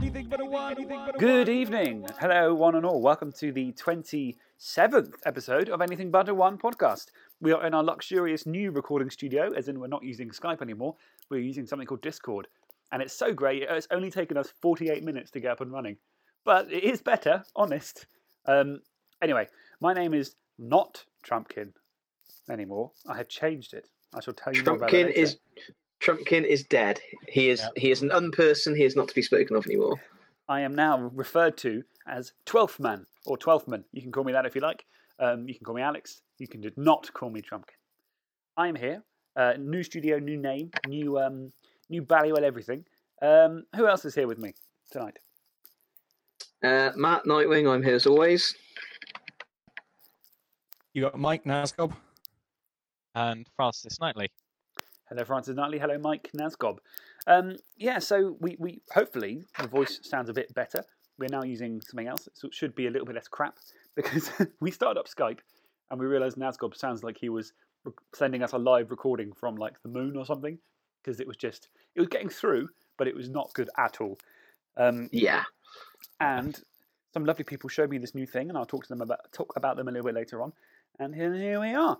Anything but a one. Anything but a Good evening. Hello, one and all. Welcome to the 27th episode of Anything But a One podcast. We are in our luxurious new recording studio, as in we're not using Skype anymore. We're using something called Discord. And it's so great, it's only taken us 48 minutes to get up and running. But it is better, honest. Um, anyway, my name is not Trumpkin anymore. I have changed it. I shall tell you more about it Trumpkin later. is Trumpkin is dead. He is he is an unperson. He is not to be spoken of anymore. I am now referred to as Twelfth Man or Twelfth Man. You can call me that if you like. Um, you can call me Alex. You can not call me Trumpkin. I am here. Uh, new studio, new name, new um, new Ballywell everything. Um, who else is here with me tonight? Uh, Matt Nightwing, I'm here as always. You got Mike Nascob. and Francis Knightley. Hello, Francis Knightley. Hello, Mike Nasgob. Um, yeah, so we, we hopefully the voice sounds a bit better. We're now using something else, so it should be a little bit less crap because we started up Skype and we realised Nasgob sounds like he was sending us a live recording from like the moon or something because it was just it was getting through, but it was not good at all. Um, Yeah. and some lovely people showed me this new thing, and I'll talk to them about talk about them a little bit later on. And here, here we are.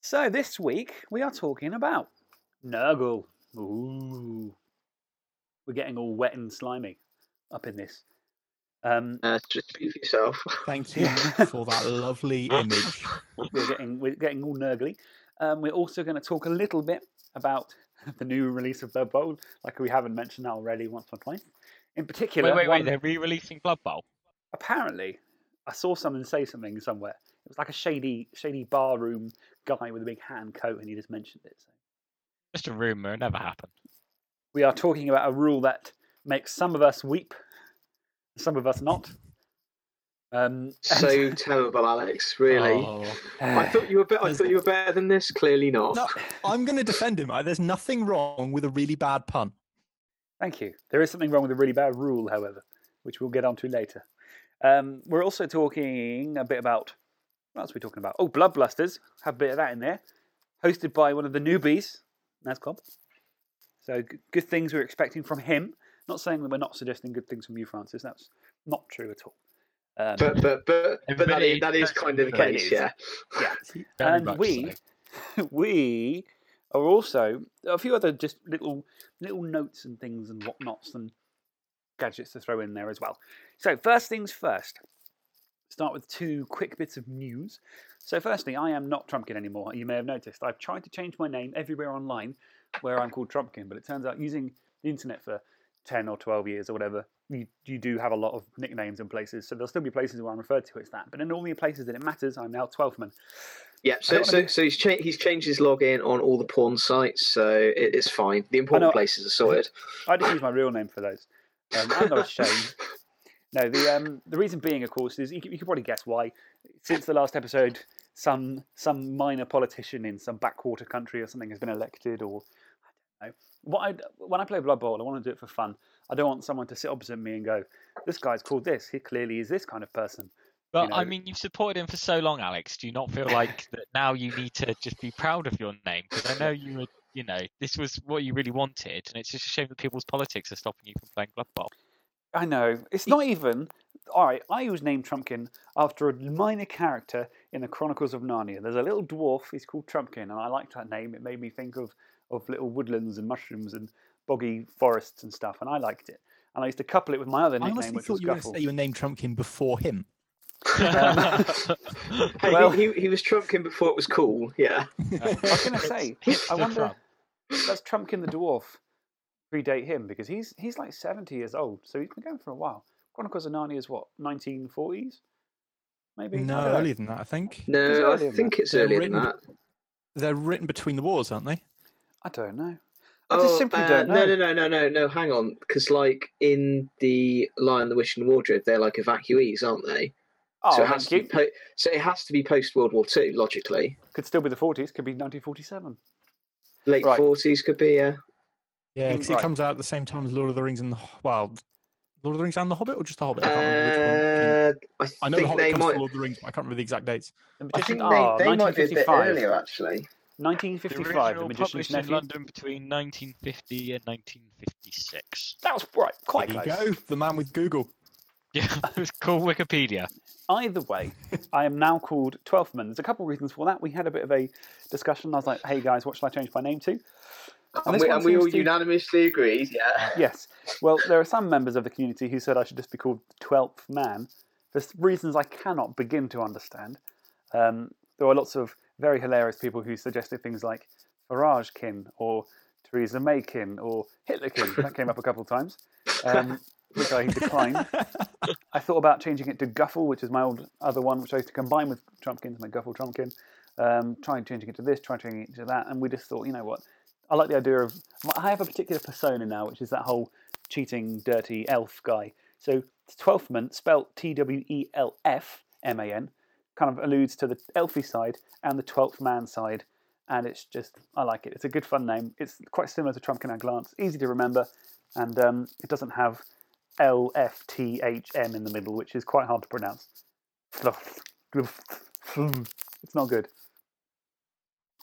So this week we are talking about Nurgle. Ooh, we're getting all wet and slimy up in this. Um, Uh, just speak for yourself. Thank you for that lovely image. we're getting we're getting all nurgly. Um, we're also going to talk a little bit about the new release of Blood Bowl, like we haven't mentioned that already once or twice. In particular, Wait, wait, one- wait! They're re-releasing Blood Bowl. apparently, I saw someone say something somewhere. It was like a shady, shady bar room guy with a big hand coat, and he just mentioned it. So Just a rumor. It never happened. we are talking about a rule that makes some of us weep, some of us not. Um, so terrible, Alex. Really. Oh. I thought you were. Be- I thought you were better than this. Clearly not. No, I'm going to defend him. There's nothing wrong with a really bad pun. Thank you. There is something wrong with a really bad rule, however, which we'll get onto later. Um, we're also talking a bit about what else are we talking about? Oh, Blood Blusters. Have a bit of that in there. Hosted by one of the newbies, Nazcob. So g- good things we're expecting from him. Not saying that we're not suggesting good things from you, Francis. That's not true at all. Um, But but but but that Everybody is, that is kind of the case. Yeah. yeah. And we, so. we are also a few other just little little notes and things and whatnots and gadgets to throw in there as well. So first things first. Start with two quick bits of news. So firstly, I am not Trumpkin anymore. You may have noticed I've tried to change my name everywhere online where I'm called Trumpkin, but it turns out using the internet for 10 or 12 years or whatever, you, you do have a lot of nicknames and places. So there'll still be places where I'm referred to as that. But in all the places that it matters, I'm now Twelfman. Yeah. So so wanna- so he's cha- he's changed his login on all the porn sites, so it, it's fine. The important know. places are sorted. I just use my real name for those. Um, I'm not ashamed. No, the um, the reason being, of course, is you can, you can probably guess why. Since the last episode, some some minor politician in some backwater country or something has been elected, or I don't know. What I when I play Blood Bowl, I want to do it for fun. I don't want someone to sit opposite me and go, "This guy's called this. He clearly is this kind of person." But I know- mean, you've supported him for so long, Alex. Do you not feel like that now you need to just be proud of your name? Because I know you were, you know, this was what you really wanted, and it's just a shame that people's politics are stopping you from playing Blood Bowl. I know. It's not even. All right, I was named Trumpkin after a minor character in the Chronicles of Narnia. There's a little dwarf, he's called Trumpkin, and I liked that name. It made me think of, of little woodlands and mushrooms and boggy forests and stuff, and I liked it. And I used to couple it with my other nickname, honestly which thought was you were Guffle. say you were named Trumpkin before him. Hey, Well- he, he, he was Trumpkin before it was cool. Yeah. I was going to say, I Hipster wonder, Trump. does Trumpkin the dwarf predate him? Because he's, he's like 70 years old, so he's been going for a while. Chronicles of Narnia is what, 1940s? Maybe? No, earlier than that, I think. No, I think it's They're earlier than written- that. They're written between the wars, aren't they? I don't know. I just simply uh, don't know. No, no, no, no, no, no. Hang on, because like in the Lion, the Witch, and the Wardrobe, they're like evacuees, aren't they? Oh, so it has to be po- so it has to be post World War Two, logically. Could still be the 40s, could be 1947. Late Right. forties could be. Uh, Yeah, because right. it comes out at the same time as Lord of the Rings and the well, Lord of the Rings and the Hobbit, or just the Hobbit? I can't remember which one. uh, I I know the Hobbit comes might. to Lord of the Rings, but I can't remember the exact dates. The I think they, ah, they might be a bit 1955. earlier, actually. 1955, The original Magician's published in London between 1950 and 1956. That was right, quite there you go. The man with Google. Yeah, it was called Wikipedia. Either way, I am now called Twelfman. There's a couple of reasons for that. We had a bit of a discussion. I was like, hey guys, what should I change my name to? And, this we, and we all to- unanimously agreed, yeah. Yes. Well, there are some members of the community who said I should just be called Twelfth Man for reasons I cannot begin to understand. Um, there were lots of very hilarious people who suggested things like Faragekin or Theresa Maykin or Hitlerkin. That came up a couple of times, um, which I declined. I thought about changing it to Guffle, which is my old other one, which I used to combine with Trumpkin to make Guffle Trumpkin. Um, trying changing it to this, trying changing it to that, and we just thought, you know what? I like the idea of. I have a particular persona now, which is that whole cheating, dirty elf guy. So Twelfman, spelt T W E L F M A N, kind of alludes to the elfy side and the Twelfth Man side, and it's just I like it. It's a good fun name. It's quite similar to Trumpkin at glance, easy to remember, and um, it doesn't have L F T H M in the middle, which is quite hard to pronounce. It's not good.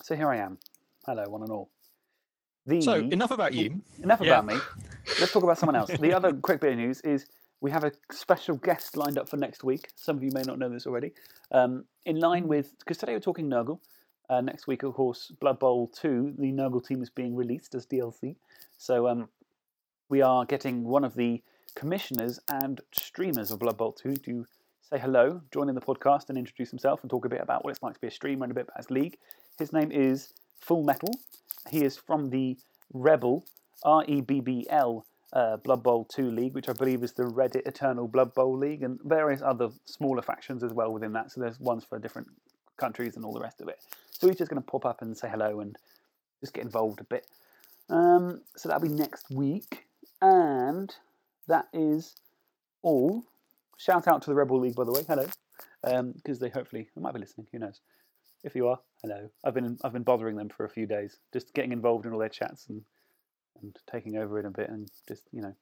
So here I am. Hello, one and all. The So enough about you. enough Yeah. about me. Let's talk about someone else. The other quick bit of news is we have a special guest lined up for next week. Some of you may not know this already. Um, in line with because today we're talking Nurgle. Uh, next week, of course, Blood Bowl Two, the Nurgle team is being released as DLC. So um, we are getting one of the commissioners and streamers of Blood Bowl Two to say hello, join in the podcast, and introduce himself and talk a bit about what it's like to be a streamer and a bit about his league. His name is Full Metal. He is from the Rebel R E B B L uh, Blood Bowl 2 League, which I believe is the Reddit Eternal Blood Bowl League, and various other smaller factions as well within that. So there's ones for different countries and all the rest of it. So he's just going to pop up and say hello and just get involved a bit. Um, so that'll be next week. And that is all. Shout out to the Rebel League, by the way. Hello. Because they hopefully they might be listening. Who knows? If you are, hello. I've been I've been bothering them for a few days, just getting involved in all their chats and and taking over it a bit and just you know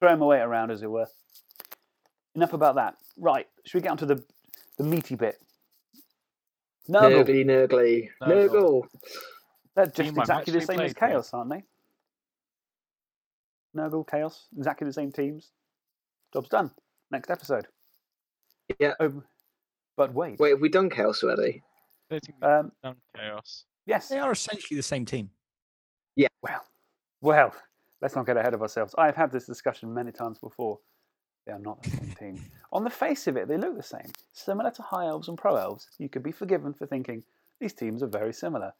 throwing my weight around, as it were. Enough about that. Right, should we get onto the the meaty bit? Nurgle. Nurgly, Nurgly. Nurgle. Nurgle. They're just Team exactly the same as played with. Chaos, aren't they? Nurgle, Chaos, exactly the same teams. Job's done. Next episode. Yeah. Oh, but wait. Wait, have we done Chaos already? I don't think we've Um, chaos. yes. They are essentially the same team. Yeah. Well, well, let's not get ahead of ourselves. I've had this discussion many times before. They are not the same team. On the face of it, they look the same. Similar to High Elves and Pro Elves, you could be forgiven for thinking these teams are very similar.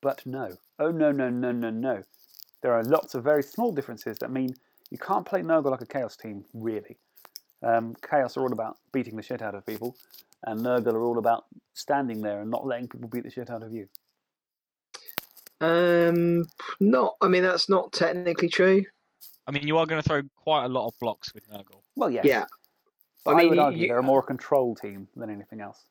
But no. Oh, no, no, no, no, no. There are lots of very small differences that mean you can't play Nurgle like a Chaos team, really. Um, Chaos are all about beating the shit out of people, and Nurgle are all about standing there and not letting people beat the shit out of you. Um, not. I mean, that's not technically true. I mean, you are going to throw quite a lot of blocks with Nurgle. Well, yes. Yeah. But I I, would argue you- they're a more control team than anything else.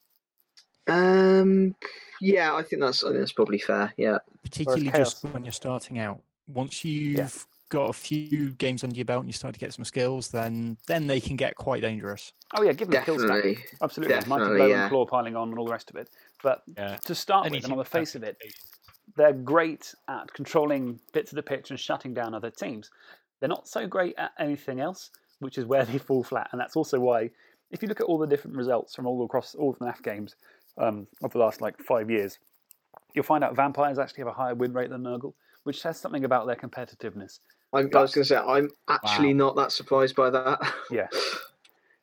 Um, yeah, I think that's. I think that's probably fair. Yeah. particularly just when you're starting out. Once you've got a few games under your belt and you start to get some skills, then then they can get quite dangerous. Oh yeah, give them a kill stack. Definitely. Absolutely, mighty Definitely, blow yeah. and claw piling on and all the rest of it. But Yeah. to start Any with, and on the face of it, they're great at controlling bits of the pitch and shutting down other teams. They're not so great at anything else, which is where they fall flat. And that's also why, if you look at all the different results from all across all of the NAF games um, of the last like five years, you'll find out vampires actually have a higher win rate than Nurgle, which says something about their competitiveness. I'm, I was going to say, I'm actually not that surprised by that. Yeah.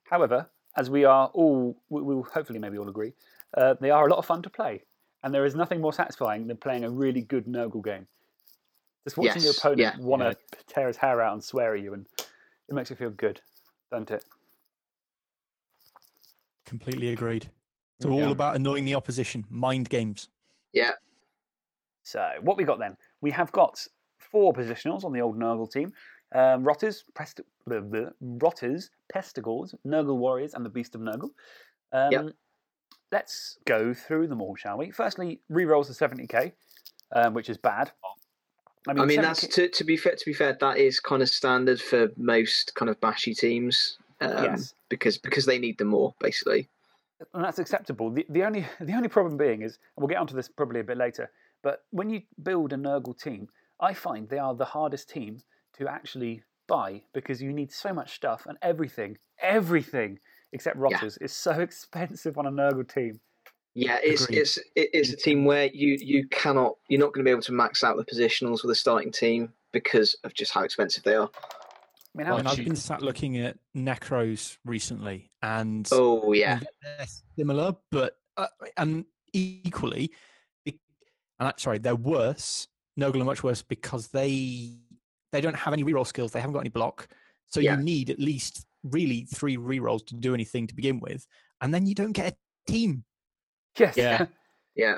However, as we are all, we will hopefully maybe all agree, uh, they are a lot of fun to play. And there is nothing more satisfying than playing a really good Nurgle game. Just watching your opponent yeah. want to Yeah. tear his hair out and swear at you, and it makes you feel good, doesn't it? Completely agreed. It's Yeah. all about annoying the opposition. Mind games. yeah. So, what we got then? We have got four positionals on the old Nurgle team um, Rotters, Pest- blah, blah, Rotters, Pestigors, Nurgle Warriors, and the Beast of Nurgle. Um, Yep. Let's go through them all, shall we? Firstly, rerolls to 70k, um, which is bad. I mean, 70K that's to, to be fair. To be fair, that is kind of standard for most kind of bashy teams. Um, Yes. Because because they need them more, basically. and that's acceptable. The, the only the only problem being is, and we'll get onto this probably a bit later. But when you build a Nurgle team, I find they are the hardest team to actually buy because you need so much stuff and everything, everything except rotters is so expensive on a Nurgle team. Yeah, it's Agreed. it's it's a team where you you cannot you're not going to be able to max out the positionals with a starting team because of just how expensive they are. I mean, how And much? I've been sat looking at Necros recently, and Oh yeah, they're similar, but uh, and equally, and that- sorry, they're worse. Nurgle are much worse because they they don't have any reroll skills. They haven't got any block, so Yeah. you need at least really three rerolls to do anything to begin with, and then you don't get a team. Yes. Yeah. yeah.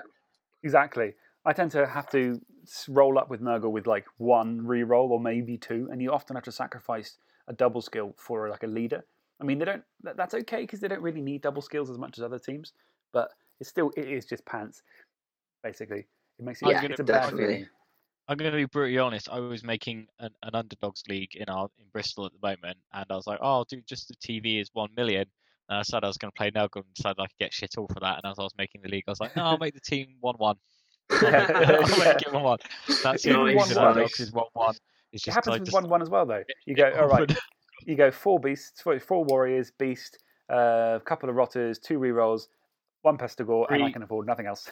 Exactly. I tend to have to roll up with Nurgle with like one re-roll or maybe two, and you often have to sacrifice a double skill for like a leader. I mean, they don't. That's okay because they don't really need double skills as much as other teams, but it's still it is just pants. Basically, it makes it. Yeah, it's a bad definitely. feeling. I'm going to be brutally honest. I was making an, an underdogs league in our in Bristol at the moment, and I was like, "Oh, I'll do just the TV is one million. And I said I was going to play Nurgle and decided I could get shit all for that. And as I was making the league, I was like, "No, I'll make the team one one. I'll make, I'll make it one one. That's the only reason underdogs is one one. It's It just happens I with just one one as well, though. You go, all right, you go four beasts, four, four warriors, beast, uh, a couple of rotters, two rerolls, one pestigor, and I can afford nothing else.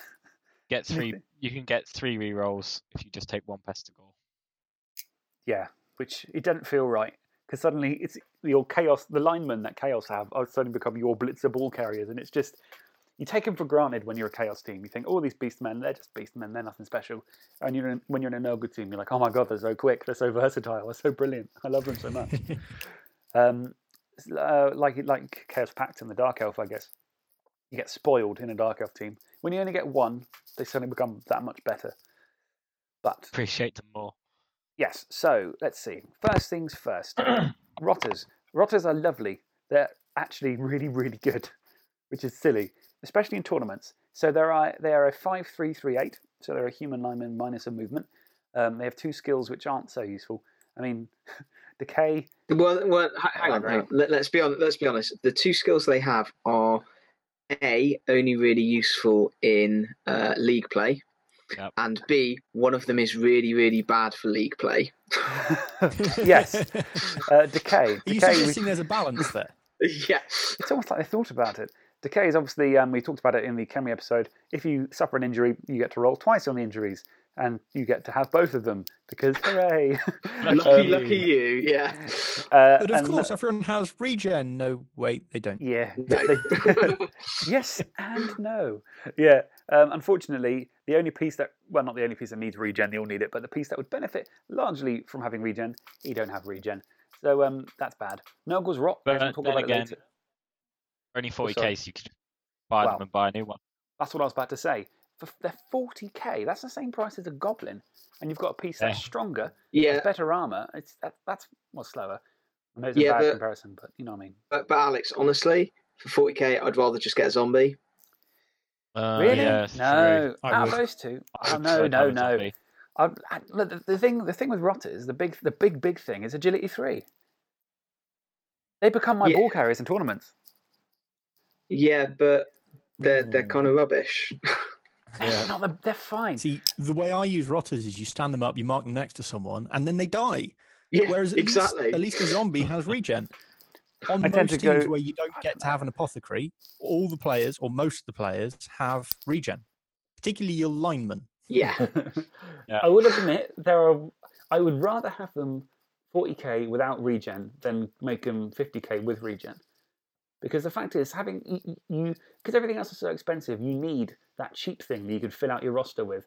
Get three. You can get three rerolls if you just take one pestigor. Yeah, which it doesn't feel right because suddenly it's your chaos. The linemen that chaos have are suddenly become your blitzer ball carriers, and it's just you take them for granted when you're a chaos team. You think, oh, these beast men, they're just beast men, they're nothing special. And you're in, when you're in a Nurgle team, you're like, oh my god, they're so quick, they're so versatile, they're so brilliant. I love them so much. um, uh, like like Chaos Pact and the Dark Elf, I guess. You get spoiled in a Dark Elf team. When you only get one, they suddenly become that much better. But Appreciate them more. Yes. So let's see. First things first. rotters. Rotters are lovely. They're actually really, really good, which is silly, especially in tournaments. So there are they are a five three three eight. So they're a human lineman minus a movement. Um, they have two skills which aren't so useful. I mean, decay. Well, well hang on, hang on. Let, let's be on. Let's be honest. The two skills they have are a only really useful in uh, league play, Yep. and b one of them is really really bad for league play. yes. Uh, decay. Are you Decay. we- there's a balance there? yes. it's almost like they thought about it. Decay is obviously, um, we talked about it in the Khemri episode. If you suffer an injury, you get to roll twice on the injuries, and you get to have both of them because hooray! lucky Um, lucky you. Yeah. Uh, But of and- course, everyone has regen. No, wait, they don't. yeah. They- yes and no. Yeah. Um, unfortunately, the only piece that, well, not the only piece that needs regen, they all need it, but the piece that would benefit largely from having regen, you don't have regen. So um, that's bad. Nurgle's rot. But we'll talk then about it again, later. For only 40k, sorry. you could buy Wow. them and buy a new one. That's what I was about to say. For, they're 40k. That's the same price as a goblin. And you've got a piece that's stronger, yeah, with better armor. It's that, That's well, slower. I know it's a bad but- comparison, but you know what I mean. but, but Alex, honestly, for forty k, I'd rather just get a zombie. Uh, really? yeah, no. I Out of would. those two. I Oh, would no, no, no. I, I, look, the, the thing, the thing with rotters, the big, the big, big thing is agility three. They become my Yeah. ball carriers in tournaments. Yeah, but they're they're kind of rubbish. They're, Yeah. not the, they're fine. See, the way I use rotters is you stand them up, you mark them next to someone, and then they die. yeah, Whereas at exactly. least, at least a zombie has regen. On I tend most to teams go- where you don't get to have an apothecary, all the players or most of the players have regen, particularly your linemen. yeah, Yeah. I will admit there are. I would rather have them 40k without regen than make them 50k with regen, because the fact is having y- y- you because everything else is so expensive. You need that cheap thing that you could fill out your roster with,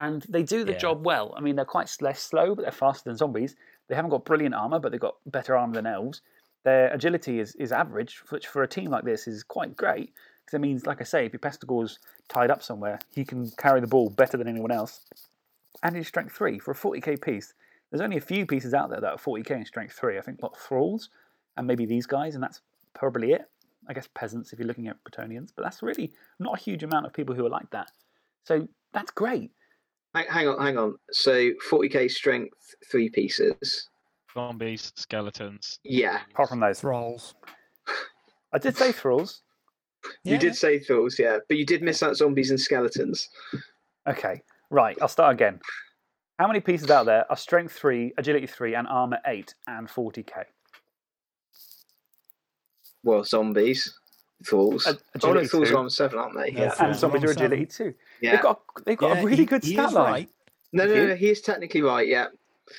and they do the Yeah. job well. I mean, they're quite less slow, but they're faster than zombies. They haven't got brilliant armor, but they've got better armor than elves. Their agility is, is average, which for a team like this is quite great. Because it means, like I say, if your Pestigor's tied up somewhere, he can carry the ball better than anyone else. And he's strength three for a 40k piece. There's only a few pieces out there that are 40k in strength three. I think what thralls and maybe these guys, and that's probably it. I guess peasants if you're looking at Bretonnians, but that's really not a huge amount of people who are like that. So that's great. hang, hang on, hang on. So forty k strength, three pieces. Zombies, skeletons. Yeah, Apart from those, Thralls. I did say thralls. you did say thoughts, yeah, but you did miss out zombies and skeletons. Okay, Right, I'll start again. How many pieces out there are strength 3, agility 3, and armor 8 and 40k? Well, zombies, Thor's. A- Oh, no, agility are on seven, aren't they? Yeah, Yeah. And zombies are agility seven. 2. yeah. They've got, they've got Yeah, a really he- good he stat line. right. No, no, you. no, he is technically right. Yeah.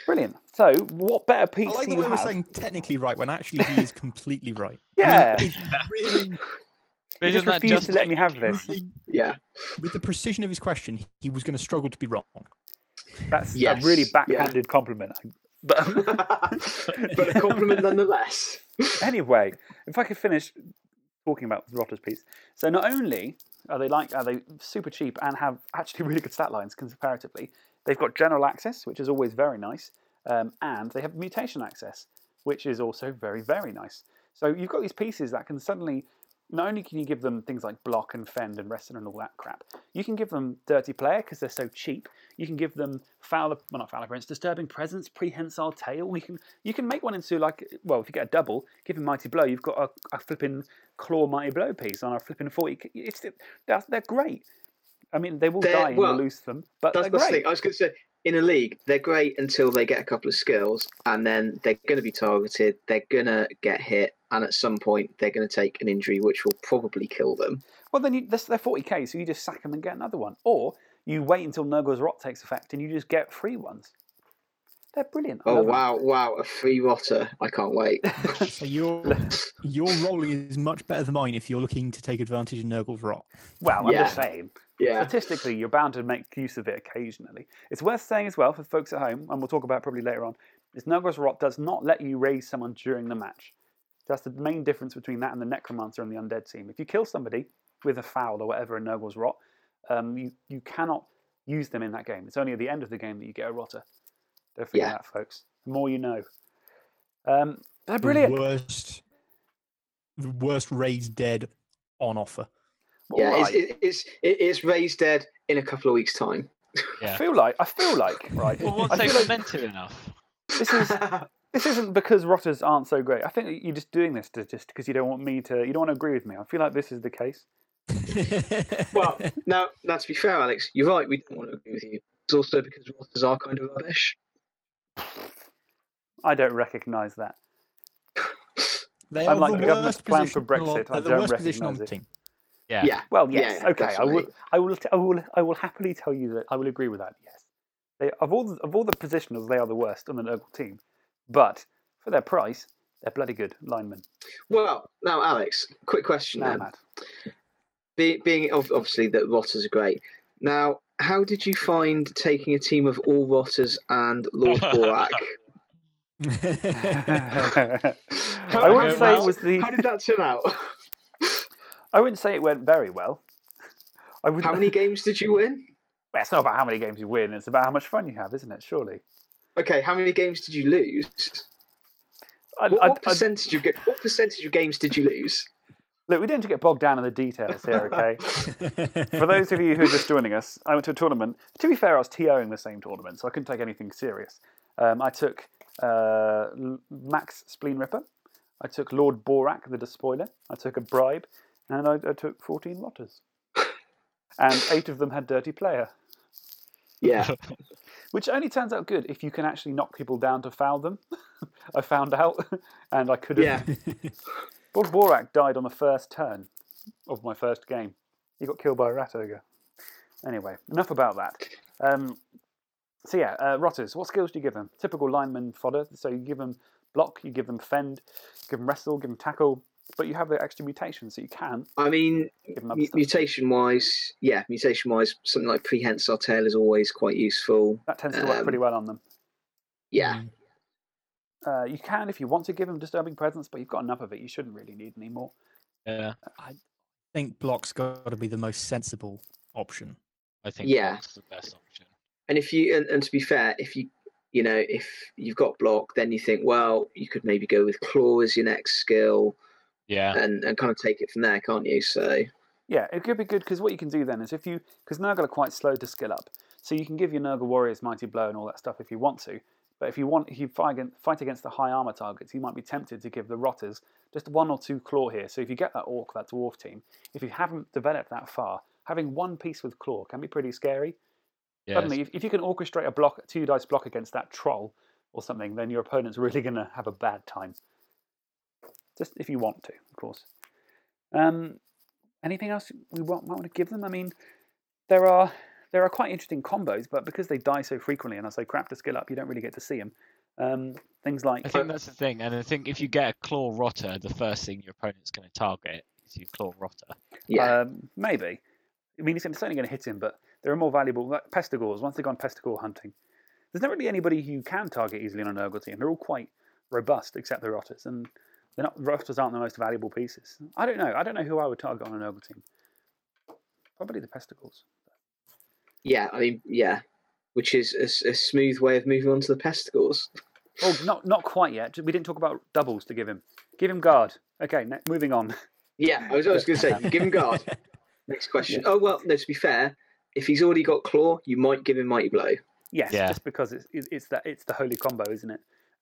Brilliant. So, what better I piece like do the you way we're have? saying technically right when actually he is completely right. Yeah. It's really, You just refused just to let me have this. really- Yeah. with the precision of his question, he was going to struggle to be wrong. That's Yes, a really yeah. backhanded compliment. But but a compliment nonetheless. anyway, if I could finish talking about the Rotters piece. So not only are they like are they super cheap and have actually really good stat lines comparatively, they've got general access, which is always very nice, um, and they have mutation access, which is also very very nice. So you've got these pieces that can suddenly. Not only can you give them things like block and fend and wrestle and all that crap, you can give them dirty player because they're so cheap. You can give them foul, well not foul appearance, disturbing presence, prehensile tail. You can you can make one into like well, if you get a double, give him mighty blow. You've got a, a flipping claw mighty blow piece on a flipping forty. It's they're, they're great. I mean, they will They're- die and well, you lose them, but That's they're the thing. I was going to say, in a league, they're great until they get a couple of skills, and then they're going to be targeted. They're going to get hit, and at some point, they're going to take an injury, which will probably kill them. Well, then you, they're forty k, so you just sack them and get another one, or you wait until Nurgle's rot takes effect and you just get free ones. They're brilliant. I Oh love 'em. wow, wow, a free rotter! I can't wait. So your your rolling is much better than mine if you're looking to take advantage of Nurgle's rot. Well, I'm just Yeah. saying. Yeah, Statistically, you're bound to make use of it occasionally. It's worth saying as well for folks at home, and we'll talk about it probably later on, is Nurgle's Rot does not let you raise someone during the match. That's the main difference between that and the Necromancer and the Undead team. If you kill somebody with a foul or whatever in Nurgle's Rot, um, you, you cannot use them in that game. It's only at the end of the game that you get a Rotter. Don't forget Yeah. that, folks. The more you know. Um, they're The worst, the worst raised dead on offer. yeah. Alright. It's, it's it's raised dead in a couple of weeks' time. I feel like, I feel like, right, Well, once I they've feel like enough. this is This isn't because rotters aren't so great. I think you're just doing this to, just because you don't want me to. You don't want to agree with me. I feel like this is the case. well, now, now to be fair, Alex, you're right. We don't want to agree with you. It's also because rotters are kind of rubbish. I don't recognise that. they I'm are like the the government's worst plan for Brexit, I they're the don't worst position recognise it. team. Yeah. Yeah, Well, yes, Yeah, okay. I will, definitely. I will. I will. I will. I will happily tell you that I will agree with that. Yes, they, of all the, of all the positionals, they are the worst on the Nurgle team. But for their price, they're bloody good linemen. Well, now, Alex, quick question Now, then. Matt. Be, being obviously that rotters are great. Now, how did you find taking a team of all rotters and Lord Borak? I wouldn't say it was the. How did that turn out? I wouldn't say it went very well. I would. How many games did you win? Well, it's not about how many games you win. It's about how much fun you have, isn't it? Surely. Okay, how many games did you lose? I, What, I- what I- percentage of ga- what percentage of games did you lose? Look, we don't need to get bogged down in the details here, okay? For those of you who are just joining us, I went to a tournament. To be fair, I was TOing the same tournament, so I couldn't take anything serious. Um, I took uh, Max Spleenripper. I took Lord Borak, the Despoiler. I took a bribe, and I, I took 14 rotters. and eight of them had Dirty Player, Yeah, which only turns out good if you can actually knock people down to foul them. I found out, and I could have. yeah. Lord Borak died on the first turn of my first game. He got killed by a rat ogre. Anyway, enough about that. Um, so yeah, uh, rotters. What skills do you give them? Typical lineman fodder. So you give them block, you give them fend, give them wrestle, give them tackle, but you have the extra mutations, so you can I mean, give them other mu- stuff. mutation wise, yeah, mutation wise, something like prehensile tail is always quite useful. That tends to work pretty um, well on them. Yeah, Uh, you can, if you want to, give them disturbing presence, but you've got enough of it. You shouldn't really need any more. Yeah. I think block's got to be the most sensible option. I think Yeah. that's the best option. and if you and, and to be fair, if you you know if you've got block, then you think, well, you could maybe go with claw as your next skill, Yeah. and and kind of take it from there, can't you? So Yeah, it could be good because what you can do then is if you because Nurgle are quite slow to skill up, so you can give your Nurgle warriors mighty blow and all that stuff if you want to. But if you want, if you fight against, fight against the high armor targets, you might be tempted to give the rotters just one or two claw here. So if you get that orc, that dwarf team, if you haven't developed that far, having one piece with claw can be pretty scary. Yeah, Suddenly, if, if you can orchestrate a block, two dice block against that troll or something, then your opponent's really going to have a bad time. Just if you want to, of course. Um, anything else we want, might want to give them? I mean, there are there are quite interesting combos, but because they die so frequently and are so crap to skill up, you don't really get to see them. Um, things like I think that's the thing, and I think if you get a claw rotter, the first thing your opponent's going to target is your claw rotter. Yeah, Um, maybe. I mean, it's certainly going to hit him, but there are more valuable like pestigors. Once they've gone pestigor hunting, there's not really anybody who you can target easily on an Nurgle team. They're all quite robust, except the Rotters, and they're not Rotters aren't the most valuable pieces. I don't know. I don't know who I would target on an Nurgle team. Probably the pestigors. Yeah. I mean, yeah, which is a smooth way of moving on to the pestigors. Oh, not not quite yet. We didn't talk about doubles to give him. Give him guard. Okay, ne- moving on. Yeah, I was, I was going to say, give him guard. Next question. Oh well, no. To be fair, if he's already got claw, you might give him mighty blow. Yes, Yeah. just because it's it's, it's that it's the holy combo, isn't it?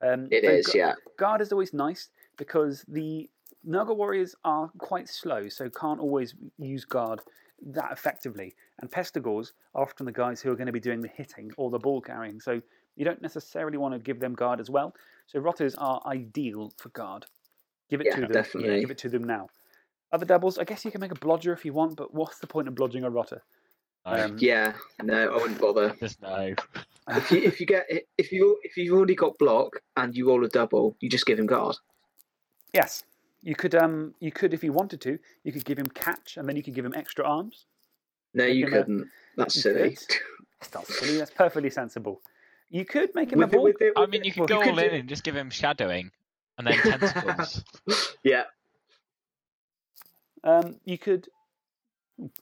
Um, It so is, gu- yeah. Guard is always nice because the Nurgle warriors are quite slow, so can't always use guard that effectively. And pestigors are often the guys who are going to be doing the hitting or the ball carrying, so you don't necessarily want to give them guard as well. So rotters are ideal for guard. Give it Yeah, to them. definitely. Give it to them now. Other doubles, I guess you can make a blodger if you want, but what's the point of blodging a rotter? Um, Yeah, no, I wouldn't bother. just no. If you if you get if you if you've already got block and you roll a double, you just give him guard. Yes, you could. Um, you could if you wanted to. You could give him catch, and then you could give him extra arms. No, you Make him a- couldn't. That's silly. could. That's not silly. That's perfectly sensible. You could make him With a ball. with it- I mean, you could well, go you all could in do- and just give him shadowing, and then tentacles. Yeah, Um, you could.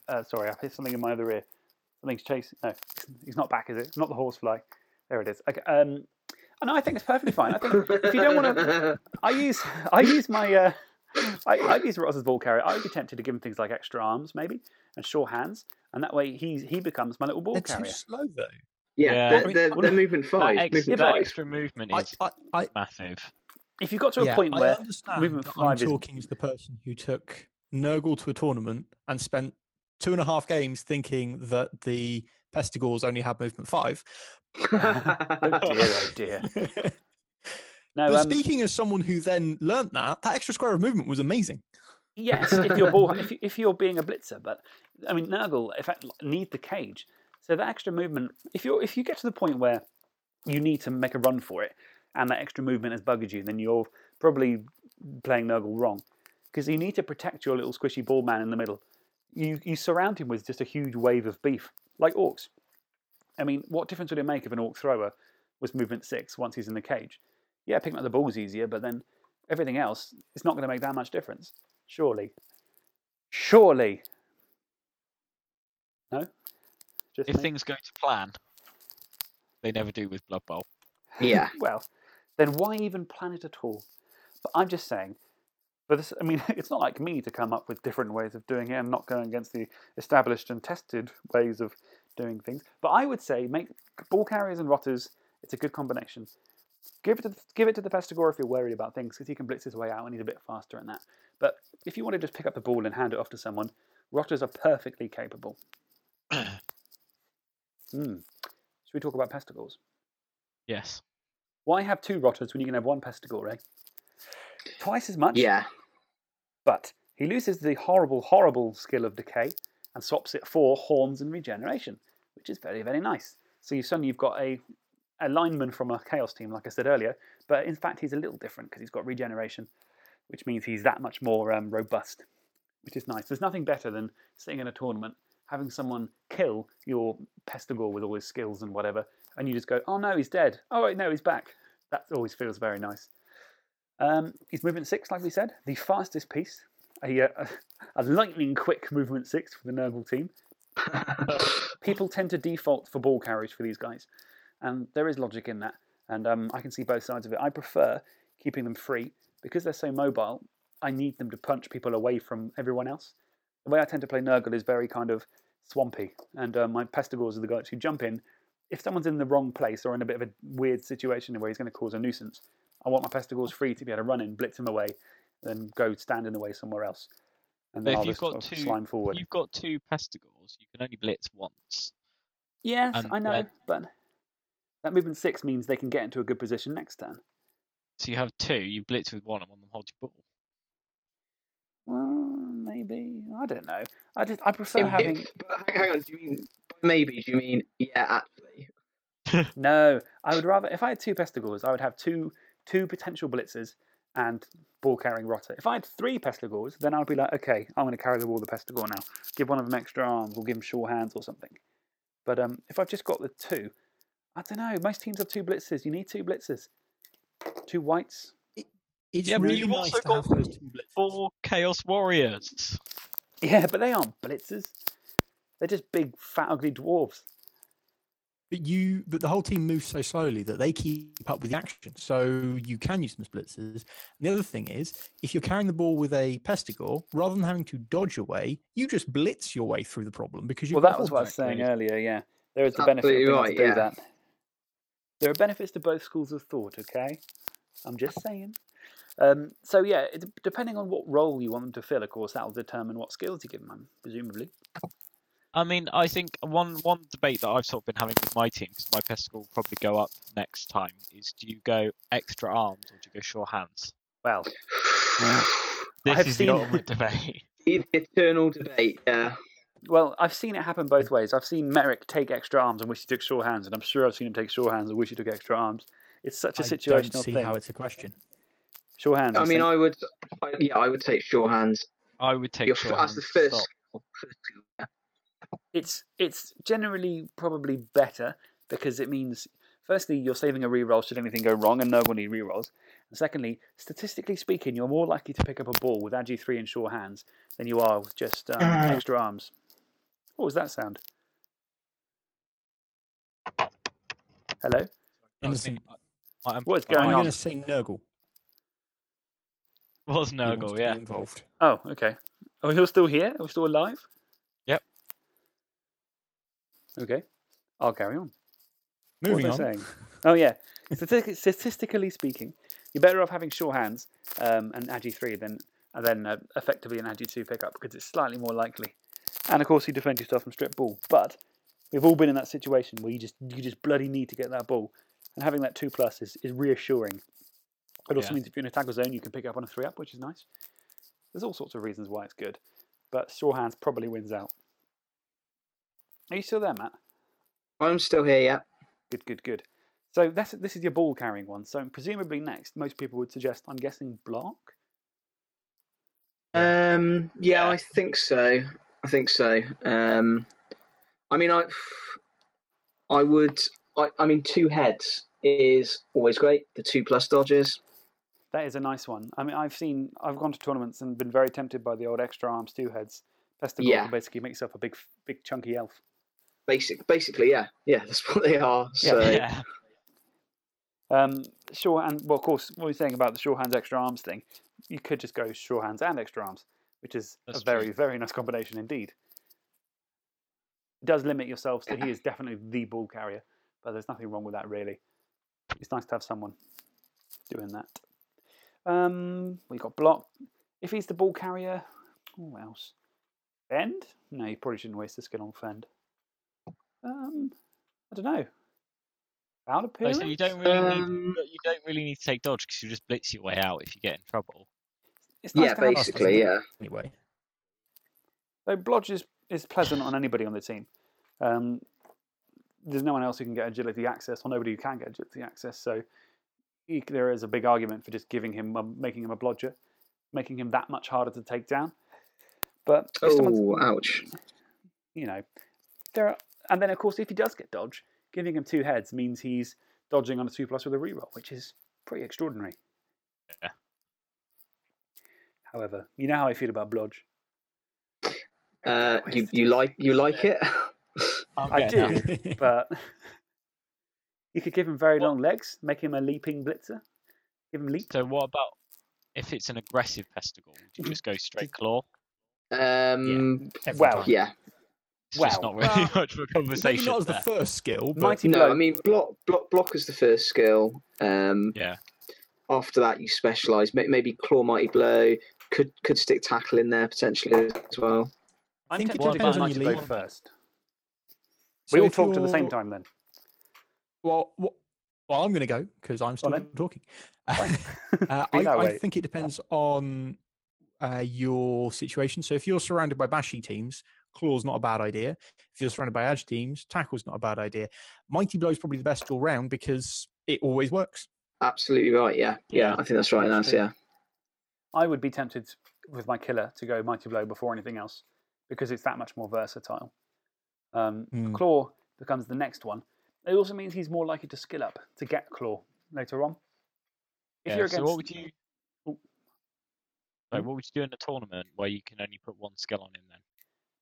Uh, sorry, I've hit something in my other ear. Something's chasing. No, he's not back, is it? Not the horsefly. There it is. Okay. Um, oh, no, I think it's perfectly fine. I think if you don't want to, I use I use my uh, I, I use Ross as ball carrier. I would be tempted to give him things like extra arms, maybe, and sure hands, and that way he he becomes my little ball They're too carrier. slow though. yeah, Yeah. they're, I mean, they're, they're movement five. that, ex- movement that five. extra movement is I, I, massive. If you got to a yeah, point I where movement five I'm is talking is... the person who took Nurgle to a tournament and spent two and a half games thinking that the Pestigors only had movement five. oh dear, oh dear. No, but um, speaking as someone who then learnt that, that extra square of movement was amazing. Yes, if you're ball, if, if you're being a blitzer, but I mean Nurgle, in fact, need the cage. So that extra movement, if you if you get to the point where you need to make a run for it, and that extra movement has bugged you, then you're probably playing Nurgle wrong, because you need to protect your little squishy ball man in the middle. You you surround him with just a huge wave of beef, like orcs. I mean, what difference would it make if an orc thrower was movement six once he's in the cage? Yeah, picking up the ball's easier, but then everything else, it's not going to make that much difference. Surely. Surely. No? Just If me? things go to plan, they never do with Blood Bowl. yeah, Well, then why even plan it at all? But I'm just saying, but this, I mean, it's not like me to come up with different ways of doing it and not going against the established and tested ways of doing things. But I would say make ball carriers and rotters, it's a good combination. Give it to the, give it to the Pestigor if you're worried about things, because he can blitz his way out and he's a bit faster in that. But if you want to just pick up the ball and hand it off to someone, rotters are perfectly capable. Hmm. Should we talk about Pestigors? Yes. Why have two rotters when you can have one Pestigor, eh? Twice as much, yeah. but he loses the horrible, horrible skill of decay and swaps it for horns and regeneration, which is very, very nice. So you suddenly you've got a, a lineman from a chaos team, like I said earlier, but in fact he's a little different because he's got regeneration, which means he's that much more um, robust, which is nice. There's nothing better than sitting in a tournament, having someone kill your Pestigor with all his skills and whatever, and you just go, oh no, he's dead. Oh wait, no, he's back. That always feels very nice. Um, he's movement six, like we said, the fastest piece. A, uh, a lightning quick movement six for the Nurgle team. People tend to default for ball carriage for these guys, and there is logic in that. And um, I can see both sides of it. I prefer keeping them free because they're so mobile. I need them to punch people away from everyone else. The way I tend to play Nurgle is very kind of swampy, and uh, my Pestigors are the guys who jump in. If someone's in the wrong place or in a bit of a weird situation where he's going to cause a nuisance, I want my Pestigors free to be able to run in, blitz him away, then go stand in the way somewhere else. And then if I'll you've just got two, slime forward. you've got two Pestigors, you can only blitz once. Yes, And I know, then- but that movement six means they can get into a good position next turn. So you have two. You blitz with one, and one of them holds your ball. Well, maybe I don't know. I just I prefer Yeah, having But hang hang on, do you mean maybe? Do you mean yeah? Actually, no. I would rather if I had two Pestigors, I would have two two potential blitzers and ball carrying rotter. If I had three Pestigors, then I'd be like, okay, I'm going to carry the ball the Pestigor now. Give one of them extra arms, or give him sure hands or something. But um, if I've just got the two, I don't know. Most teams have two blitzers. You need two blitzers, two whites. It's Yeah, but really you've nice also to have got those two blitzers. Four Chaos Warriors. Yeah, but they aren't blitzers. They're just big, fat, ugly dwarves. But you, but the whole team moves so slowly that they keep up with the action. So you can use them as blitzers. And the other thing is, if you're carrying the ball with a Pestigor, rather than having to dodge your way, you just blitz your way through the problem because you've Well, that was what I was saying earlier. Yeah, there is the benefit of Absolutely being able right, to do yeah. that. There are benefits to both schools of thought. Okay, I'm just saying. Um, so yeah, it, depending on what role you want them to fill, of course, that will determine what skills you give them. Presumably. I mean, I think one one debate that I've sort of been having with my team, because my pestle will probably go up next time, is do you go extra arms or do you go sure hands? Well, This have is seen- the ultimate debate. the eternal debate. Yeah. Well, I've seen it happen both ways. I've seen Merrick take extra arms and wish he took sure hands, and I'm sure I've seen him take sure hands and wish he took extra arms. It's such a I situational don't see thing. how it's a question. Sure hands. I mean. I would. I, yeah, I would take sure hands. I would take Your, sure f- as hands. the first. it's it's generally probably better because it means firstly you're saving a reroll should anything go wrong and no one need rerolls. And secondly, statistically speaking, you're more likely to pick up a ball with agi three in sure hands than you are with just um, Ah. extra arms. What was that sound? Hello. I was Innocent. thinking- I- I'm- What's I- going I'm on? going to say Nurgle. Was He wants Nurgle, yeah. Involved. Oh, okay. Are we still here? Are we still alive? Yep. Okay. I'll carry on. Moving what on. was I saying? Oh yeah. Statistic- statistically speaking, you're better off having sure hands um, and Agi three than and then uh, effectively an Agi two pickup because it's slightly more likely. And of course, you defend yourself from strip ball. But we've all been in that situation where you just you just bloody need to get that ball, and having that two plus is, is reassuring. It also Yeah. means if you're in a tackle zone, you can pick up on a three up, which is nice. There's all sorts of reasons why it's good, but sure hands probably wins out. Are you still there, Matt? I'm still here. Yeah. Good, good, good. So that's this is your ball carrying one. So presumably next, most people would suggest, I'm guessing block. Um. Yeah, Yeah. I think so. I think so. Um. I mean, I. I would. I, I mean, two heads is always great. The two plus dodges. That is a nice one. I mean, I've seen, I've gone to tournaments and been very tempted by the old extra arms two heads. Pestigor Yeah. basically makes up a big, big chunky elf. Basic. Basically, yeah. Yeah, that's what they are. So. yeah. Um, sure, and well, of course, what we're saying about the sure hands extra arms thing, you could just go sure hands and extra arms, which is That's a very, true. very nice combination indeed. It does limit yourselves to he is definitely the ball carrier, but there's nothing wrong with that really. It's nice to have someone doing that. Um, we got block. If he's the ball carrier, who else? Fend? No, you probably shouldn't waste the skill on fend. Um, I don't know. Out Like I appearance? said, you don't really need Um, you don't really need to take dodge because you just blitz your way out if you get in trouble. It's nice Yeah, to have- basically, yeah. Anyway, So Blodge is, is pleasant on anybody on the team. Um, there's no one else who can get agility access, or nobody who can get agility access. So he, there is a big argument for just giving him, um, making him a blodger, making him that much harder to take down. But if someone's- Oh, ouch. you know, there are, and then of course if he does get dodge, giving him two heads means he's dodging on a two plus with a reroll, which is pretty extraordinary. Yeah. However, you know how I feel about blodge. Uh, you you like you like it? I do. but you could give him very long legs, make him a leaping blitzer, give him leap. So what about if it's an aggressive pestigor? Would you just go straight claw? Um. every Well, time. Yeah. It's just Well, not really well, much of a Maybe conversation. not as the first skill, but Mighty No, blow. I mean block block block is the first skill. Um. Yeah. After that, you specialise. Maybe claw, mighty blow. Could could stick tackle in there potentially as well. I'm think it tempted to go depends on mighty your blow league. first. So we all if talked at the same time then. Well, wha- well, I'm going to go because I'm still then. talking. Fine. Uh, I, I think it depends on uh, your situation. So if you're surrounded by bashy teams, claw's not a bad idea. If you're surrounded by edge teams, tackle's not a bad idea. Mighty blow's probably the best all round because it always works. Absolutely right. Yeah, yeah. Yeah, I think that's right, that's Nance. Yeah. I would be tempted with my killer to go Mighty Blow before anything else because it's that much more versatile. Um, Hmm. Claw becomes the next one. It also means he's more likely to skill up to get Claw later on. If Yeah, you're so what would you? Oh. Like, Hmm? what would you do in a tournament where you can only put one skill on him? Then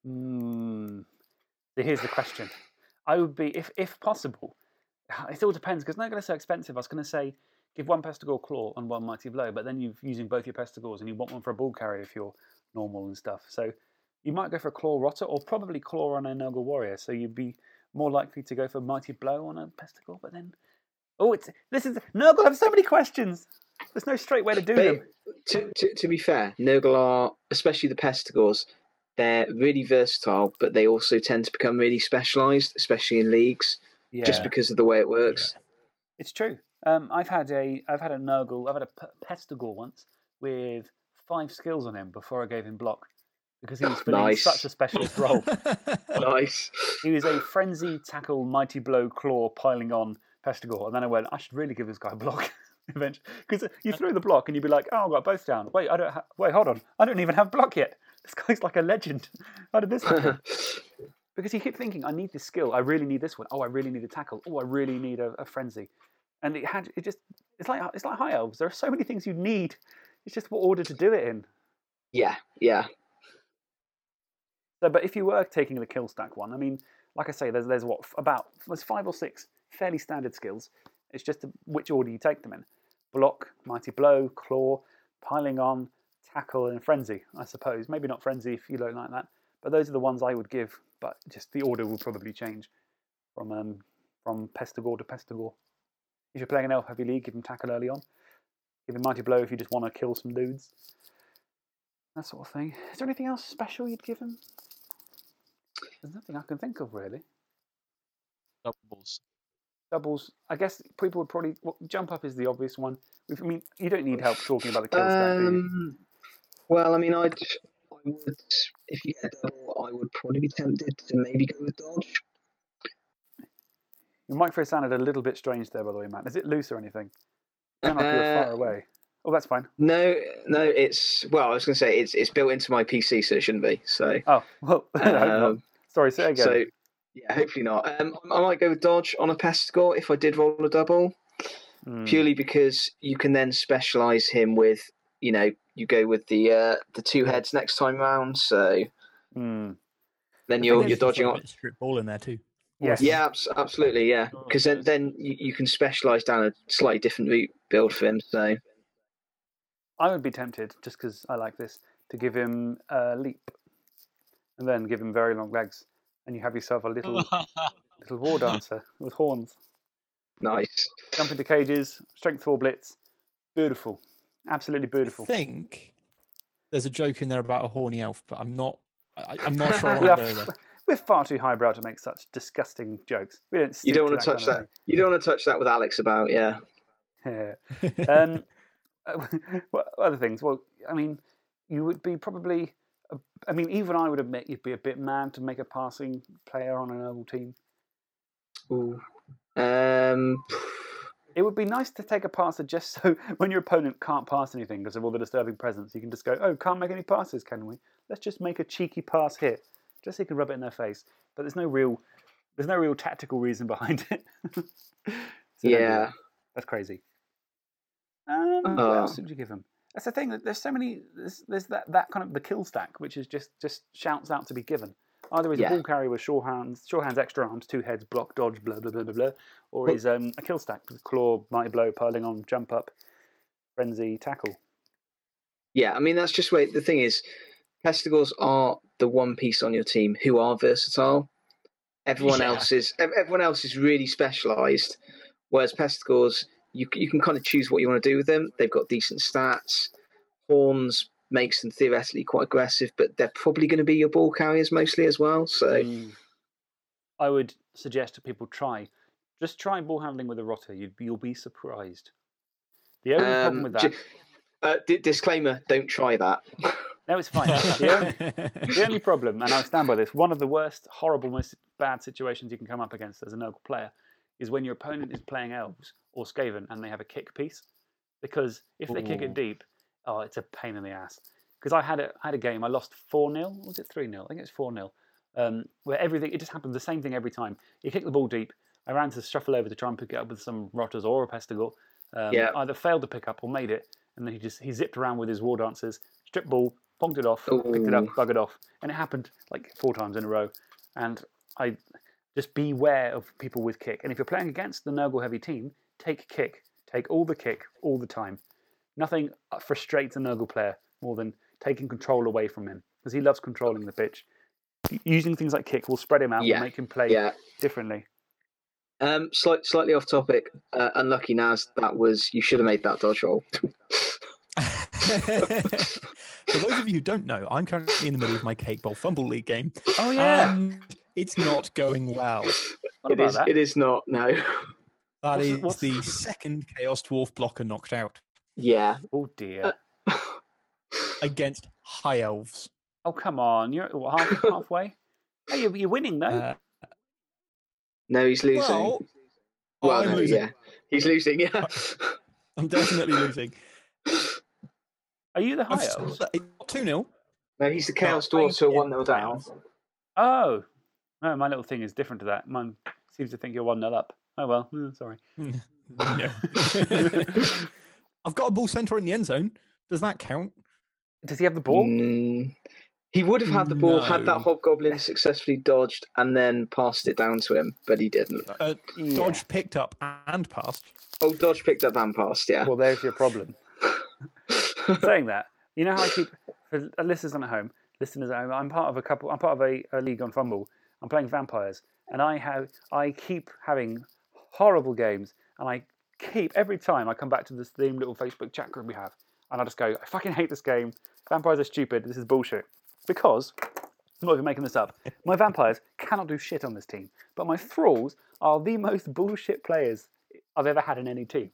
Mm, so here's the question. I would be, if if possible, it all depends because Nurgle is so expensive. I was going to say give one Pestigor Claw and one Mighty Blow, but then you're using both your Pestigors and you want one for a ball carrier if you're normal and stuff. So you might go for a Claw Rotter or probably Claw on a Nurgle Warrior. So you'd be more likely to go for Mighty Blow on a Pestigor, but then. Oh, it's this is Nurgle have so many questions. There's no straight way to do But them. to, to, to be fair, Nurgle are, especially the Pestigors, they're really versatile, but they also tend to become really specialised, especially in leagues, Yeah. just because of the way it works. It's true. Um, I've had a I've had a Nurgle, I've had a P- Pestigor once with five skills on him before I gave him block because he was filling Nice. such a specialist role. Nice. he was a frenzy tackle, mighty blow, claw piling on Pestigor, and then I went, I should really give this guy a block. Eventually, because you throw the block and you'd be like, "Oh, I got both down." Wait, I don't. Ha- wait, hold on. I don't even have block yet. This guy's like a legend. How did this happen? because he kept thinking, I need this skill. I really need this one. Oh, I really need a tackle. Oh, I really need a, a frenzy. And it had it just it's like it's like high elves. There are so many things you need. It's just what order to do it in. yeah, yeah. So, but if you were taking the kill stack one, I mean, like I say, there's there's what about there's five or six fairly standard skills. It's just which order you take them in: block, mighty blow, claw, piling on, tackle, and frenzy. I suppose maybe not frenzy if you don't like that, but those are the ones I would give. But just the order will probably change from um, from Pestigor to Pestigor. If you're playing an elf heavy league, give him tackle early on. Give him mighty blow if you just want to kill some dudes. That sort of thing. Is there anything else special you'd give him? There's nothing I can think of really. doubles. Doubles. I guess people would probably well, jump up is the obvious one. I mean, you don't need help talking about the kill stack. Um, well, I mean, I'd, I would, if you get a double, I would probably be tempted to maybe go with dodge. Your microphone sounded a little bit strange there, by the way, Matt. Is it loose or anything? Sound like you were far Uh, away. Oh, that's fine. No, no, it's well, I was going to say it's it's built into my PC, so it shouldn't be. So, Oh, well, I hope not. um, sorry, say again. so yeah, hopefully not. Um, I might go with dodge on a Pestigor if I did roll a double. Hmm. purely because you can then specialize him with you know you go with the uh, the two heads next time round so Hmm. then you're you're dodging a on strip ball in there too. Yes. yeah abs- absolutely yeah Oh, because then then you, you can specialize down a slightly different route build for him so I would be tempted, just because I like this, to give him a leap, and then give him very long legs, and you have yourself a little little war dancer with horns. nice Jump into cages, strength four blitz, beautiful, absolutely beautiful. I think there's a joke in there about a horny elf, but I'm not. I, I'm not sure. I We want are to go f- we're far too highbrow to make such disgusting jokes. We don't. you don't want to that touch kind that you don't want to touch that with alex about yeah there. there. um, what other things? Well, I mean, you would be probably. I mean, even I would admit you'd be a bit mad to make a passing player on an oval team. Ooh. um It would be nice to take a passer just so when your opponent can't pass anything because of all the disturbing presence, you can just go, "Oh, can't make any passes, can we? Let's just make a cheeky pass hit, just so you can rub it in their face." But there's no real, there's no real tactical reason behind it. So yeah that. that's crazy. Um, what Oh. else did you give them? That's the thing. that There's so many. There's, there's that, that kind of the kill stack, which is just just shouts out to be given. Either he's Yeah. a ball carrier with sure hands, sure hands, extra arms, two heads, block, dodge, blah blah blah blah blah, or he's um, a kill stack with claw, mighty blow, piling on, jump up, frenzy, tackle. yeah i mean that's just where the thing is pestigors are the one piece on your team who are versatile everyone Yeah. else is everyone else is really specialized whereas pestigors you, you can kind of choose what you want to do with them they've got decent stats horns makes them theoretically quite aggressive but they're probably going to be your ball carriers mostly as well so Mm. I would suggest to people try just try ball handling with a rotter. You'd, you'll be surprised. The only problem Um, with that, uh, di- disclaimer: Don't try that. no, it's fine. the, only, the only problem, and I stand by this, one of the worst, horrible, most bad situations you can come up against as a Nurgle player is when your opponent is playing elves or Skaven and they have a kick piece. Because if they kick it deep, oh, it's a pain in the ass. Because I had a, had a game, I lost 4 0. Was it 3 0? I think it's 4 0. Um, where everything, it just happened the same thing every time. You kick the ball deep. I ran to shuffle over to try and pick it up with some rotters or a pestigor. Um, Yeah. Either failed to pick up or made it. And then he just he zipped around with his war dancers, stripped ball, ponged it off, picked it up, Ooh. buggered off. And it happened like four times in a row. And I just beware of people with kick. And if you're playing against the Nurgle heavy team, take kick. Take all the kick all the time. Nothing uh, frustrates a Nurgle player more than taking control away from him because he loves controlling the pitch. Using things like kick will spread him out Yeah, and make him play Yeah. differently. Um, slight, slightly off topic. Uh, unlucky Naz. That was you should have made that dodge roll. For those of you who don't know, I'm currently in the middle of my Cake Bowl Fumble League game. Oh yeah, and it's not going well. What it is. That? It is not. No. That What's- is what's- the second Chaos Dwarf blocker knocked out Yeah. Oh dear. Uh, against High Elves. oh come on, you're what, half, halfway. Hey, you're, you're winning though. Uh, No, he's losing. well, Well, I'm no, losing. yeah, he's losing. Yeah. I'm definitely losing. Are you the high elves? 2 0. no, he's the Chaos playing Dwarf, so in one 0 down. Oh, no, my little thing is different to that. Mine seems to think you're one 0 up. Oh well, mm, sorry. I've got a bull centaur in the end zone. Does that count? Does he have the ball? Mm, he would have had the ball had that Hobgoblin successfully dodged and then passed it down to him, but he didn't. Uh, Yeah. Dodge picked up and passed. Oh, Dodge picked up and passed. Yeah. Well, there's your problem. Saying that, you know how I keep for listeners at home, listeners at home. I'm part of a couple. I'm part of a, a league on Fumble. I'm playing vampires, and I have I keep having horrible games, and I keep every time I come back to this same little Facebook chat group we have, and I just go, I fucking hate this game. Vampires are stupid. This is bullshit. Because I'm not even making this up. My vampires cannot do shit on this team, but my thralls are the most bullshit players I've ever had in any team.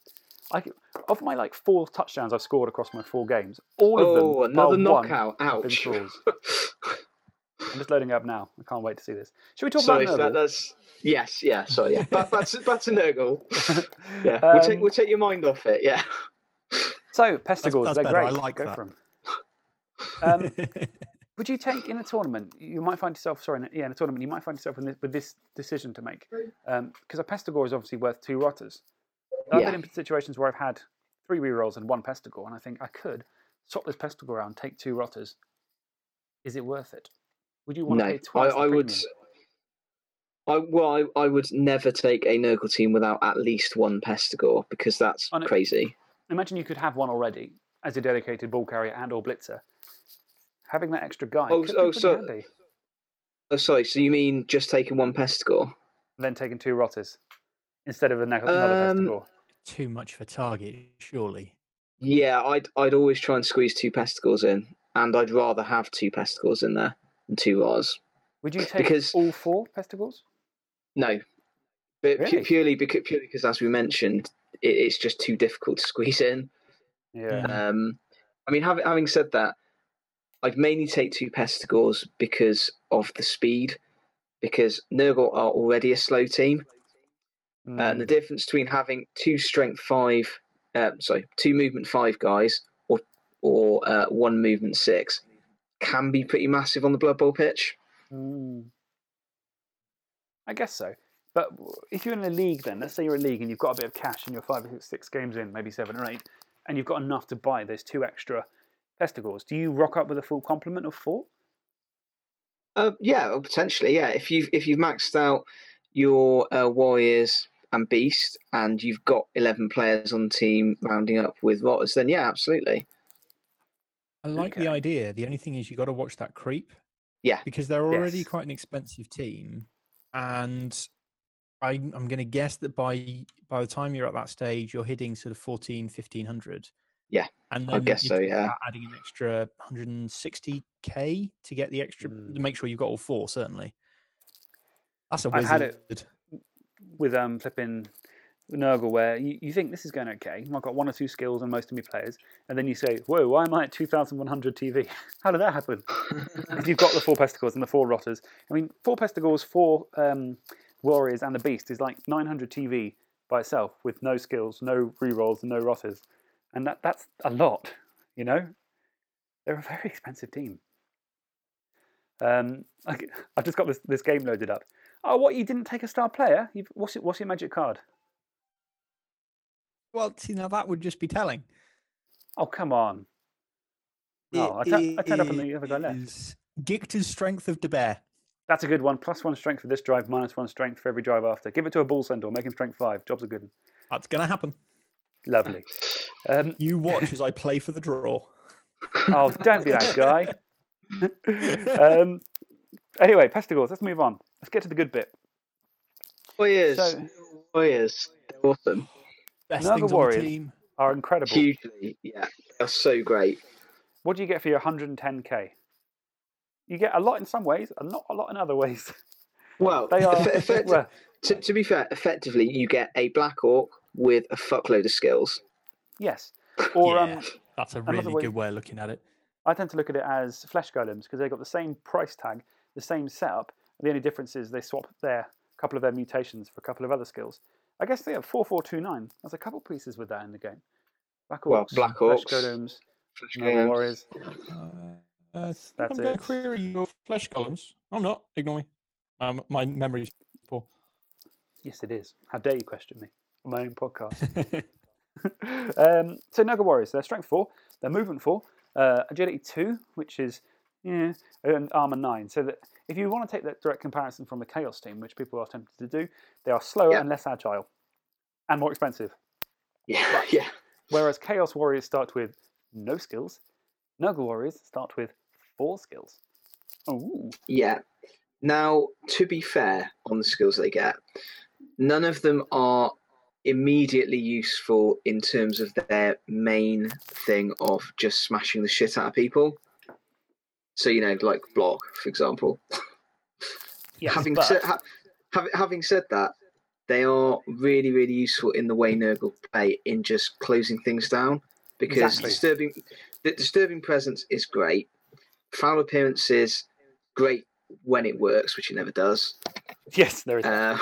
I, of my like four touchdowns I've scored across my four games, all of them, Oh, another one, knockout. have been Ouch. thralls. I'm just loading it up now. I can't wait to see this. Should we talk Sorry, about that, Nurgle? that's yes, yeah. Sorry, yeah. Back, back, to, back to Nurgle. Yeah, we'll take Um, we'll take your mind off it. Yeah. So pestigors, that's they're better, I great. like Go that. for 'em. Um, would you take in a tournament? You might find yourself sorry, in a- yeah, in a tournament, you might find yourself in this, with this decision to make because a pestigor is obviously worth two rotters. I've Yeah. been in situations where I've had three rerolls and one pestigor, and I think I could swap this pestigor around, take two rotters. Is it worth it? Would you want No, to pay I, twice? I the would. I well, I, I would never take a Nurgle team without at least one Pestigor because that's I know- crazy. Imagine you could have one already as a dedicated ball carrier and or blitzer. Having that extra guy Oh, oh, so- handy. Oh, sorry. So you mean just taking one Pestigor? Then taking two rotters instead of ano- another Um, pestigor. Too much for target, surely. Yeah, I'd I'd always try and squeeze two pestigors in, and I'd rather have two pestigors in there than two Rars. Would you take because- all four pestigors? No, but pu- Really? purely because purely because as we mentioned, it, it's just too difficult to squeeze in. Yeah. Um, I mean, having having said that, I'd mainly take two pestigors because of the speed, because Nurgle are already a slow team, and the Mm. difference between having two strength five, uh, sorry, two movement five guys or or uh, one movement six can be pretty massive on the Blood Bowl pitch. Mm. I guess so. But if you're in a league, then let's say you're a league and you've got a bit of cash and you're five or six games in, maybe seven or eight, and you've got enough to buy those two extra pestigors. Do you rock up with a full complement of four? Uh, yeah, potentially. Yeah, if you've if you've maxed out your uh, warriors and beast, and you've got eleven players on the team rounding up with rotters, then yeah, absolutely. I like Okay. the idea. The only thing is you got to watch that creep. Yeah. Because they're already Yes. quite an expensive team, and I, I'm going to guess that by by the time you're at that stage, you're hitting sort of 14, 1500. Yeah, and I then guess you're so, yeah. Adding an extra 160k to get the extra Mm. to make sure you've got all four. Certainly. That's a I've wizard. had it. With um flipping Nurgle where you, you think this is going okay. I've got one or two skills on most of my players, and then you say, "Whoa, why am I at 2,100 TV? How did that happen?" if you've got the four pestigors and the four rotters, I mean, four pestigors, four um, warriors, and the beast is like 900 TV by itself with no skills, no rerolls, and no rotters, and that that's a lot. You know, they're a very expensive team. Um, I, I've just got this, this game loaded up. Oh, what? You didn't take a star player? You've, what's, it, what's your magic card? Well, see, now that would just be telling. Oh, come on. Oh, I, tu- turned up and the other guy left. Gikta's Strength of the Bear. That's a good one. Plus one strength for this drive, minus one strength for every drive after. Give it to a bull centaur, make him strength five. Job's a good one. That's going to happen. Lovely. Um, You watch as I play for the draw. oh, don't be that guy. um, anyway, pestigors, let's move on. Let's get to the good bit. Warriors, So- Warriors, they're awesome. Best Nurgle things on Warriors. the team. Are incredible. Hugely, yeah, they're so great. What do you get for your 110k? You get a lot in some ways, and not a lot in other ways. Well, They are. effe- effect- well, to, to be fair, effectively, you get a Black Orc with a fuckload of skills. yes. Or Yeah. um, That's a another really way- good way of looking at it. I tend to look at it as flesh golems because they've got the same price tag, the same setup. And the only difference is they swap their couple of their mutations for a couple of other skills. I guess they have four four two nine. There's a couple pieces with that in the game. Black Well, Orcs, flesh golems, Flesh golems. warriors. Uh, uh, I think That's I'm going it. to query your flesh Golems. I'm not. Ignore me. Um, my memory's poor. Yes, it is. How dare you question me on my own podcast? um, so Nurgle Warriors, they're strength four, they're movement four, uh, agility two, which is yeah, and armor nine. So that if you want to take that direct comparison from the Chaos team, which people are tempted to do, they are slower Yeah. and less agile, and more expensive. Yeah, yeah. Whereas Chaos Warriors start with no skills, Nurgle Warriors start with four skills. Oh, Yeah. Now, to be fair on the skills they get, none of them are immediately useful in terms of their main thing of just smashing the shit out of people. So, you know, like block, for example. yes, having, but, said, ha- having, having said that, they are really, really useful in the way Nurgle play in just closing things down because Exactly. disturbing the disturbing presence is great. Foul appearances, great when it works, which it never does. yes, there is. Uh,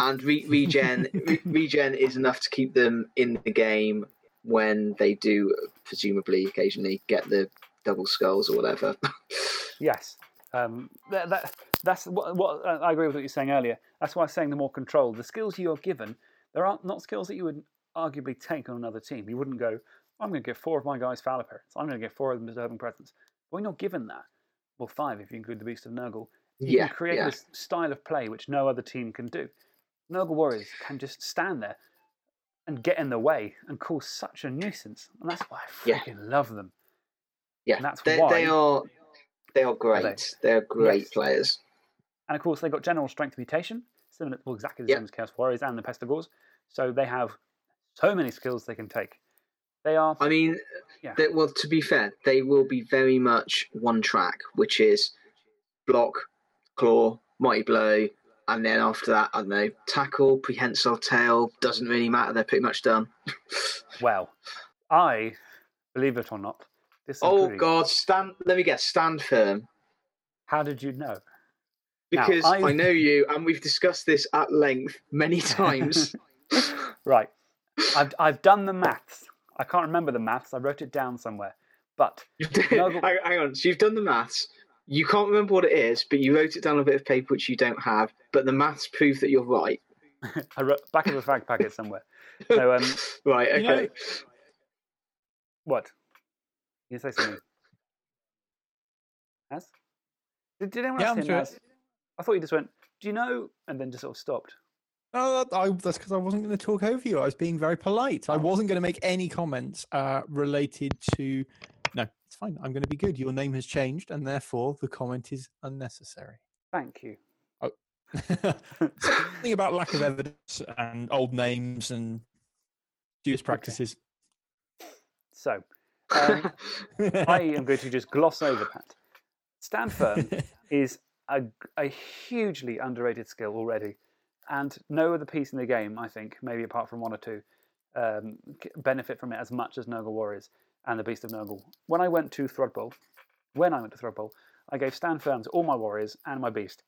and re- regen, re- regen is enough to keep them in the game when they do, presumably, occasionally get the double skulls or whatever. Yes, um, that, that, that's what, what uh, I agree with what you're saying earlier. That's why I'm saying the more control. The skills you're given, there aren't not skills that you would arguably take on another team. You wouldn't go, I'm going to give four of my guys foul appearance. I'm going to give four of them disturbing presence. But when you're given that, well, five if you include the Beast of Nurgle, you yeah, can create yeah. this style of play which no other team can do. Nurgle Warriors can just stand there and get in the way and cause such a nuisance. And that's why I Yeah. love them. Yeah, And that's they, why- they are they are great. They? are great Yes. players. And of course, they've got general strength mutation, similar, well, exactly the Yep. same as Chaos Warriors and the Pestigors. So they have so many skills they can take. They are, I mean, Yeah. they, well, to be fair, they will be very much one track, which is block, claw, mighty blow, and then after that, I don't know, tackle, prehensile tail. Doesn't really matter. They're pretty much done. well, I, believe it or not, Oh. God, stand. Let me guess. Stand firm, How did you know? Now, because I- I know you, and we've discussed this at length many times. right. I've, I've done the maths. I can't remember the maths. I wrote it down somewhere. But No, but- hang, hang on. So you've done the maths. You can't remember what it is, but you wrote it down on a bit of paper which you don't have. But the maths prove that you're right. I wrote back of a fag packet somewhere. So, um, right. You Okay. know- what? You say something. As? Did, did anyone Yeah, else I'm say sure. Naz? I thought you just went, do you know? And then just sort of stopped. No, that, I, that's because I wasn't going to talk over you. I was being very polite. I wasn't going to make any comments uh, related to. No, it's fine. I'm going to be good. Your name has changed, and therefore the comment is unnecessary. Thank you. Oh. Something about lack of evidence and old names and dubious practices. So, um, I am going to just gloss over that. Stand firm is a, a hugely underrated skill already. And no other piece in the game, I think, maybe apart from one or two, um, benefit from it as much as Nurgle Warriors and the Beast of Nurgle. When I went to Thrudball, when I went to Thrudball, I gave stand firm to all my Warriors and my Beast.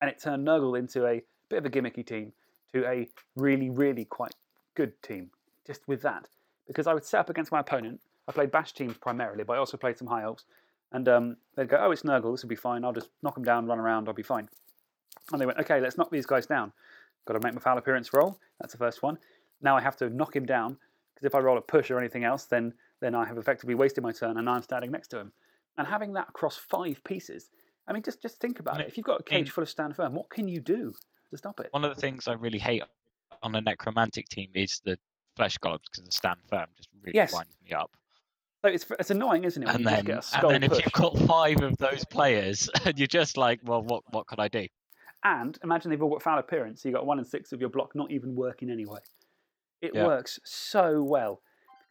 And it turned Nurgle into a bit of a gimmicky team to a really, really quite good team just with that. Because I would set up against my opponent. I played Bash teams primarily, but I also played some High Elves. And um, they'd go, oh, it's Nurgle, this will be fine. I'll just knock them down, run around, I'll be fine. And they went, okay, let's knock these guys down. Got to make my foul appearance roll. That's the first one. Now I have to knock him down because if I roll a push or anything else, then, then I have effectively wasted my turn and now I'm standing next to him. And having that across five pieces, I mean, just, just think about it. If you've got a cage full of stand firm, what can you do to stop it? One of the things I really hate on a necromantic team is the flesh golems because the stand firm just really Yes. winds me up. So it's, it's annoying, isn't it? And then, and then if push. you've got five of those players, and you're just like, well, what what could I do? And imagine they've all got foul appearance, so you've got one in six of your block not even working anyway. It Yeah. works so well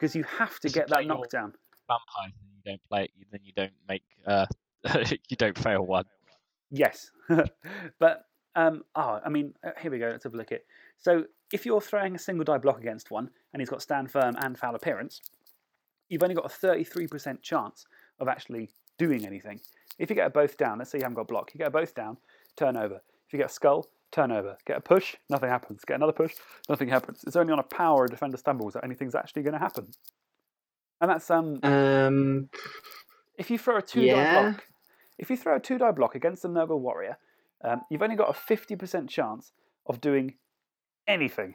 because you have to get that knockdown. Vampire, then you don't play it, then you don't make, uh, you don't fail one. Yes. but, um, oh, I mean, uh, here we go. Let's have a look at it. So if you're throwing a single die block against one and he's got stand firm and foul appearance, you've only got a 33% chance of actually doing anything. If you get a both down, let's say you haven't got block, you get a both down, turnover. If you get a skull, turnover. Get a push, nothing happens. Get another push, nothing happens. It's only on a power or defender stumbles that anything's actually going to happen. And that's um, Um, if you throw a two Yeah. die block, if you throw a two die block against a Nurgle warrior, um, you've only got a fifty percent chance of doing anything,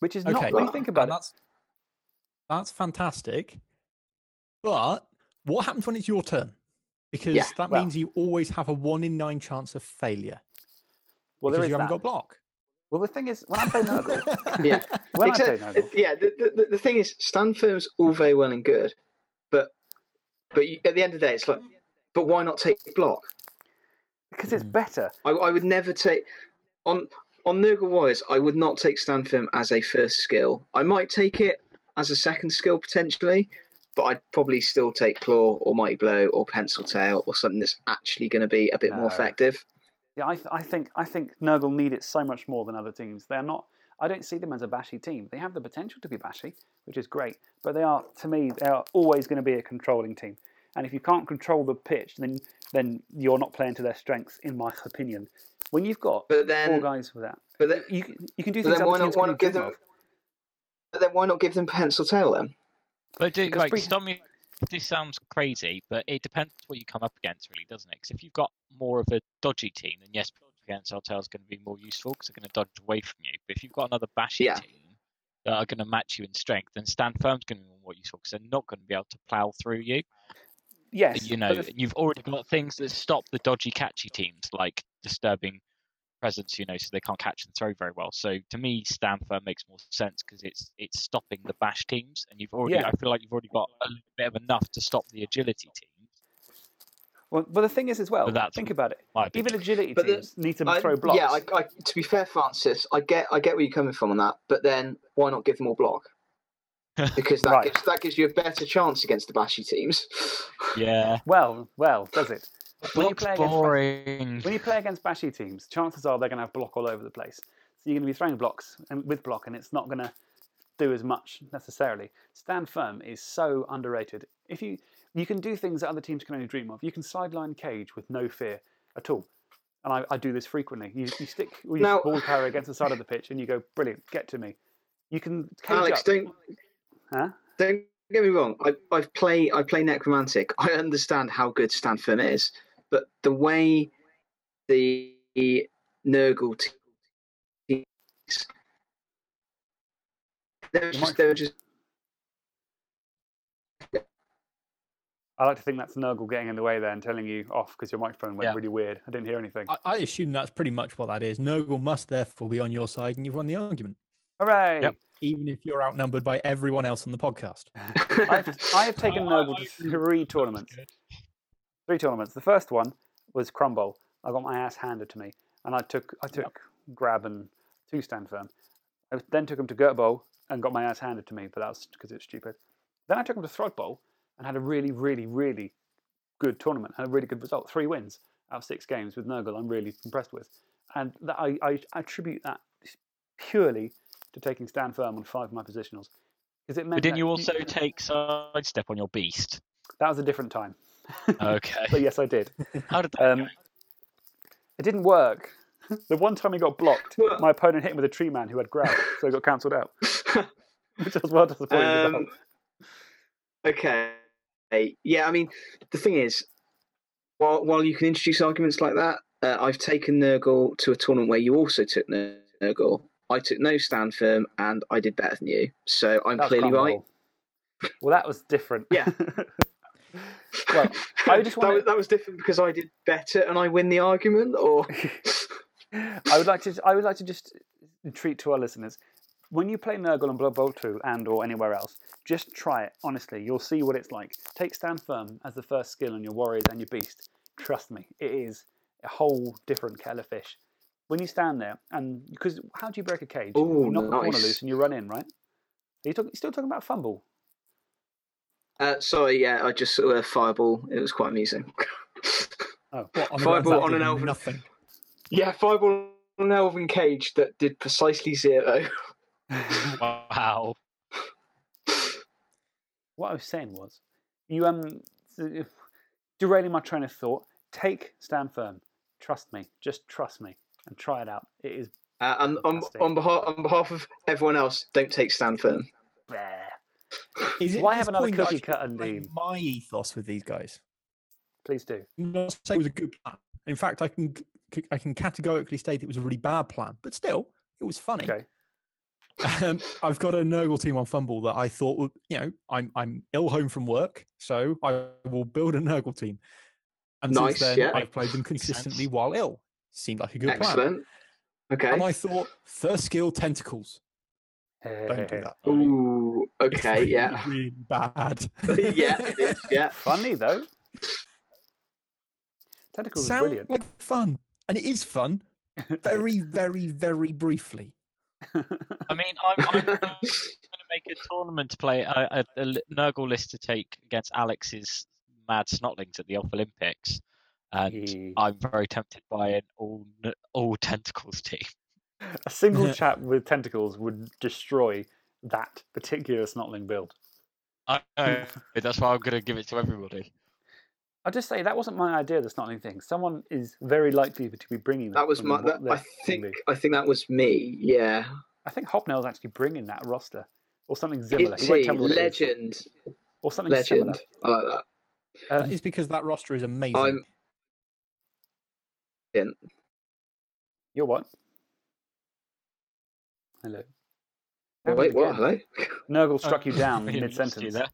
which is not Okay, when you think about And it. that's that's fantastic. But what happens when it's your turn? Because Yeah, that well- means you always have a one in nine chance of failure. Well, there because is you haven't that. got block. Well, the thing is, when I play Nurgle, yeah. when I play Nurgle, yeah, the, the, the thing is, stand firm's all very well and good, but but you, at the end of the day, it's like, but why not take block? because it's Mm. better. I, I would never take on on Nurgle Warriors. I would not take stand firm as a first skill. I might take it as a second skill potentially, but I'd probably still take claw or mighty blow or prehensile tail or something that's actually going to be a bit No. more effective. Yeah, I, th- I think I think Nurgle need it so much more than other teams. They're not. I don't see them as a bashy team. They have the potential to be bashy, which is great, but they are, to me, they are always going to be a controlling team. And if you can't control the pitch, then then you're not playing to their strengths, in my opinion. When you've got But four then, guys with that, but then, you you can do but things then other why not teams why can not give them? of. But then why not give them prehensile tail then? But do, Because like, free- stop me if this sounds crazy, but it depends what you come up against, really, doesn't it? Because if you've got more of a dodgy team, then yes, against Altair is going to be more useful because they're going to dodge away from you. But if you've got another bashy Yeah. team that are going to match you in strength, then stand firm's going to be more useful because they're not going to be able to plow through you. Yes, you know, and you've already got things that stop the dodgy, catchy teams, like disturbing presence, you know, so they can't catch and throw very well. So to me, stand firm makes more sense because it's it's stopping the bash teams, and you've already, Yeah. I feel like you've already got a little bit of enough to stop the agility teams. well, but the thing is as well. Think about it. Even agility But the- teams need to I- throw blocks. Yeah, I, I, to be fair, Francis, I get I get where you're coming from on that, but then why not give them more block? Because that Right. gives that gives you a better chance against the bashy teams. Yeah, Well, well, does it? When you play against Bash- When you play against bashy teams, chances are they're going to have block all over the place. So you're going to be throwing blocks and with block, and it's not going to do as much necessarily. Stand firm is so underrated. If you you can do things that other teams can only dream of. You can sideline cage with no fear at all. And I, I do this frequently. You, you stick your Now- ball carrier against the side of the pitch, and you go, brilliant, get to me. You can cage Alex, up. don't Huh? don't get me wrong. I I play I play necromantic. I understand how good stand firm is, but the way the Nurgle teams they're just, they're just I like to think that's Nurgle getting in the way there and telling you off because your microphone went Yeah. really weird. I didn't hear anything. I, I assume that's pretty much what that is. Nurgle must therefore be on your side, and you've won the argument, Hooray! Yep. even if you're outnumbered by everyone else on the podcast. I've, I have taken I- I- Nurgle to three tournaments. Three tournaments. The first one was Crumble. I got my ass handed to me, and I took I took Grab and two stand firm. I then took him to Gurt Bowl and got my ass handed to me, but that was because it's stupid. Then I took him to Thrudball and had a really, really, really good tournament. Had a really good result, three wins. out of six games with Nurgle, I'm really impressed with, and that I, I attribute that purely to taking stand firm on five of my positionals. Because it meant But didn't you also take sidestep on your beast? that was a different time. Okay. but yes, I did. How did that Um, go? it didn't work. the one time he got blocked, Well- my opponent hit him with a tree man who had growl, so he got cancelled out, which I was well disappointed about. Um, okay. Yeah, I mean, the thing is, while while you can introduce arguments like that, uh, I've taken Nurgle to a tournament where you also took Nur- Nurgle. I took no stand firm, and I did better than you. So I'm That was clearly right. Well, that was different. Yeah. well, I just that, want was, that was different because I did better and I win the argument, or I would like to. I would like to just treat to our listeners. When you play Nurgle and Blood Bowl 2 and or anywhere else, just try it. Honestly, you'll see what it's like. Take Stand Firm as the first skill on your Warriors and your Beast. Trust me, it is a whole different kettle of fish. When you stand there, and because how do you break a cage? Ooh, you knock a corner loose and you run in, right? Are you, talk, you still talking about fumble? Uh, sorry, yeah, I just saw a fireball. It was quite amusing. Oh, What, on, Fireball on an elven- Nothing. yeah, fireball on an elven cage that did precisely zero. Wow. what I was saying was, you um, derailing my train of thought. Take stand firm. Trust me. Just trust me and try it out. It is. Uh, and on, on behalf on behalf of everyone else, don't take stand firm. bleh. Is it Why have this another I cookie should cut, explain Undine? My ethos with these guys. Please do. I'm not saying it was a good plan. In fact, I can I can categorically state it was a really bad plan, but still, it was funny. Okay. Um, I've got a Nurgle team on Fumble that I thought would, you know, I'm I'm ill home from work, so I will build a Nurgle team. And Nice, since then, yeah. I've played them consistently while ill. Seemed like a good plan. Excellent. Okay. And I thought, first skill, tentacles. Eh, Don't eh, do eh. that. Ooh. It's Okay. really, Yeah. really bad. yeah. It is. Yeah. Funny though. Tentacles is Sounds brilliant. like fun, and it is fun. Very, very, very briefly. I mean, I'm, I'm going to make a tournament to play uh, a, a, a Nurgle list to take against Alex's Mad Snotlings at the Elf Olympics, and He- I'm very tempted by an all all tentacles team. A single chap with tentacles would destroy that particular snotling build. I know. That's why I'm going to give it to everybody. I'll just say that wasn't my idea. The snotling thing. Someone is very likely to be bringing that. That was my. That, I think. I think that was me. Yeah. I think Hobnail's actually bringing that roster or something similar. Is He won't tell me what it is. Legend. or something Legend. I like that. Um, is because that roster is amazing. I'm. you're what? Hello. Oh, wait, what? Hello? Nurgle struck you down We mid lost you sentence. there.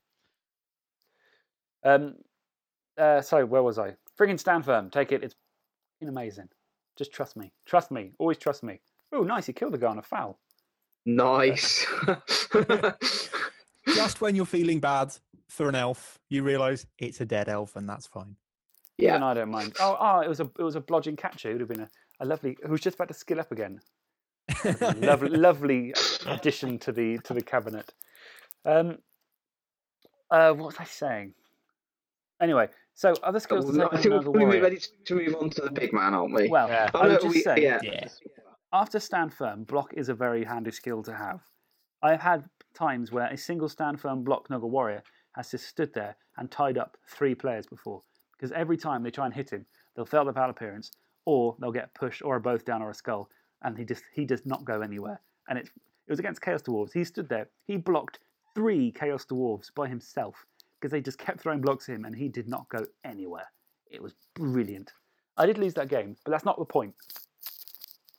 Um, uh, sorry, where was I? Friggin' stand firm. Take it. It's fucking amazing. Just trust me. Trust me. Always trust me. Oh, nice. He killed the guy on a foul. Nice. Just when you're feeling bad for an elf, you realise it's a dead elf, and that's fine. yeah. Even I don't mind. Oh, oh, it was a it was a blodging catcher. It would have been a, a lovely. Who was just about to skill up again. lovely, lovely addition to the to the cabinet. Um, uh, what was I saying? Anyway, so other skills to take I think we're probably Warrior. ready to move on to the big man, aren't we? Well, Yeah. Oh, I would just we- say, yeah. Yeah. after stand firm, block is a very handy skill to have. I've had times where a single stand firm block Nurgle Warrior has just stood there and tied up three players before. Because every time they try and hit him, they'll fail their battle appearance, or they'll get pushed or a both down or a skull, and he just he does not go anywhere. And it's it was against Chaos Dwarves. He stood there, he blocked three Chaos Dwarves by himself because they just kept throwing blocks at him and he did not go anywhere. It was brilliant. I did lose that game, but that's not the point.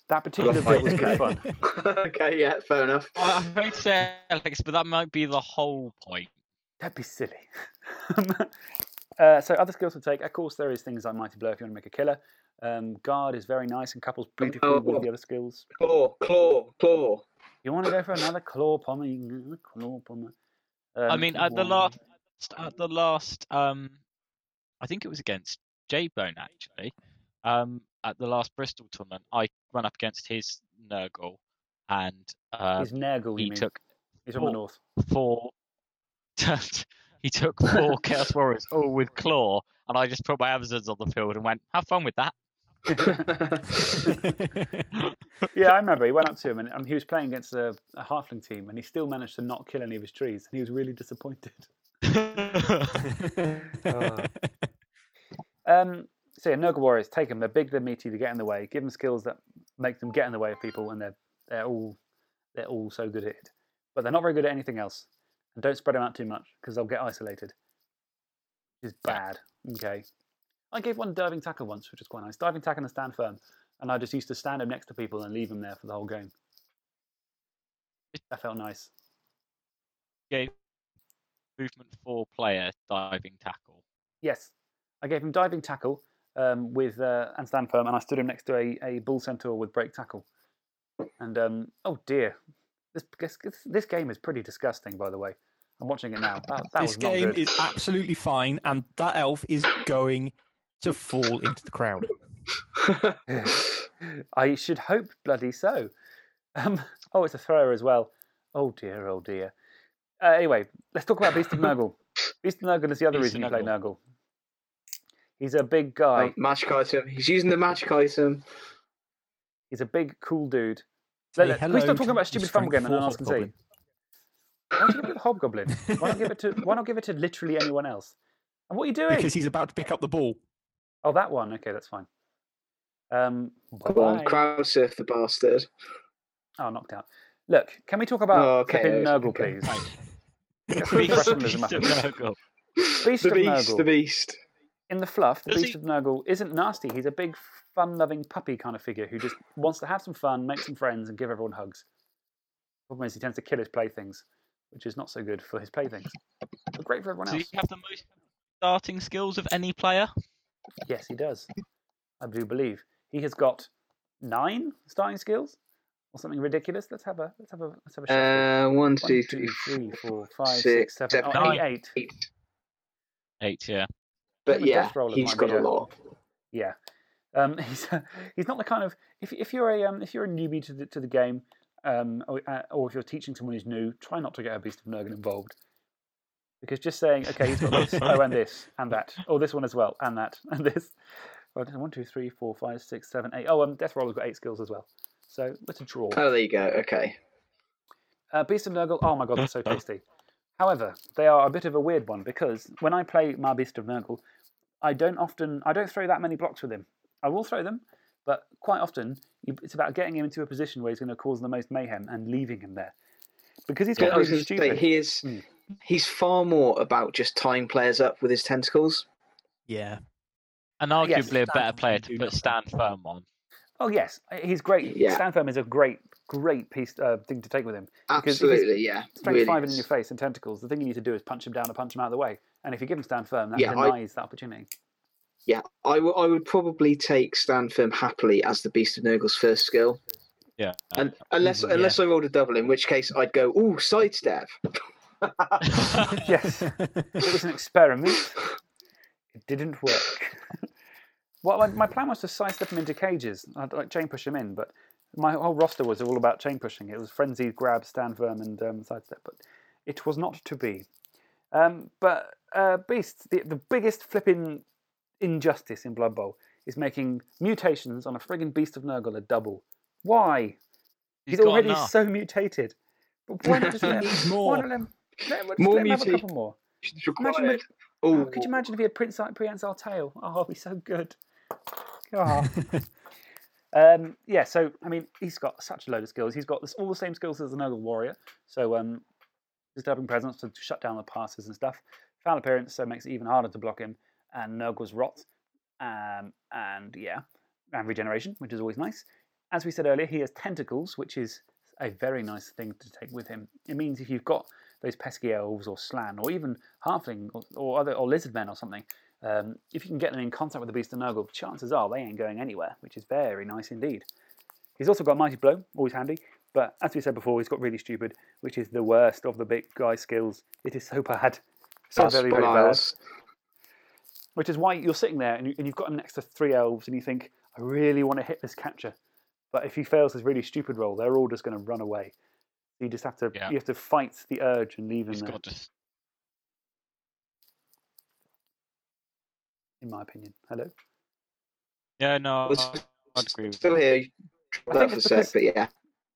That particular bit was good fun. okay, yeah, fair enough. I- I'm going to say Alex, but that might be the whole point. That'd be silly. uh, so other skills to take. Of course, there is things like Mighty Blow if you want to make a killer. Um, guard is very nice and couples beautifully oh, with the other skills. Claw, claw, claw. You want to go for another claw pommer? You claw pommer. Um, I mean, at the last, at the last, um, I think it was against J Bone actually. Um, at the last Bristol tournament, I ran up against his Nurgle, and uh, He's Nergal, you he mean? took He's from the north. four he took four Chaos Warriors, all with Claw, and I just put my Amazons on the field and went, have fun with that. yeah, I remember he went up to him and um, he was playing against a, a halfling team and he still managed to not kill any of his trees and he was really disappointed. Um, so yeah, Nurgle Warriors, take them. They're big, they're meaty, they get in the way. Give them skills that make them get in the way of people, and they're they're all they're all so good at it. But they're not very good at anything else. And don't spread them out too much because they'll get isolated. Which is bad. Okay. I gave one diving tackle once, which was quite nice. Diving tackle and stand firm, and I just used to stand him next to people and leave him there for the whole game. That felt nice. Gave movement four player diving tackle. Yes, I gave him diving tackle um, with uh, and stand firm, and I stood him next to a, a bull centaur with break tackle. And um, oh dear, this, this this game is pretty disgusting. By the way, I'm watching it now. That, that this was game good. is absolutely fine, and that elf is going to fall into the crowd. I should hope bloody so. Um, oh, it's a thrower as well. Oh dear, oh dear. Uh, anyway, let's talk about Beast of Nurgle. Beast of Nurgle is the other Beast reason of you play Nurgle. Nurgle. He's a big guy. Um, magic item. He's using the magic item. He's a big, cool dude. Say Let, can hello we stop to talking about stupid strength Fumblegan and four then ask and see? Why don't you give it to Hobgoblin? Why not give it to Why not give it to literally anyone else? And what are you doing? Because he's about to pick up the ball. Oh, that one. Okay, that's fine. Um, Come on, bye-bye. crowd surf the bastard. Oh, knocked out. Look, can we talk about Oh, okay, flipping okay. Please? Get Beast, professionalism Beast of in this. Nurgle. Beast the of beast, Nurgle. the beast. In the fluff, the Does Beast he- of Nurgle isn't nasty. He's a big, fun-loving puppy kind of figure who just wants to have some fun, make some friends, and give everyone hugs. Problem is, he tends to kill his playthings, which is not so good for his playthings. But great for everyone Does else. he have the most starting skills of any player? Yes, he does. I do believe he has got nine starting skills or something ridiculous. Let's have a let's have a let's have a shuffle. Uh, one, One, two, two, three, three, four, five, six, six, seven, seven, oh, eight. eight, eight. eight. Eight, yeah. But yeah, he's got a a- lot. Yeah, um, he's he's not the kind of if if you're a um, if you're a newbie to the to the game, um, or, uh, or if you're teaching someone who's new, try not to get a Beast of Nurgle involved. Because just saying, okay, he's got this, oh, and this, and that, oh, this one as well, and that, and this. Well, one, two, three, four, five, six, seven, eight. Oh, um, Death Roller's got eight skills as well. So it's a draw. Oh, there you go. Okay. Uh, Beast of Nurgle, oh my god, they're so tasty. However, they are a bit of a weird one because when I play my Beast of Nurgle, I don't often, I don't throw that many blocks with him. I will throw them, but quite often it's about getting him into a position where he's going to cause the most mayhem and leaving him there. Because he's Yeah, got I was really going say, stupid. he is. Hmm. He's far more about just tying players up with his tentacles. Yeah. And Yes, arguably a better player to put nothing. stand firm on. Oh yes, he's great. Yeah. Stand firm is a great, great piece uh, thing to take with him. Because if he's Absolutely, yeah. Strength really five in your face and tentacles. The thing you need to do is punch him down or punch him out of the way. And if you give him stand firm, that Yeah, I- denies that opportunity. Yeah, I would probably take stand firm happily as the Beast of Nurgle's first skill, Yeah. and unless Mhm, unless I rolled a double, in which case I'd go ooh sidestep. Yes. It was an experiment. It didn't work. well, my, my plan was to sidestep them into cages. I'd like chain push them in, but my whole roster was all about chain pushing. It was frenzied, grab, stand firm, and um, sidestep, but it was not to be. Um, but uh, Beast, the, the biggest flipping injustice in Blood Bowl is making mutations on a friggin' Beast of Nurgle a double. Why? He's, got already enough. so mutated. But why not just He let, needs why more. not let him, let, him- More let him have a couple more? Imagine required. Oh, Oh, could you imagine if he had Prince Prehensile tail? Oh, it'd be so good. Oh. um, yeah, so I mean, he's got such a load of skills. He's got this, all the same skills as the Nurgle Warrior. So, um, disturbing presence to shut down the passes and stuff. Foul appearance, so it makes it even harder to block him. And Nurgle's rot, um, and yeah, and regeneration, which is always nice. As we said earlier, he has tentacles, which is a very nice thing to take with him. It means if you've got those pesky elves or slan or even halfling or, or other or lizard men or something, um, if you can get them in contact with the beast of Nurgle, chances are they ain't going anywhere, which is very nice indeed. He's also got mighty blow, always handy. But as we said before, he's got really stupid, which is the worst of the big guy skills. It is so bad, so that's very very bad. Which is why you're sitting there and, you, and you've got him next to three elves, and you think, I really want to hit this catcher. But if he fails his really stupid roll, they're all just going to run away. You just have to Yeah. you have to fight the urge and leave him He's there. got just in my opinion. Hello. Yeah, no, Was- I- I'd agree Still here. I think it's sec, because- but yeah.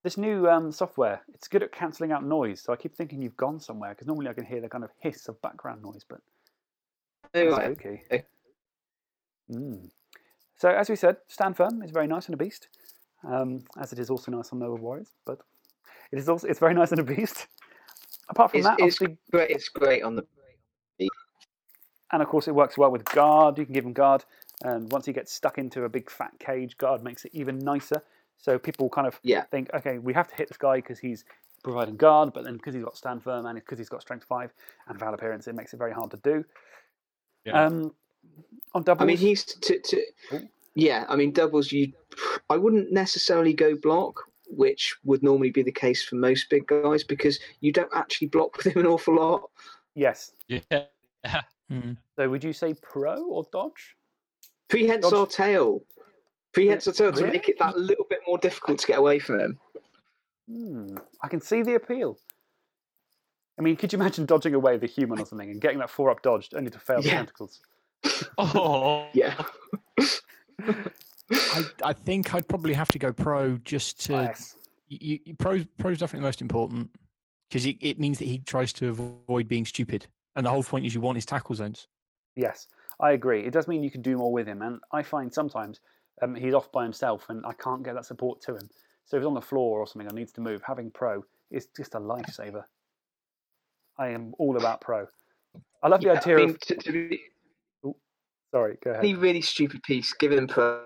This new um, software, it's good at cancelling out noise. So I keep thinking you've gone somewhere because normally I can hear the kind of hiss of background noise, but that's right. okay. Okay. Mm. So as we said, stand firm is very nice on a beast, um, as it is also nice on Nurgle Warriors. But it is also it's very nice on a beast. Apart from It's, that, it's obviously, great. It's great on the. and of course it works well with guard. You can give him guard, and once he gets stuck into a big fat cage, guard makes it even nicer. So people kind of Yeah. think, okay, we have to hit this guy because he's providing guard, but then because he's got stand firm and because he's got strength five and foul appearance, it makes it very hard to do. Yeah. Um, on doubles, I mean, he's to, to Oh. yeah. I mean, doubles. You, I wouldn't necessarily go block, which would normally be the case for most big guys, because you don't actually block with him an awful lot. yes. Yeah. Mm. So would you say pro or dodge? Prehensile tail, prehensile tail to Really? make it that little bit more difficult to get away from him. Hmm, I can see the appeal. I mean, could you imagine dodging away the human or something and getting that four up dodged only to fail the tentacles? Oh. Yeah. I, I think I'd probably have to go pro just to. Yes. You, you, pro pro's definitely the most important because it, it means that he tries to avoid being stupid, and the whole point is you want his tackle zones. Yes, I agree. It does mean you can do more with him, and I find sometimes um, he's off by himself, and I can't get that support to him. So if he's on the floor or something, and needs to move. Having pro is just a lifesaver. I am all about pro. I love the Yeah, idea I mean, of. to, to be Sorry, go ahead. any really stupid piece, give him pro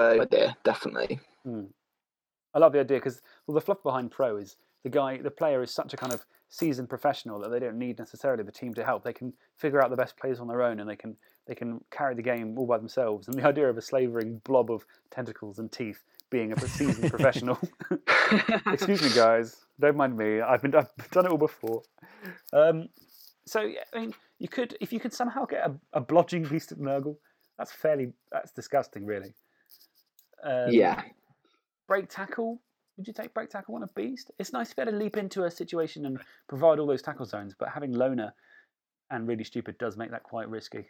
idea, definitely. I love the idea because well, the fluff behind pro is the guy, the player is such a kind of seasoned professional that they don't need necessarily the team to help. They can figure out the best plays on their own, and they can they can carry the game all by themselves. And the idea of a slavering blob of tentacles and teeth being a seasoned professional. Excuse me, guys. Don't mind me. I've been I've done it all before. Um, so yeah, I mean, you could if you could somehow get a, a blodging beast of Nurgle, that's fairly that's disgusting, really. Um, yeah. break tackle. Would you take break tackle on a beast? It's nice to be able to leap into a situation and provide all those tackle zones, but having loner and really stupid does make that quite risky.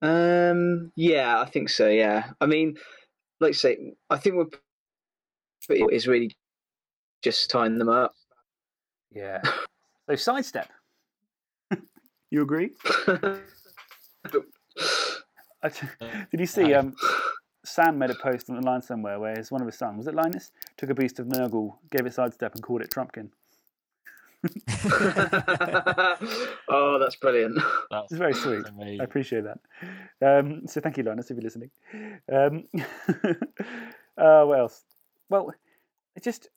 Um. Yeah, I think so. Yeah. I mean, like I say, I think we're pretty is really just tying them up. Yeah. so sidestep. you agree? I t- Did you see? Um, Sam made a post on the line somewhere where his one of his sons was it Linus took a beast of Nurgle, gave it sidestep, and called it Trumpkin. oh, that's brilliant. That's It's very sweet. amazing. I appreciate that. Um, so thank you, Linus, if you're listening. Um, uh, what else? Well, it's just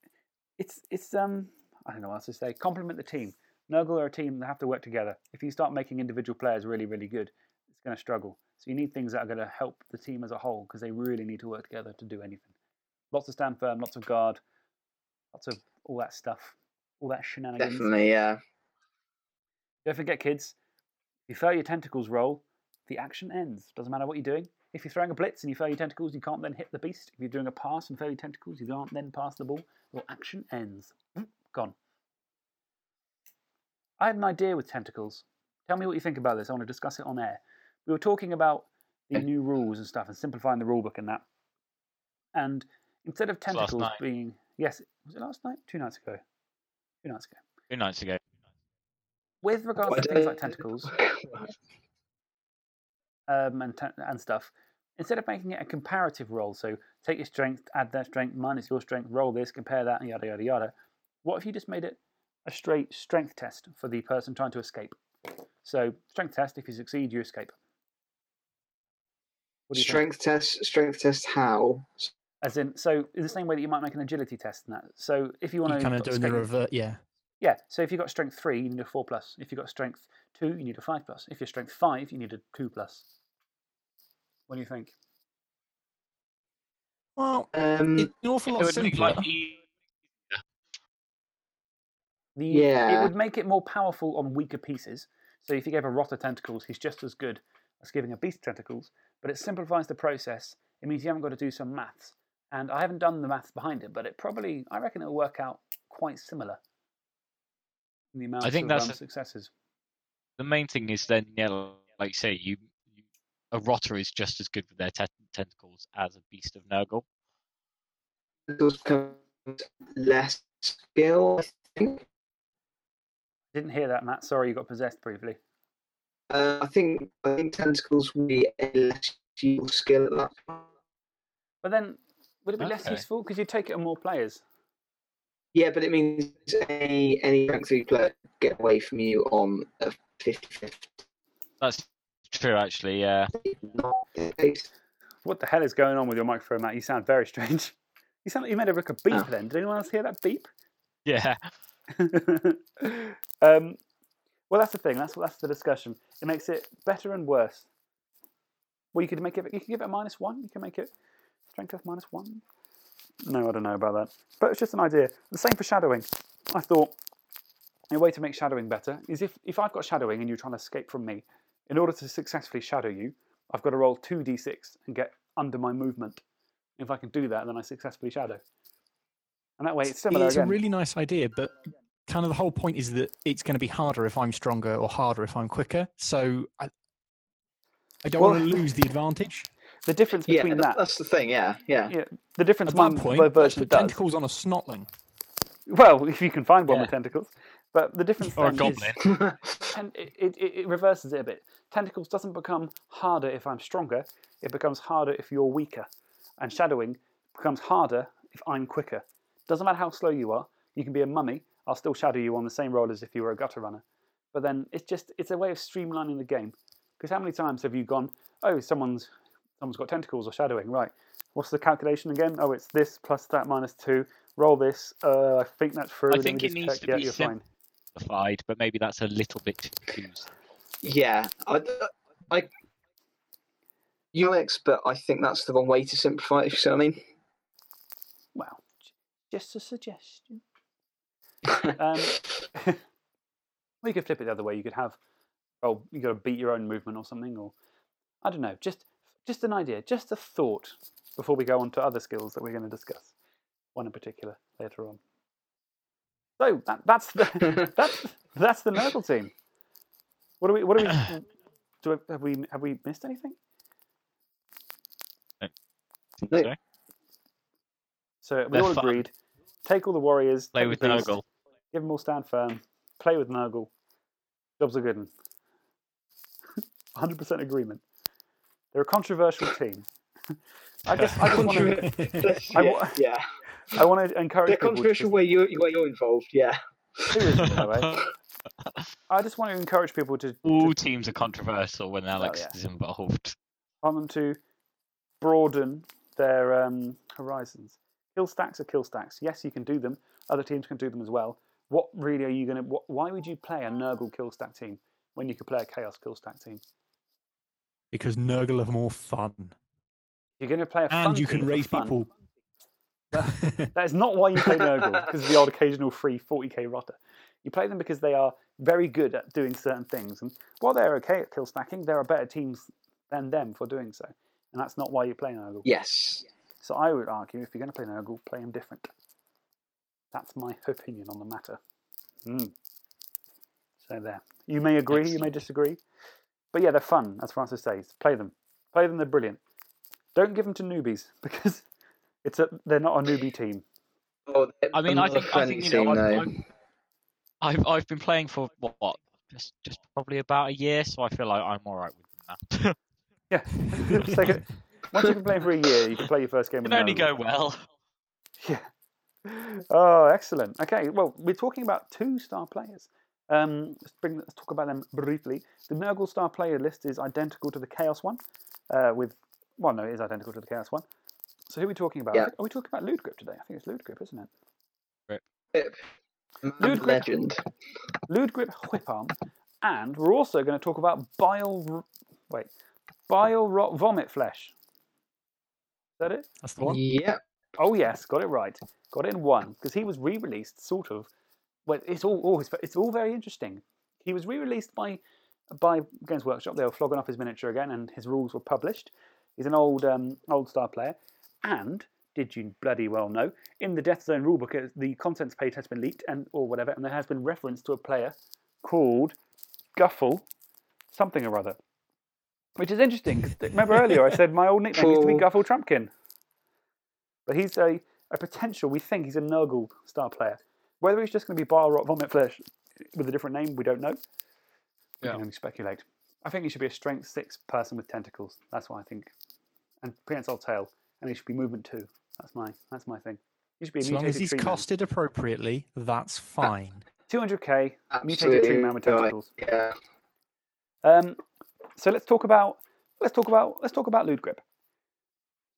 it's it's um I don't know what else to say. Compliment the team. Nurgle are a team that have to work together. If you start making individual players really really good, it's going to struggle. So you need things that are going to help the team as a whole because they really need to work together to do anything. Lots of stand firm, lots of guard, lots of all that stuff, all that shenanigans. Definitely, yeah. Don't forget, kids, if you fail your tentacles roll, the action ends. Doesn't matter what you're doing. If you're throwing a blitz and you fail your tentacles, you can't then hit the beast. If you're doing a pass and fail your tentacles, you can't then pass the ball. Your action ends. Gone. I had an idea with tentacles. Tell me what you think about this. I want to discuss it on air. We were talking about the new rules and stuff and simplifying the rulebook and that. And instead of was last tentacles night. being yes, was it last night? Two nights ago. Two nights ago. Two nights ago. With regards What to things like tentacles, um, and, te- and stuff, instead of making it a comparative roll, so take your strength, add their strength, minus your strength, roll this, compare that, and yada, yada, yada, what if you just made it a straight strength test for the person trying to escape? So, strength test, if you succeed, you escape. What do think? Strength test. Strength test. How? As in, so in the same way that you might make an agility test and that. So, if you want to kind of doing the revert, yeah. Yeah, so if you've got strength 3, you need a 4 plus. If you've got strength 2, you need a 5 plus. If you're strength 5, you need a 2 plus. What do you think? Well, Um. it's an awful It lot would make simpler. life easier. The, Yeah. It would make it more powerful on weaker pieces. So if you gave a rotter tentacles, he's just as good as giving a beast tentacles, but it simplifies the process. It means you haven't got to do some maths. And I haven't done the maths behind it, but it probably, I reckon it'll work out quite similar. in The amount think of that's um, a- successes. The main thing is then yellow like you say, you, you a rotter is just as good with their te- tentacles as a beast of Nurgle. Tentacles becomes less skill, I think. Didn't hear that, Matt. Sorry, you got possessed briefly. Uh, I think I think tentacles will be a less useful skill at that point. But then, would it be less useful because you take it on more players? Yeah, but it means any any rank three player get away from you on a 50-50. That's true, actually. Yeah. not the case. What the hell is going on with your microphone, Matt? You sound very strange. You sound like you made a, like a beep Oh. then. Did anyone else hear that beep? Yeah. um, well, that's the thing. That's that's the discussion. It makes it better and worse. Well, you could make it. You could give it a minus one. You can make it strength of minus one. No, I don't know about that. But it's just an idea. The same for shadowing. I thought a way to make shadowing better is if if I've got shadowing and you're trying to escape from me, in order to successfully shadow you, I've got to roll two d6 and get under my movement. If I can do that, then I successfully shadow. And that way, it's similar it's again. a really nice idea, but kind of the whole point is that it's going to be harder if I'm stronger or harder if I'm quicker. So I, I don't Well- want to lose the advantage. the difference between that, that, that's the thing. Yeah, yeah. yeah, the difference At my, that point, my version put does. tentacles on a snotling. Well, if you can find one with tentacles, but the difference Or a then is- goblin. ten- it, it, it reverses it a bit. Tentacles doesn't become harder if I'm stronger, it becomes harder if you're weaker. And shadowing becomes harder if I'm quicker. Doesn't matter how slow you are, you can be a mummy, I'll still shadow you on the same roll as if you were a gutter runner. But then it's just it's a way of streamlining the game. Because how many times have you gone, oh, someone's someone's got tentacles or shadowing, right? What's the calculation again? Oh, it's this plus that minus two. Roll this. Uh, I think that's true. I think it needs check. to yeah, be you're sim- fine. Simplified, but maybe that's a little bit too confused. Yeah, I, I, UX, but I think that's the wrong way to simplify it. If you see what I mean. Well, just a suggestion. Um, well, you could flip it the other way. You could have, oh, you got to beat your own movement or something, or I don't know. Just, just an idea, just a thought before we go on to other skills that we're going to discuss. One in particular later on. So that, that's the that's that's the Nurgle team. What do we? What do we? Do we, have we have we missed anything? No. so? So we They're all fun. agreed. Take all the warriors. Play with the beast, Nurgle. Give them all stand firm. Play with Nurgle. Jobs are good. 'un. 100% agreement. They're a controversial team. I guess I just want to. I yeah, wa- yeah. I want to encourage They're people. to controversial just- where you where you're involved. Yeah. Seriously, by way. I just want to encourage people to All teams are controversial when Alex yeah. is involved. I want them to broaden their um, horizons. Kill stacks are kill stacks. Yes, you can do them. Other teams can do them as well. What really are you going to? Why would you play a Nurgle kill stack team when you could play a Chaos kill stack team? Because Nurgle are more fun. You're going to play a fun And you team can raise fun. people. That is not why you play Nurgle, because of the odd occasional free 40k rotter. You play them because they are very good at doing certain things. And while they're okay at kill stacking, there are better teams than them for doing so. And that's not why you play Nurgle. Yes. So I would argue if you're going to play Nurgle, play them different. That's my opinion on the matter. Mm. So there. You may agree, you may disagree. But yeah, they're fun, as Francis says. Play them. Play them, they're brilliant. Don't give them to newbies because it's a, they're not a newbie team. Oh, I mean, I think, I think you know, I've. I've, I've, I've been playing for what, what just, just probably about a year, so I feel like I'm all right with that. Yeah. Just take it- Once you've been playing for a year, you can play your first game It can only Nurgle. go well. Yeah. Oh, excellent. Okay, well, we're talking about two star players. Um, let's, bring, let's talk about them briefly. The Nurgle star player list is identical to the Chaos one, uh, with well, no, it is identical to the Chaos one. So who are we talking about? Yeah. Are we talking about Lewdgrip today? I think it's Lewdgrip, isn't it? Man Ludwig- legend. Lewdgrip Whiparm, and we're also going to talk about Bile. Wait, Bilerot Vomitflesh. Is that it? That's the one. Yeah. Oh yes, got it right. Got it in one because he was re-released, sort of. Well, it's all, all it's, it's all very interesting. He was re-released by by Games Workshop. They were flogging off his miniature again, and his rules were published. He's an old um, old star player, and did you bloody well know in the Death Zone rulebook the contents page has been leaked and or whatever, and there has been reference to a player called Guffle, something or other. Which is interesting. remember earlier I said my old nickname used to be Guffle Trumpkin. But he's a, a potential, we think he's a Nurgle star player. Whether he's just going to be Bilerot Vomitflesh with a different name, we don't know. We Yeah. can only speculate. I think he should be a strength six person with tentacles. That's what I think. And prehensile tail. And he should be movement two. That's my, that's my thing. He should be a As long as he's tree man. costed appropriately, that's fine. 200k, mutated Absolutely tree man with right. tentacles. Yeah. Um, so let's talk about let's talk about let's talk about Lewdgrip.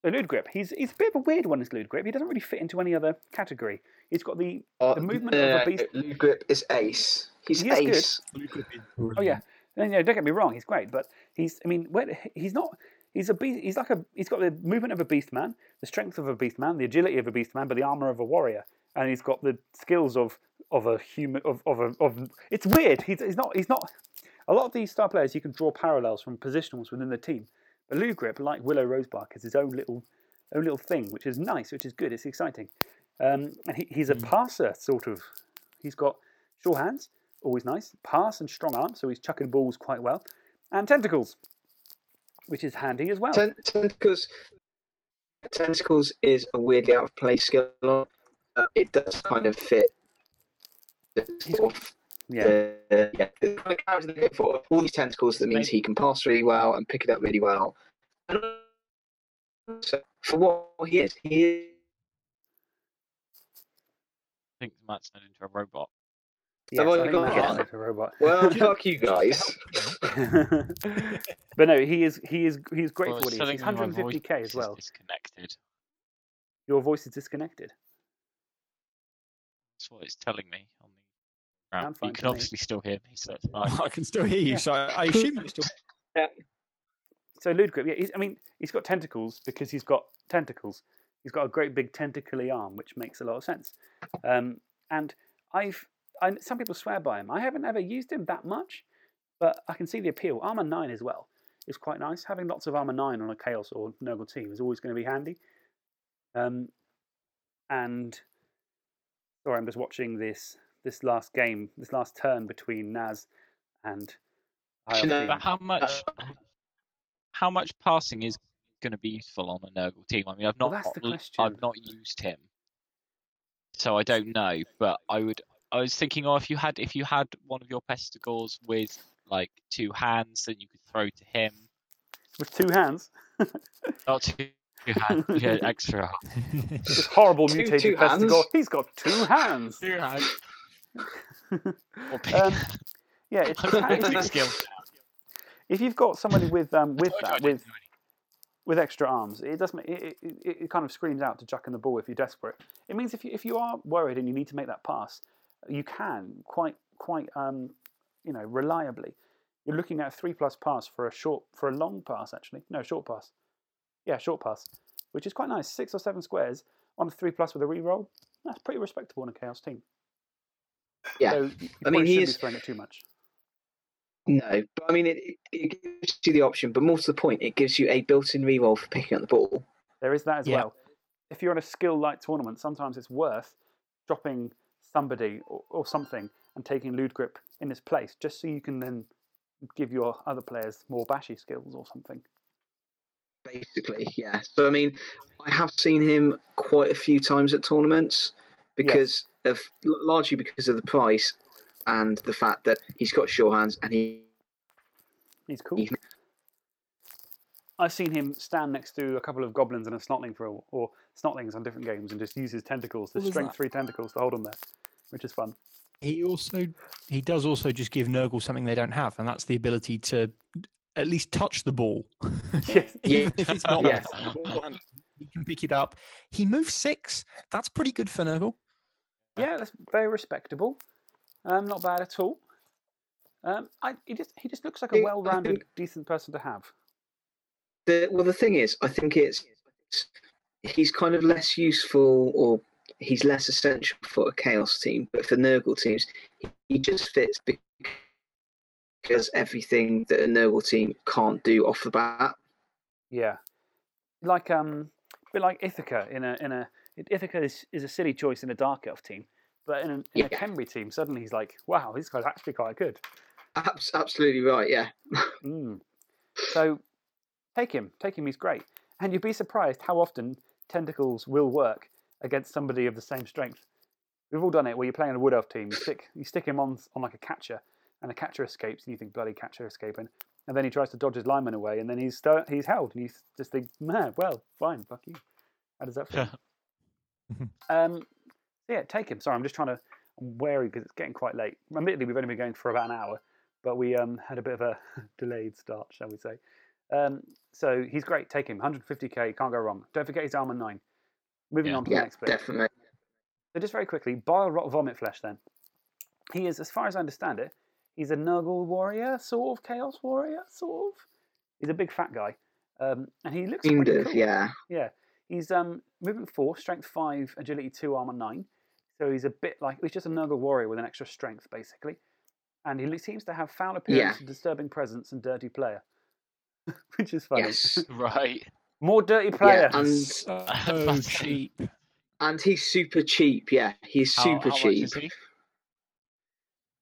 So Lewdgrip, he's he's a bit of a weird one. This Lewdgrip, he doesn't really fit into any other category. He's got the Uh, The movement of a beast- Luke Grip is ace. He's He is good. ace. oh yeah, no, no, don't get me wrong, he's great, but he's I mean where, he's not. He's a beast, he's like a he's got the movement of a beast man, the strength of a beast man, the agility of a beast man, but the armor of a warrior, and he's got the skills of of a human of of a, of. It's weird. He's, he's not he's not. A lot of these star players, you can draw parallels from positionals within the team. But Lou Grip, like Willow Rosebark, is his own little own little thing, which is nice, which is good. It's exciting. Um, and he, he's a passer, sort of. He's got sure hands, always nice. Pass and strong arm, so he's chucking balls quite well. And tentacles, which is handy as well. Ten- tentacles. Tentacles is a weirdly out of place skill. Uh, it does kind of fit. The sort of, yeah. the, yeah, the kind of character they go for. All these tentacles, that means he can pass really well and pick it up really well. And also, for what he is, he is. I think Matt's turned into a robot. Yes, Have I I think got Matt like a robot. Well, fuck you guys. but no, he is he is he's great Well, for what he is. He's telling me my 150k as is well. Disconnected. Your voice is disconnected. That's what it's telling me on the Sounds fine You to can me. obviously still hear me, so it's fine. I can still hear you, Yeah. so I I assume you still. Yeah. So Lewdgrip, yeah, he's, I mean, he's got tentacles because he's got tentacles. He's got a great big tentacly arm, which makes a lot of sense. Um, and I've, I, some people swear by him. I haven't ever used him that much, but I can see the appeal. Armor nine as well is quite nice. Having lots of armor nine on a chaos or Nurgle team is always going to be handy. Um, and sorry, I'm just watching this this last game, this last turn between Naz and. I- But how much, uh, how much passing is going to be useful on a Nurgle team? I mean, I've not, that's the l- question. I've not used him, so I don't know. But I would, I was thinking, oh, if you had, if you had one of your pestigors with like two hands, then you could throw to him. with two hands. Not two, two hands, yeah, extra. This horrible Two- mutated two hands? Pestigor. He's got two hands. Two hands. Um, yeah, it's, it's- skill. if you've got somebody with um, with that with with extra arms, it does make, it, it, it, kind of screams out to chuck in the ball if you're desperate. It means if you if you are worried and you need to make that pass, you can quite quite um, you know reliably. You're looking at a three plus pass for a short for a long pass actually. No, short pass. Yeah, short pass, which is quite nice. Six or seven squares on a three plus with a reroll. That's pretty respectable in a chaos team. Yeah. So I mean, probably he shouldn't is- be throwing it too much. No, but I mean, it, it- it gives you the option, but more to the point, it gives you a built-in reroll for picking up the ball. There is that as Yeah. well. If you're on a skill light tournament, sometimes it's worth dropping somebody or, or something and taking Lewdgrip in his place, just so you can then give your other players more bashy skills or something. Basically, yeah. So I mean, I have seen him quite a few times at tournaments because of largely because of the price and the fact that he's got sure hands and he He's cool. He's- I've seen him stand next to a couple of goblins and a snotling for a, or snotlings on different games and just use his tentacles, the What was strength that? three tentacles to hold them there, which is fun. He also he does also just give Nurgle something they don't have, and that's the ability to at least touch the ball. Yes. Even if it's not Yes. there, the ball land, he can pick it up. He moves six. That's pretty good for Nurgle. Yeah, that's very respectable. Um, not bad at all. Um, I, he just he just looks like a well-rounded, think- decent person to have. The well, the thing is, I think it's he's kind of less useful, or he's less essential for a chaos team, but for Nurgle teams, he, he just fits because everything that a Nurgle team can't do off the bat. Yeah, like um, a bit like Ithaca in a in a Ithaca is, is a silly choice in a dark elf team, but in a, in a Yeah. Team, suddenly he's like, wow, this guy's actually quite good. Abs- absolutely right. Yeah. Mm. So take him, take him. He's great, and you'd be surprised how often tentacles will work against somebody of the same strength. We've all done it where you're playing a wood elf team. You stick you stick him on on like a catcher, and the catcher escapes, and you think bloody catcher escaping, and then he tries to dodge his lineman away, and then he's sto- he's held, and you just think, man, well, fine, fuck you. How does that feel? um, yeah, take him. Sorry, I'm just trying to. I'm wary because it's getting quite late. Admittedly, we've only been going for about an hour, but we um, had a bit of a delayed start, shall we say. Um, so he's great. Take him. 150k, can't go wrong. Don't forget his armor 9. Moving Yeah. on to the next bit. definitely. So just very quickly, Bilerot Vomitflesh then. He is, as far as I understand it, he's a Nurgle warrior, sort of Chaos warrior, sort of. He's a big fat guy. Um, and he looks Kind cool. yeah. Yeah. He's um, movement 4, strength 5, agility 2, armor 9. So he's a bit like, he's just a Nurgle warrior with an extra strength, basically. And he seems to have foul appearance, disturbing presence, and dirty player. Which is funny. Yes. Right. More dirty player. Yeah, and So That's- cheap. and he's super cheap. Yeah, he's super how much cheap. is he?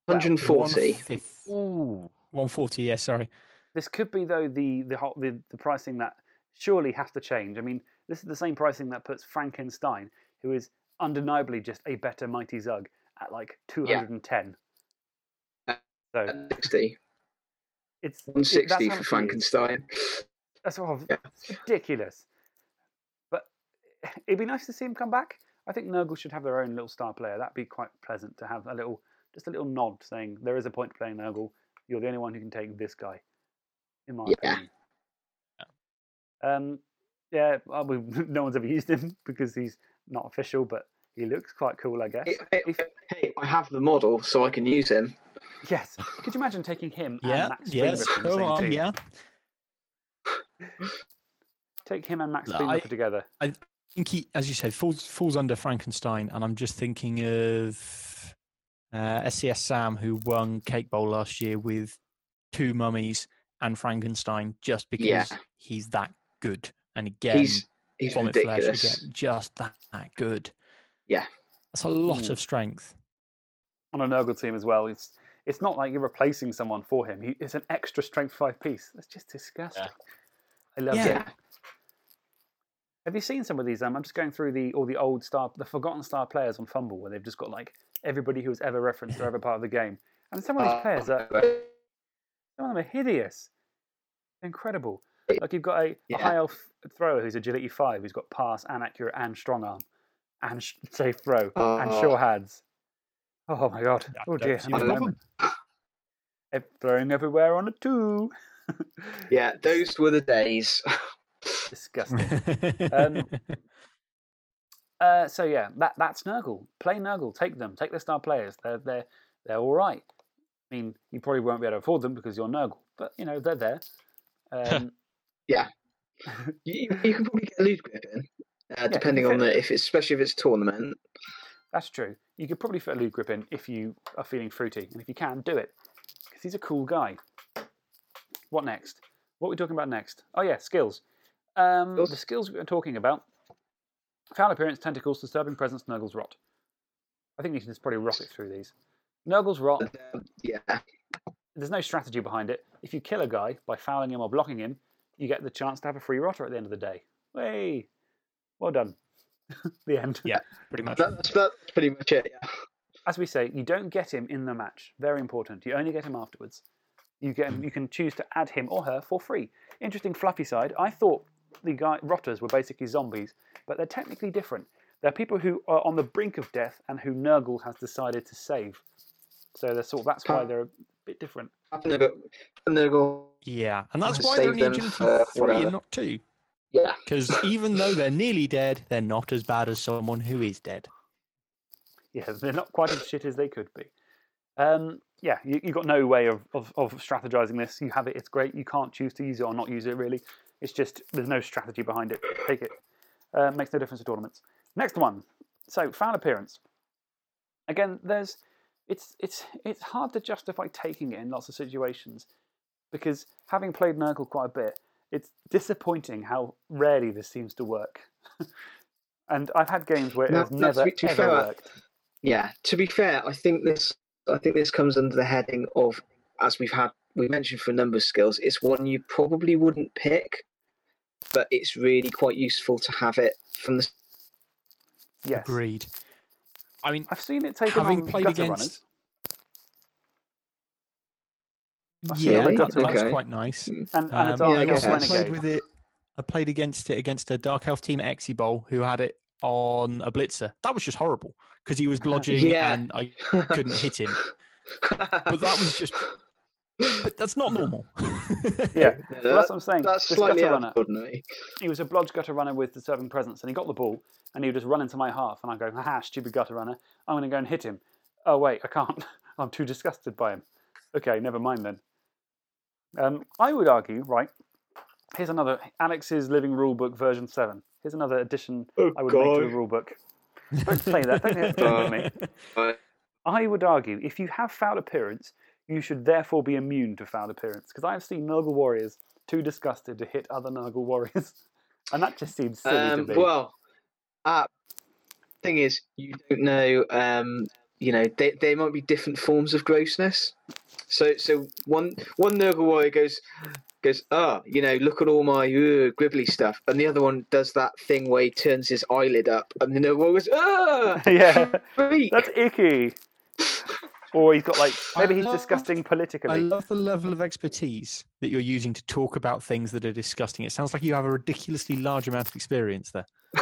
140. 150 Ooh. 140, yeah, sorry. This could be though the the, whole, the the pricing that surely has to change. I mean, this is the same pricing that puts Frankenstein, who is undeniably just a better Mighty Zug, at like two hundred and ten. Uh, So 60. it's 160 that's how for much. Frankenstein. That's all, Yeah. ridiculous. But it'd be nice to see him come back. I think Nurgle should have their own little star player. That'd be quite pleasant to have a little, just a little nod saying there is a point to playing Nurgle. You're the only one who can take this guy, in my Yeah. opinion. Um, yeah, well, we, no one's ever used him because he's not official, but he looks quite cool, I guess. Hey, hey, If- hey, I have the model, so I can use him. yes. Could you imagine taking him Yeah, and Max yes, Spleenripper go on, team? yeah. Take him and Max No, Spleenripper I- together. I think he, as you said, falls falls under Frankenstein, and I'm just thinking of uh, SCS Sam, who won Cake Bowl last year with two mummies and Frankenstein, just because Yeah. he's that good. And again, He's he's Vomit ridiculous. Flesh again, just that, that good. Yeah. that's a lot Mm. of strength. on a Nurgle team as well. It's it's not like you're replacing someone for him. He, it's an extra strength five piece. That's just disgusting. I love Yeah. it. Have you seen some of these? Um, I'm just going through the all the old star, the forgotten star players on FUMBBL, where they've just got like everybody who was ever referenced or ever part of the game. And some of these players are some of them are hideous, incredible. Like you've got a, a high elf thrower who's agility five, who's got pass and accurate and strong arm, and sh- safe throw and Oh. sure hands. Oh my god! Oh dear! see I'm the a problem. moment. Throwing everywhere on a two. yeah, those were the days. Disgusting. Um, Uh, so yeah, that that's Nurgle. Play Nurgle. Take them. Take the star players. They're they're they're all right. I mean, you probably won't be able to afford them because you're Nurgle, but you know they're there. Um, you, you can probably get a Lewdgrip in, uh, depending on the if it's especially if it's a tournament. that's true. You could probably fit a Lewdgrip in if you are feeling fruity, and if you can, do it because he's a cool guy. What next? What are we talking about next? Oh yeah, skills. Um, Skills. The skills we're talking about: foul appearance, tentacles, disturbing presence, Nurgle's rot. I think you can just probably rocket through these. Nurgle's rot. Um, yeah, there's no strategy behind it. If you kill a guy by fouling him or blocking him, you get the chance to have a free rotter at the end of the day. Hey, well done. the end. Yeah. Pretty much. that's that's pretty much it. Yeah. As we say, you don't get him in the match. Very important. You only get him afterwards. You get him, you can choose to add him or her for free. Interesting fluffy side. I thought the guy rotters were basically zombies, but they're technically different. They're people who are on the brink of death and who Nurgle has decided to save. So they're sort of, that's why they're a bit different. Nurgle, Nurgle, Yeah, and that's why they're save only agility three and not two. yeah, Because even though they're nearly dead, they're not as bad as someone who is dead. Yeah, they're not quite as shit as they could be. Um, yeah, you, you've got no way of, of, of strategizing this. You have it, it's great. You can't choose to use it or not use it, really. It's just there's no strategy behind it. Take it. Uh, makes no difference to tournaments. Next one. So, foul appearance. Again, there's it's it's it's hard to justify taking it in lots of situations because having played Nurgle quite a bit, it's disappointing how rarely this seems to work. and I've had games where it No, has no, to never be- to ever fair, worked. yeah. To be fair, I think this I think this comes under the heading of as we've had we mentioned for a number of skills. It's one you probably wouldn't pick but it's really quite useful to have it from the. Yes. Agreed. I mean, I've seen it taken Having on played gutter against- runners. I see it yeah, on the that, gutter that's okay. quite nice. And, and a Um, Dark yeah, I guess I played with it. I played against it against a Dark Elf team at Exy Bowl who had it on a blitzer. That was just horrible because he was blodging Yeah. and I couldn't hit him. But that was just. But that's not normal. Yeah, No, well, that's what I'm saying. That's This slightly gutter out runner, of ordinary. he was a blodge gutter runner with disturbing presence, and he got the ball, and he would just run into my half, and I go, "Ha, stupid gutter runner! I'm going to go and hit him." Oh wait, I can't. I'm too disgusted by him. Okay, never mind then. Um, I would argue, right? Here's another Alex's Living Rulebook version seven. Here's another addition Oh I would make to the God. rule book. Don't say that. Don't, don't me. I would argue if you have foul appearance, you should therefore be immune to foul appearance. Because I've seen Nurgle warriors too disgusted to hit other Nurgle warriors, and that just seems silly Um, to me. well, uh, thing is, you don't know. Um, you know, they, they might be different forms of grossness. So, so one one Nurgle warrior goes goes, ah, you know, look at all my uh, gribbly stuff, and the other one does that thing where he turns his eyelid up, and the Nurgle warrior goes, ah, yeah, freak. that's icky. Or he's got like maybe he's love- disgusting politically. I love the level of expertise that you're using to talk about things that are disgusting. It sounds like you have a ridiculously large amount of experience there.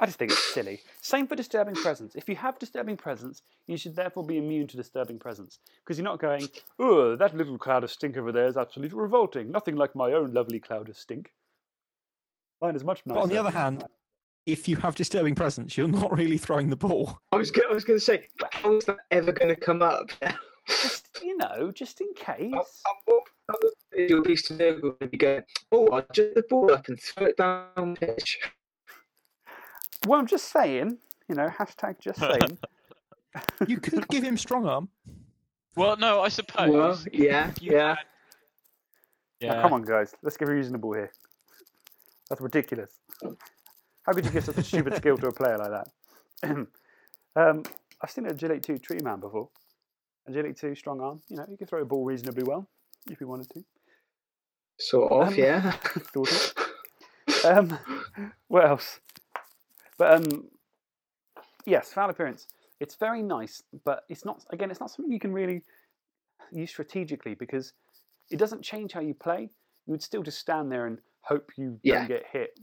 I just think it's silly. Same for disturbing presence. If you have disturbing presence, you should therefore be immune to disturbing presence. Because you're not going, oh, that little cloud of stink over there is absolutely revolting. Nothing like my own lovely cloud of stink. Mine is much nicer. But on the other hand, if you have disturbing presence, you're not really throwing the ball. I was go- I was going to say, but how is that ever going to come up? just, you know, just in case. Your beast of Nurgle will be going, oh, I just the ball up and throw it down the pitch. Well, I'm just saying, you know, hashtag just saying. You could give him strong arm. Well, no, I suppose. Well, yeah, if you yeah. Now, Yeah. come on, guys, let's get reasonable here. That's ridiculous. How could you give such a stupid skill to a player like that? um, I've seen a Agility 2 Tree Man before. Agility 2 strong arm. You know, you can throw a ball reasonably well if you wanted to. Sort of, Um, yeah. Sort of. Um, what else? But um, yes, foul appearance. It's very nice, but it's not. Again, it's not something you can really use strategically because it doesn't change how you play. You would still just stand there and hope you Yeah. don't get hit.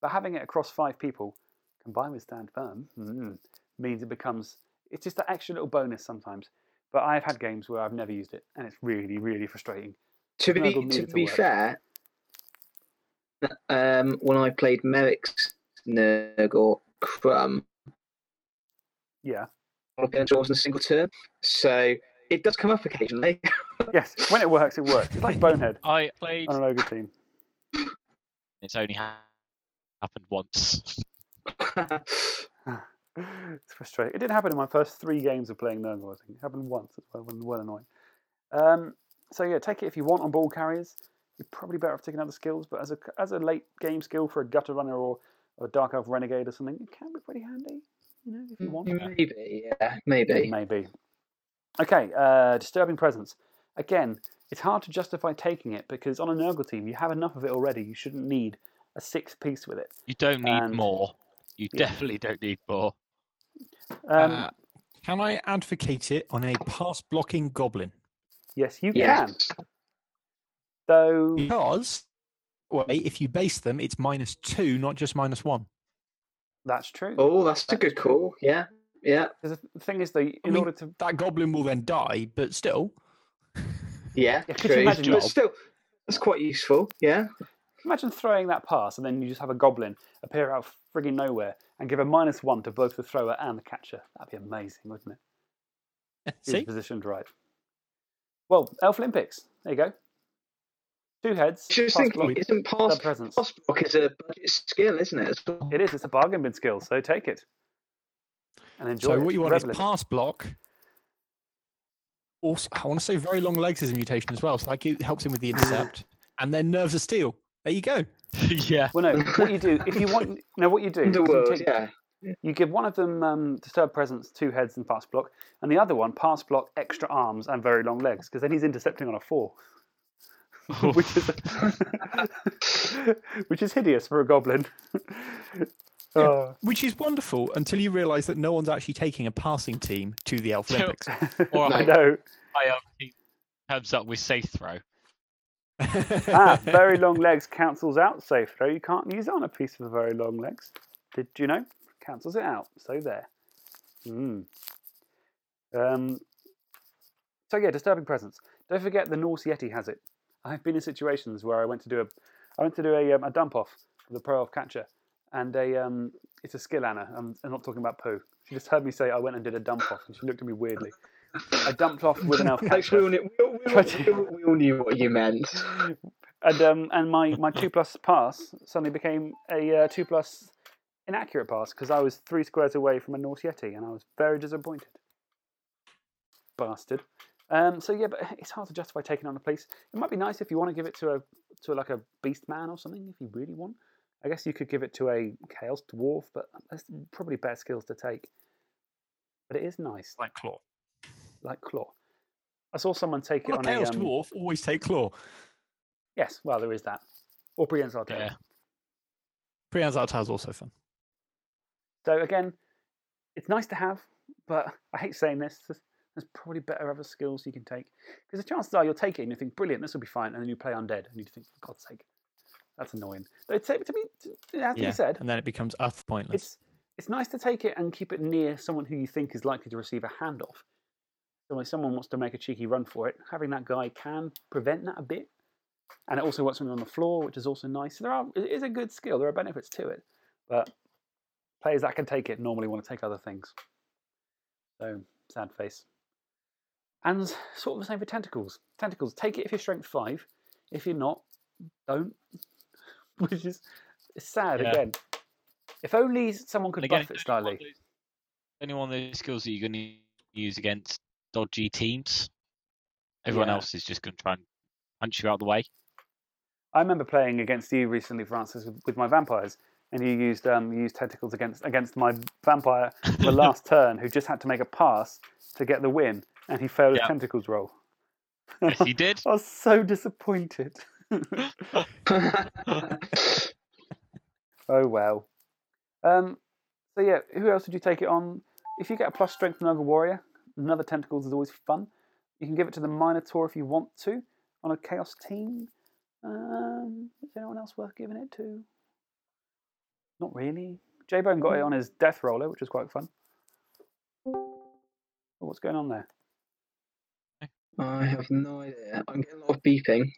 But having it across five people, combined with stand firm, mm, means it becomes. It's just that extra little bonus sometimes. But I've had games where I've never used it, and it's really, really frustrating. to be Nurgle to to be work. fair, um, when I played Merrick's Nurgle Crumb, Yeah. it wasn't a single turn, so it does come up occasionally. Yes, when it works, it works. It's like Bonehead I played. on an ogre team. It's only ha- happened once. it's frustrating. It did happen in my first three games of playing Nurgle, I think. It happened once as well, when well annoying. Um, so yeah, take it if you want on ball carriers. You're probably better off taking other skills, but as a as a late game skill for a gutter runner or, or a dark elf renegade or something, it can be pretty handy. You know, if you want. maybe, yeah, maybe. Maybe. Okay, uh, disturbing presence. Again, it's hard to justify taking it because on a Nurgle team you have enough of it already. You shouldn't need a sixth piece with it. You don't need And- more. You Yeah. definitely don't need more. Um, Uh, can I advocate it on a pass blocking goblin? yes, you can. Yes. Though Because, well, if you base them, it's minus two, not just minus one. that's true. Oh, that's a good call. Yeah, yeah, Because the thing is, though, in mean, order to That goblin will then die, but still. yeah. Yeah, true. But still, that's quite useful. Yeah. Imagine throwing that pass and then you just have a goblin appear out of frigging nowhere and give a minus one to both the thrower and the catcher. That'd be amazing, wouldn't it? If it's See? positioned right. Well, Elf Olympics. There you go. Two heads. Just pass thinking, block, isn't pass, presence. pass block is a budget skill, isn't it? well? It is. It's a bargain bin skill, so take it and enjoy So it. what you want revel is pass block. Also, I want to say very long legs is a mutation as well, so that gi- helps him with the intercept. and then nerves of steel. There you go. yeah. Well, no. What you do if you want? No, what you do? is you take- yeah. You give one of them um, disturb presence, two heads, and pass block, and the other one pass block, extra arms, and very long legs, because then he's intercepting on a four. which is which is hideous for a goblin. Oh. Which is wonderful until you realise that no one's actually taking a passing team to the Elf Olympics. Or I know. I know. comes up with safe throw. Ah, very long legs cancels out safe throw. You can't use it on a piece of very long legs. Did you know? Cancels it out. So there. Mm. Um, so yeah, disturbing presence. Don't forget the Norse Yeti has it. I've been in situations where I went to do a, I went to do a, um, a dump off for the pro off catcher, and a um, it's a skill Anna. I'm, I'm not talking about poo. She just heard me say I went and did a dump off, and she looked at me weirdly. I dumped off with an elf Alex, we, catcher. all knew, we, all, we, all, we all- we all knew what you meant. and um, and my, my two plus pass suddenly became a uh, two plus inaccurate pass because I was three squares away from a Norse Yeti and I was very disappointed. Bastard. Um, so yeah, but it's hard to justify taking on a police. It might be nice if you want to give it to a to like a beast man or something if you really want. I guess you could give it to a chaos dwarf, but that's probably better skills to take. But it is nice, like Claw. Like claw. I saw someone take it on Chaos a um, Dwarf always take Claw. yes. Well, there is that. Or Brienne's Artillery. Yeah. Priyan's Artar is also fun. So again, it's nice to have, but I hate saying this. There's, there's probably better other skills you can take because the chances are you'll take it and you think, brilliant, this will be fine, and then you play undead and you think, for God's sake, that's annoying. But it's, to be, it has to be said, and then it becomes utter pointless. it's it's nice to take it and keep it near someone who you think is likely to receive a handoff. So if someone wants to make a cheeky run for it, having that guy can prevent that a bit. And it also works when you're on the floor, which is also nice. So there are it is a good skill. There are benefits to it, but players that can take it normally want to take other things. So sad face. And sort of the same for tentacles. Tentacles, take it if you're strength five. If you're not, don't. Which is sad Yeah. again. If only someone could again, buff it it's only slightly. of those- one of those skills that you're going to use against dodgy teams. Everyone Yeah. else is just going to try and punch you out of the way. I remember playing against you recently, Francis, with, with my vampires, and you used um, you used tentacles against against my vampire the last turn, who just had to make a pass to get the win, and he failed his Yeah. tentacles roll. Yes, you did. I was so disappointed. oh well. Um, so yeah, who else would you take it on? If you get a plus strength another warrior, another tentacles is always fun. You can give it to the Minotaur if you want to on a chaos team. Um, is anyone else worth giving it to? Not really. J Bone got it on his death roller, which was quite fun. Oh, what's going on there? I have no idea. I'm getting a lot of beeping.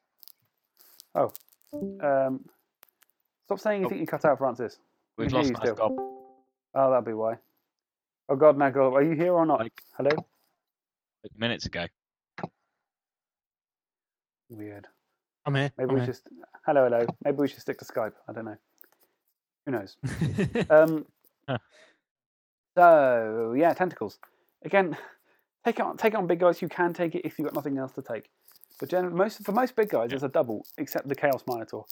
Oh. Um, stop saying you think you cut out, Francis. We've lost you Nice Oh, that'll be why. Oh God, Nagel, are you here or not? Like- Hello. like minutes ago. Weird. I'm here. Maybe I'm we here. just hello, hello. Maybe we should stick to Skype. I don't know. Who knows? Um, Huh. so yeah, tentacles. Again, take it on take it on big guys. You can take it if you've got nothing else to take. But generally, most for most big guys, it's a double, except the Chaos Minotaur.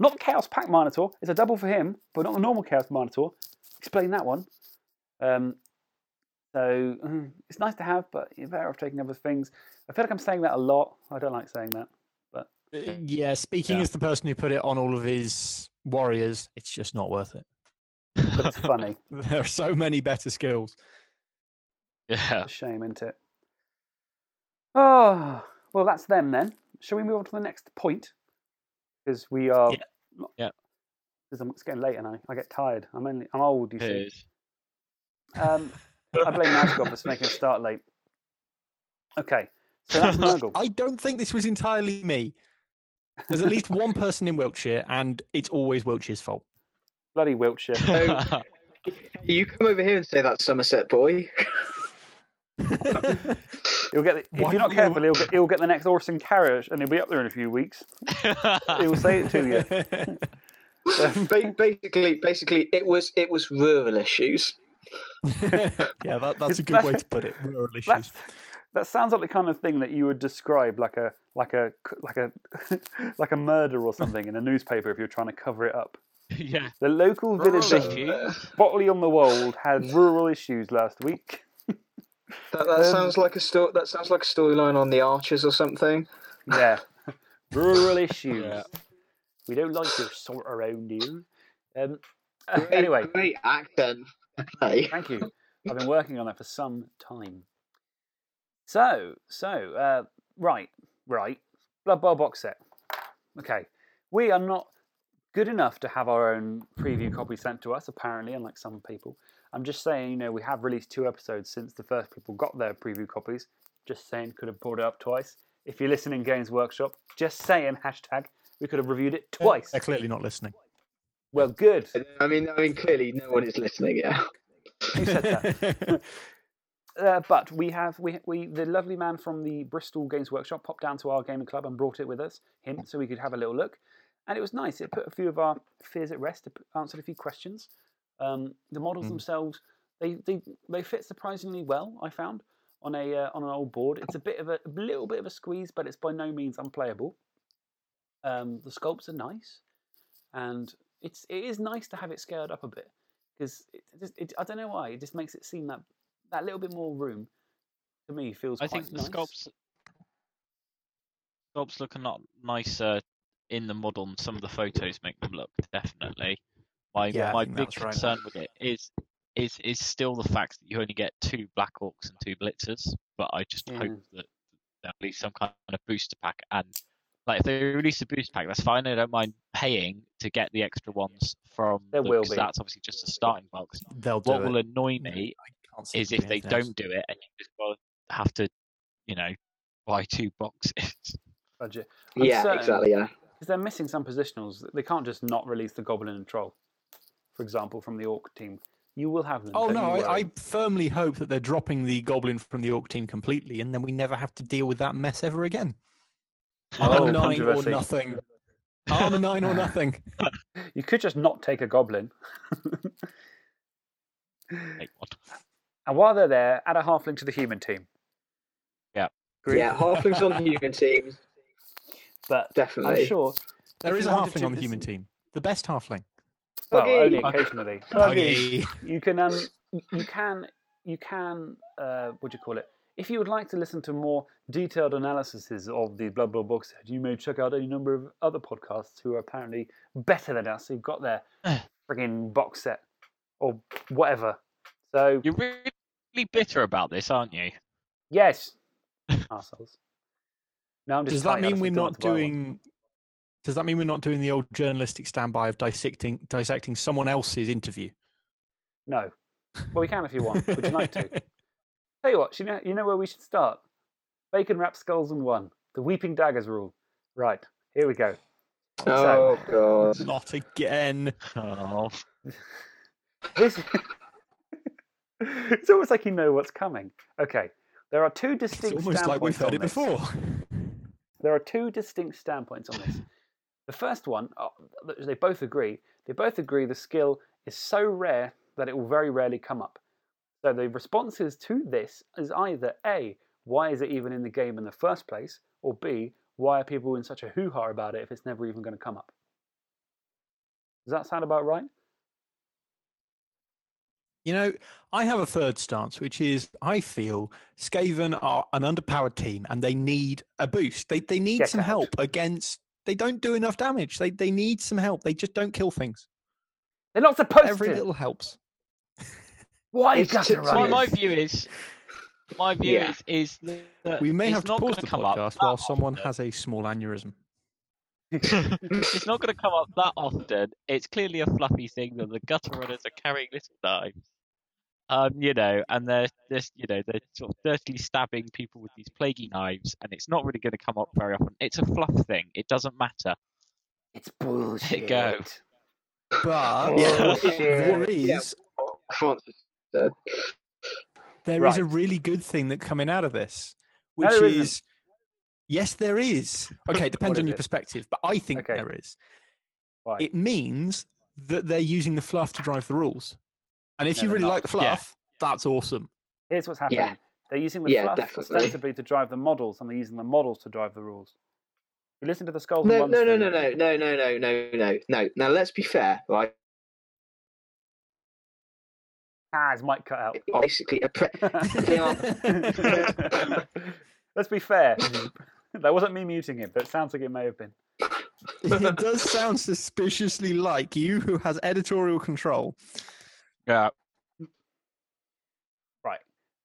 Not the Chaos Pack Minotaur. It's a double for him, but not the normal Chaos Minotaur. Explain that one. Um, so it's nice to have, but you're better off taking other things. I feel like I'm saying that a lot. I don't like saying that. but yeah, speaking Yeah. as the person who put it on all of his warriors, it's just not worth it. But it's funny. There are so many better skills. Yeah. a shame, isn't it? Oh, well, that's them then. Shall we move on to the next point? Because we are. Yeah. not- Yeah. Because it's getting late and I, I get tired. I'm only I'm old, you It see. is. Um, I blame Nazgob for making us start late. Okay, so that's Nurgle. I don't think this was entirely me. There's at least one person in Wiltshire, and it's always Wiltshire's fault. Bloody Wiltshire. Oh, you come over here and say that Somerset boy. He'll get the, if Why you're not do you- careful, he'll get, he'll get the next Orson Carriage and he'll be up there in a few weeks. He'll say it to you. Basically, basically, it was it was rural issues. yeah, that, that's a good way to put it. Rural issues. That sounds like the kind of thing that you would describe like a like a like a like a murder or something in a newspaper if you're trying to cover it up. yeah. The local village Rural of. Botley on the Wold had rural issues last week. That, that Um, sounds like a sto- That sounds like a storyline on the Archers or something. Yeah, rural issues. Yeah. We don't like your sort around here. Um, Great- anyway, great accent. Hey. thank you. I've been working on that for some time. So, so, uh, right, right. Blood Bowl box set. Okay. We are not good enough to have our own preview copy sent to us, apparently, unlike some people. I'm just saying, you know, we have released two episodes since the first people got their preview copies. Just saying, could have brought it up twice. If you're listening, Games Workshop, just saying, hashtag, we could have reviewed it twice. They're clearly not listening. Well, good. I mean, I mean, clearly no one is listening. Yeah. Who said that? Uh, but we have we, we the lovely man from the Bristol Games Workshop popped down to our gaming club and brought it with us, him, so we could have a little look, and it was nice. It put a few of our fears at rest. It answered a few questions. Um, the models Mm. themselves they, they they fit surprisingly well. I found on a uh, on an old board. It's a bit of a, a little bit of a squeeze, but it's by no means unplayable. Um, the sculpts are nice, and it's it is nice to have it scaled up a bit because it, it, it, I don't know why it just makes it seem that that little bit more room to me feels I quite think the nice. sculpts sculpts look a lot nicer in the model than some of the photos make them look. Definitely, my Yeah, my big that's right. concern with it is is is still the fact that you only get two Black Orcs and two Blitzers. But I just Yeah. hope that they'll release some kind of booster pack and. Like if they release a boost pack, that's fine. I don't mind paying to get the extra ones from. There the- will 'cause be. That's obviously just a starting box. They'll do What it. will annoy me I can't see is if they being anything else. don't do it and you just got have to, you know, buy two boxes. budget I'm Yeah, certain- exactly. Yeah. because they're missing some positionals. They can't just not release the Goblin and Troll, for example, from the Orc team. You will have them. Oh no, I. I firmly hope that they're dropping the goblin from the orc team completely, and then we never have to deal with that mess ever again. Oh, Armor nine or controversy. nothing. Armor nine or nothing. You could just not take a Goblin. Like, what? and while they're there, add a halfling to the human team. Yeah. Agree? Yeah, halflings on the human team, But definitely. I'm sure. There if is you a halfling on the human team. The best halfling. Well, Okay. only Okay. occasionally. Okay. You can um, you can you can uh, what do you call it? If you would like to listen to more detailed analyses of the Blood Bowl box set, you may check out any number of other podcasts who are apparently better than us, who've got their eh. frigging box set or whatever. So You're really bitter about this, aren't you? yes, assholes. No, I'm just Does that mean we're don't want not to buy one. doing? Does that mean we're not doing the old journalistic standby of dissecting dissecting someone else's interview? No. Well, we can if you want. Would you like to? Tell you what, you know, you know where we should start? Bacon wrapped skulls and one. The weeping daggers rule. Right, here we go. Oh god. Not again. Oh, This... it's almost like you know what's coming. Okay, there are two It's distinct almost like we've standpoints heard on it this. before. There are two distinct standpoints on this. The first one, oh, they both agree. They both agree the skill is so rare that it will very rarely come up. So the responses to this is either A, why is it even in the game in the first place? Or B, why are people in such a hoo ha about it if it's never even going to come up? Does that sound about right? You know, I have a third stance, which is I feel Skaven are an underpowered team and they need a boost. They they need Get some out. help against. They don't do enough damage. They they need some help. They just don't kill things. They're not supposed Every to. little helps. Why It's gutter to- my, runners? my view is, my view Yeah. is, is that We may have to pause the podcast that while someone often. has a small aneurysm. it's not going to come up that often. It's clearly a fluffy thing that the gutter runners are carrying little knives. Um, you know, and they're just, you know, they're sort of dirtily stabbing people with these plaguey knives, and it's not really going to come up very often. It's a fluff thing. It doesn't matter. It's bullshit. It go. But Yeah. there is Yeah. Francis said. there is a really good thing that coming out of this, which there isn't. is yes, there is. Okay, it depends on your it? perspective, but I think Okay. there is. Why? It means that they're using the fluff to drive the rules, and if No, you really not. like the fluff, that's awesome. Here's what's happening. Yeah. They're using the Yeah, fluff definitely. ostensibly to drive the models, and they're using the models to drive the rules. You listen to the skulls No, no, no, no, no, no, no, no, no, no, no. Now let's be fair, right? Ah, his mic cut out. Basically, a pre- Let's be fair. that wasn't me muting it, but it sounds like it may have been. it does sound suspiciously like you who has editorial control. Yeah. Right.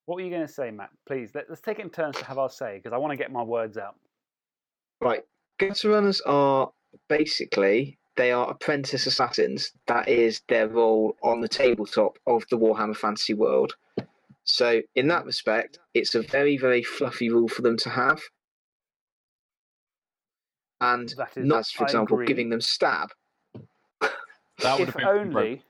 What were you going to say, Matt? Please, let, us take it in turns to have our say because I want to get my words out. Right. Gutter runners are basically they are apprentice assassins. That is their role on the tabletop of the Warhammer Fantasy world. So, in that respect, it's a very, very fluffy rule for them to have. And That is, not, for example, giving them stab. That would if have been only,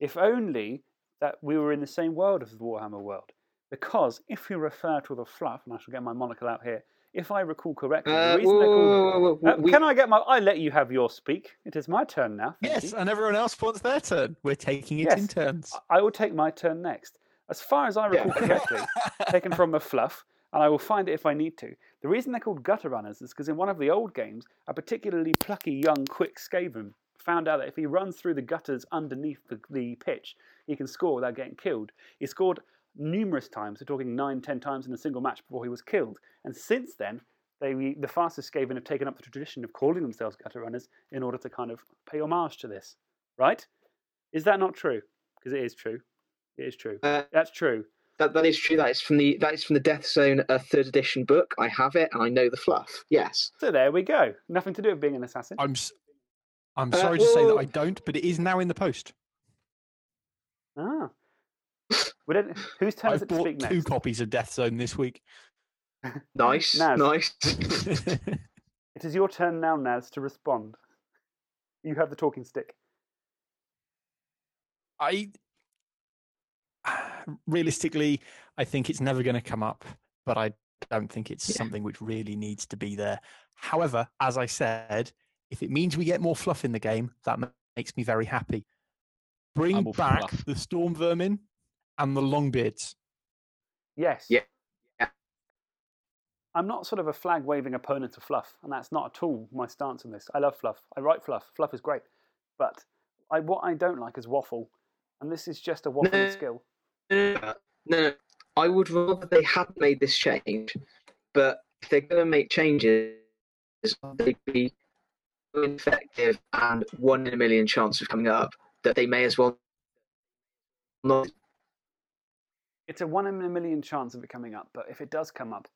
if only that we were in the same world as the Warhammer world. Because if you refer to the fluff, and I shall get my monocle out here, if I recall correctly, Uh, the reason whoa, they're whoa, called. whoa, whoa, whoa, Uh, we- can I get my? I let you have your speak. It is my turn now. Yes, you. and everyone else wants their turn. We're taking it in Yes. turns. I will take my turn next. As far as I recall correctly, taken from a fluff, and I will find it if I need to. The reason they're called gutter runners is because in one of the old games, a particularly plucky young quick Skaven found out that if he runs through the gutters underneath the, the pitch, he can score without getting killed. He scored numerous times, we're talking nine, ten times in a single match before he was killed. And since then, they, the fastest Skaven have taken up the tradition of calling themselves gutter runners in order to kind of pay homage to this. Right? Is that not true? Because it is true. It is true. Uh, That's true. that that is true. That is from the that is from the Death Zone uh, third edition book. I have it, and I know the fluff. Yes. So there we go. Nothing to do with being an assassin. I'm s- I'm Uh, sorry to say that I don't, but it is now in the post. Ah. We don't, whose turn is I've it to bought speak two copies of Death Zone this week. Nice. Naz. Nice. It is your turn now, Naz, to respond. You have the talking stick. I realistically, I think it's never going to come up, but I don't think it's Yeah. something which really needs to be there. However, as I said, if it means we get more fluff in the game, that makes me very happy. Bring back fluff. the storm vermin and the longbeards. Yes. Yeah. Yeah. I'm not sort of a flag waving opponent of fluff, and that's not at all my stance on this. I love fluff. I write fluff. Fluff is great. But I, what I don't like is waffle. And this is just a waffling No. skill. No, no, no. I would rather they hadn't made this change, but if they're going to make changes, they'd be so ineffective and one in a million chance of coming up that they may as well not. It's a one in a million chance of it coming up, but if it does come up,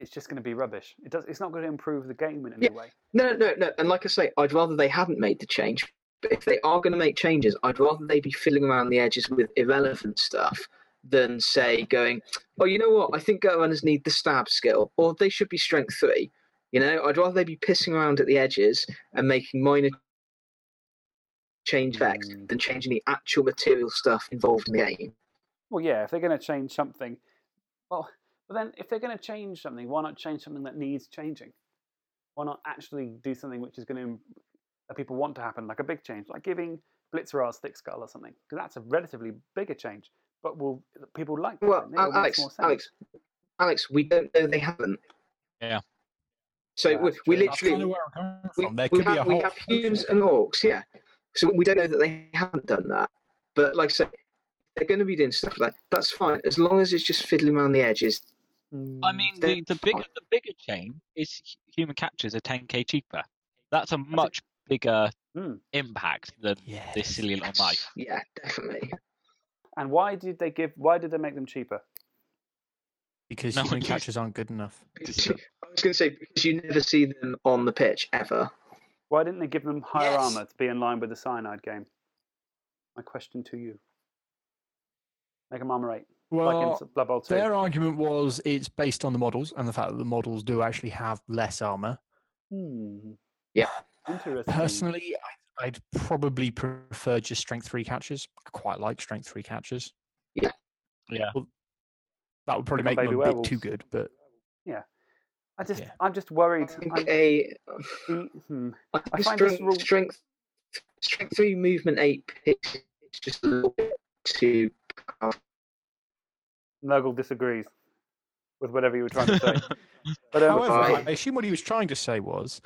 it's just going to be rubbish. It does. It's not going to improve the game in any Yeah. way. No, no, no. And like I say, I'd rather they hadn't made the change. But if they are going to make changes, I'd rather they be filling around the edges with irrelevant stuff than say going, oh, you know what? I think gut runners need the stab skill, or they should be strength three. You know, I'd rather they be pissing around at the edges and making minor change effects Mm. than changing the actual material stuff involved in the game. Well, yeah, if they're going to change something, well, but then if they're going to change something, why not change something that needs changing? Why not actually do something which is going to that people want to happen, like a big change, like giving Blitzeraz thick skull or something, because that's a relatively bigger change. But will people like that? Well, Al- Alex. Alex, Alex, we don't know they haven't. Yeah. So Yeah, we, that's we literally kind of where I'm coming we, we have, a we have humans and orcs, yeah. So we don't know that they haven't done that. But like I say, they're going to be doing stuff like that. That's fine as long as it's just fiddling around the edges. I mean, the, the bigger the bigger chain is human catchers are 10k cheaper. That's a much bigger Mm. impact than yeah. this silly little knife. Yeah, definitely. And why did they give? Why did they make them cheaper? because No, human you- catchers aren't good enough. I was going to say because you never see them on the pitch ever. Why didn't they give them higher Yes. armor to be in line with the cyanide game? My question to you. Make them armor eight, like Well, in Blood Bowl two. their argument was it's based on the models and the fact that the models do actually have less armor. Hmm. Yeah. Interesting. Personally, I, I'd probably prefer just strength three catches. I quite like strength three catches. Yeah. Yeah. That would probably make on them a Baby bit too good, but Yeah. I just, Yeah. I'm just worried. I think a the- hmm. I I think find this strength, rule- strength strength three movement eight picks is just a little bit too. Nuggle disagrees with whatever you were trying to say. But um, however, I- I assume what he was trying to say was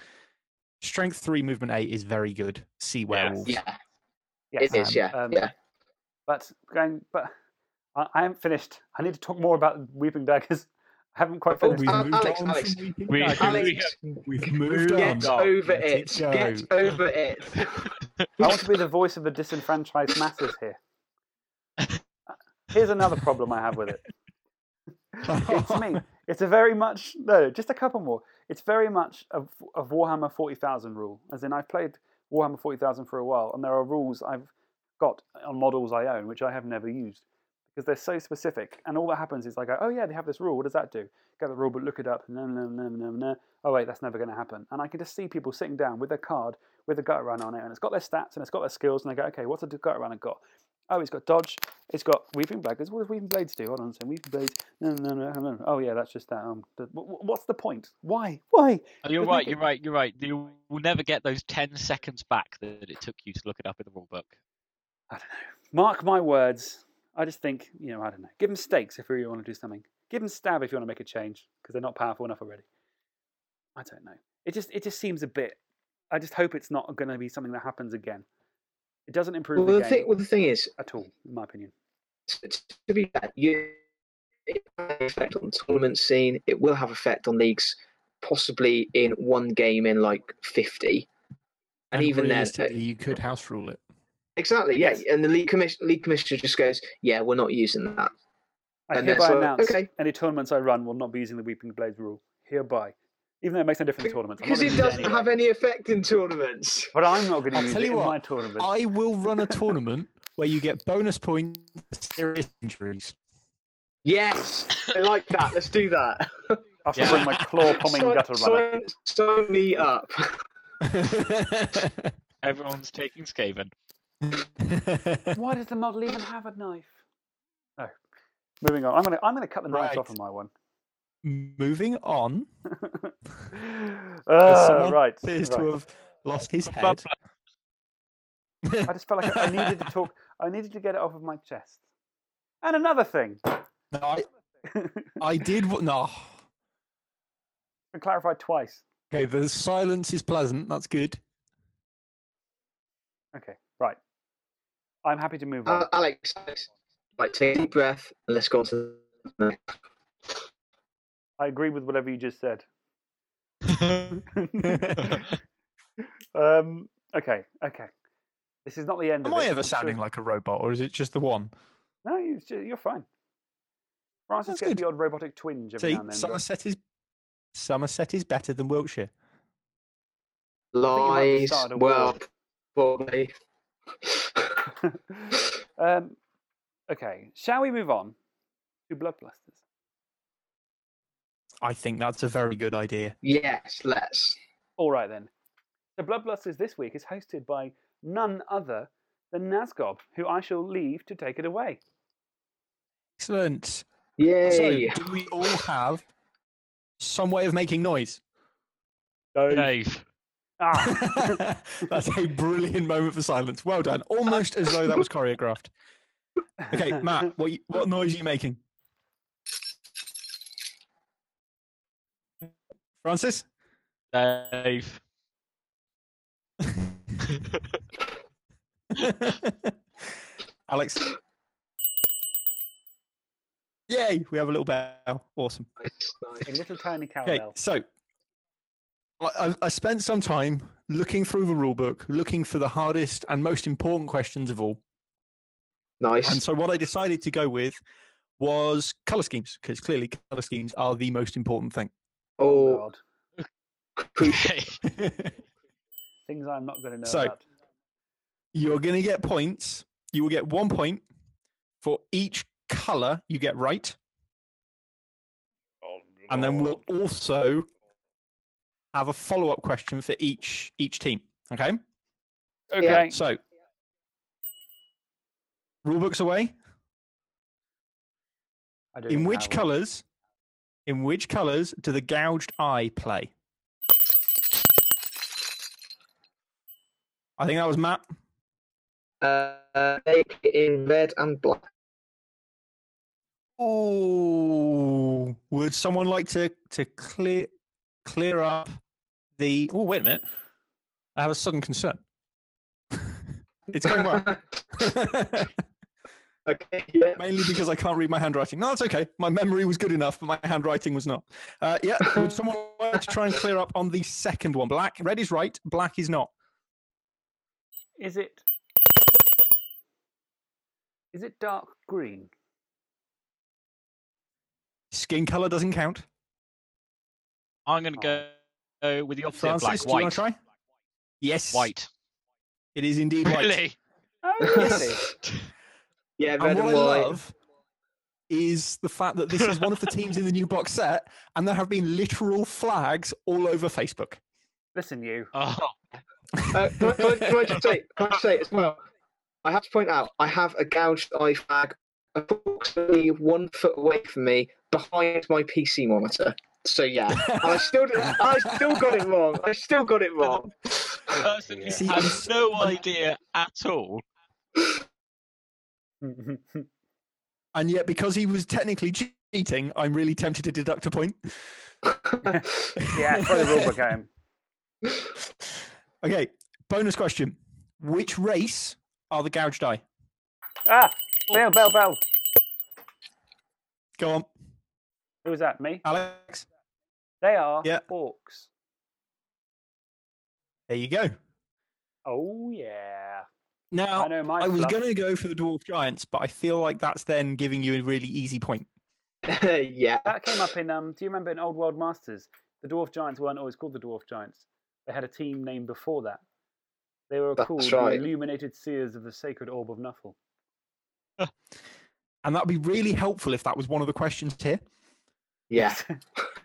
strength three, movement eight is very good. See werewolves. Yeah, yes, it is. Yeah, um, yeah. But going, but I, I haven't finished. I need to talk more about weeping daggers. I haven't quite Oh, finished. We've Uh, moved Alex, on Alex. We- Alex, We've moved get on. over Let it. go. Get over it. I want to be the voice of the disenfranchised masses here. Here's another problem I have with it. It's me. It's a very much no, just a couple more. It's very much of, a Warhammer forty thousand rule. As in, I've played Warhammer forty thousand for a while, and there are rules I've got on models I own which I have never used because they're so specific. And all that happens is I go, oh yeah, they have this rule. What does that do? Get the rule book, look it up. No, no, no, no, no. Oh wait, that's never going to happen. And I can just see people sitting down with their card with a gut run on it, and it's got their stats and it's got their skills, and they go, okay, what's a gut runner got? Oh, it's got dodge. It's got weeping blades. What does weeping blades do? Hold on a second. Weeping blades. No, no, no, no, no. Oh yeah, that's just that. Um, the, wh- wh- what's the point? Why? Why? Oh, you're right. You're right. You're right. You will never get those ten seconds back that it took you to look it up in the rule book. I don't know. Mark my words. I just think, you know, I don't know. Give them stakes if you really want to do something. Give them stab if you want to make a change because they're not powerful enough already. I don't know. It just it just seems a bit. I just hope it's not going to be something that happens again. It doesn't improve Well, the the game thing, well, the thing is, at all, in my opinion. t- to be fair, you it will have effect on the tournament scene. It will have effect on leagues, possibly in one game in like fifty, and, even then, uh, you could house rule it. exactly, yeah. Yes. And the league commission, league commissioner just goes, "Yeah, we're not using that." I And hereby that's what- announce okay. any tournaments I run will not be using the Weeping Blades rule. Hereby. Even though it makes no difference in tournaments. Because it doesn't anyway. have any effect in tournaments. But I'm not going to use tell it you in what, my tournament. I will run a tournament where you get bonus points for serious injuries. Yes, I like that. Let's do that. I have to Yeah. bring my claw pomming sign, gutter runner. sign, sign me up. Everyone's taking Skaven. Why does the model even have a knife? No. Moving on. I'm gonna I'm gonna cut the knives Right. off of my one. Moving on, uh, right. appears right. to have lost his head. I just felt like I needed to talk. I needed to get it off of my chest. And another thing. No, I, I did. w- No. been clarified twice. Okay, the silence is pleasant. That's good. Okay. Right. I'm happy to move on. Uh, Alex, Alex, right, take a deep breath and let's go on to the next. I agree with whatever you just said. um. Okay. Okay. This is not the end. Am of I it. ever I'm sure- sounding like a robot, or is it just the one? No, you, you're fine. Francis That's gets good. the odd robotic twinge every See, now and then. but- Somerset is Somerset is better than Wiltshire. you Lies. started a war. Well, probably. um, okay, shall we move on to Bloodblusters? I think that's a very good idea. yes, let's. All right then. So Bloodblusters this week is hosted by none other than Nazgob, who I shall leave to take it away. Excellent. Yay! So, do we all have some way of making noise? Dave. Ah, That's a brilliant moment for silence. Well done. Almost as though that was choreographed. Okay, Matt, what you, what noise are you making? Francis? Dave. Alex? Yay, we have a little bell. Awesome. Nice, a little tiny Okay, so I, I- I spent some time looking through the rulebook, looking for the hardest and most important questions of all. Nice. And so what I decided to go with was color schemes, because clearly color schemes are the most important thing. Oh, God. crucial. Things I'm not going to know So- about. You're going to get points. You will get one point for each color you get right. Oh, and then we'll also have a follow-up question for each each team. Okay? Okay. So rule books away. I don't In which how we- colors? In which colors do the gouged eye play? I think that was Matt. Uh, in red and black. Oh, would someone like to to clear clear up the? Oh, wait a minute. I have a sudden concern. it's going well. Okay. Yeah. mainly because I can't read my handwriting. No, it's okay. My memory was good enough, but my handwriting was not. Uh, yeah, would someone like to try and clear up on the second one? Black, red is right, black is not. Is it? Is it dark green? Skin color doesn't count. I'm going to go go with the opposite Francis, black. do you want White. to try? Yes, White. It is indeed white. Really? Oh, really? Yes. Yeah, And what and I love is the fact that this is one of the teams in the new box set, and there have been literal flags all over Facebook. Listen, you. Oh, Uh, can, I, can, I, can I just say, can I just say as well? I have to point out, I have a gouged eye flag approximately one foot away from me, behind my PC monitor. So yeah, I still, did- I still got it wrong. I still got it wrong. personally, See, I have no idea at all. And yet, because he was technically cheating, I'm really tempted to deduct a point. yeah, throw the rulebook at him. Okay, bonus question. Which race are the gouged eye? Ah, bell, bell, bell. Go on, Who was that? Me? Alex. They are Yeah. orcs. There you go. Oh yeah. Now, I know my I was going to go for the dwarf giants, but I feel like that's then giving you a really easy point. yeah. That came up in um. Do you remember in Old World Masters? The dwarf giants weren't always called the dwarf giants. They had a team name before that. They were That's called right. the Illuminated Seers of the Sacred Orb of Nuffle. And that would be really helpful if that was one of the questions here. Yeah.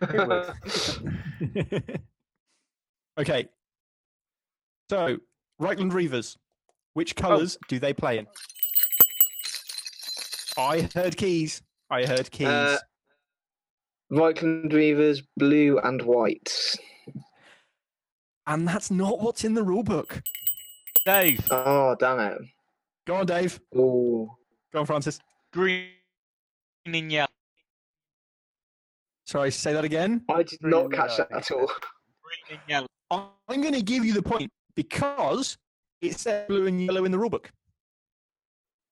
It would. okay. So, Reikland Reavers, which colours do they play in? I heard keys. I heard keys. Uh, Reikland Reavers, blue and white. and that's not what's in the rule book. Dave, Oh, damn it. Go on, Dave. Oh. Go on, Francis. green and yellow. Sorry, say that again. I did Green not catch yellow, that at all. Green and yellow. I'm going to give you the point because it said blue and yellow in the rule book.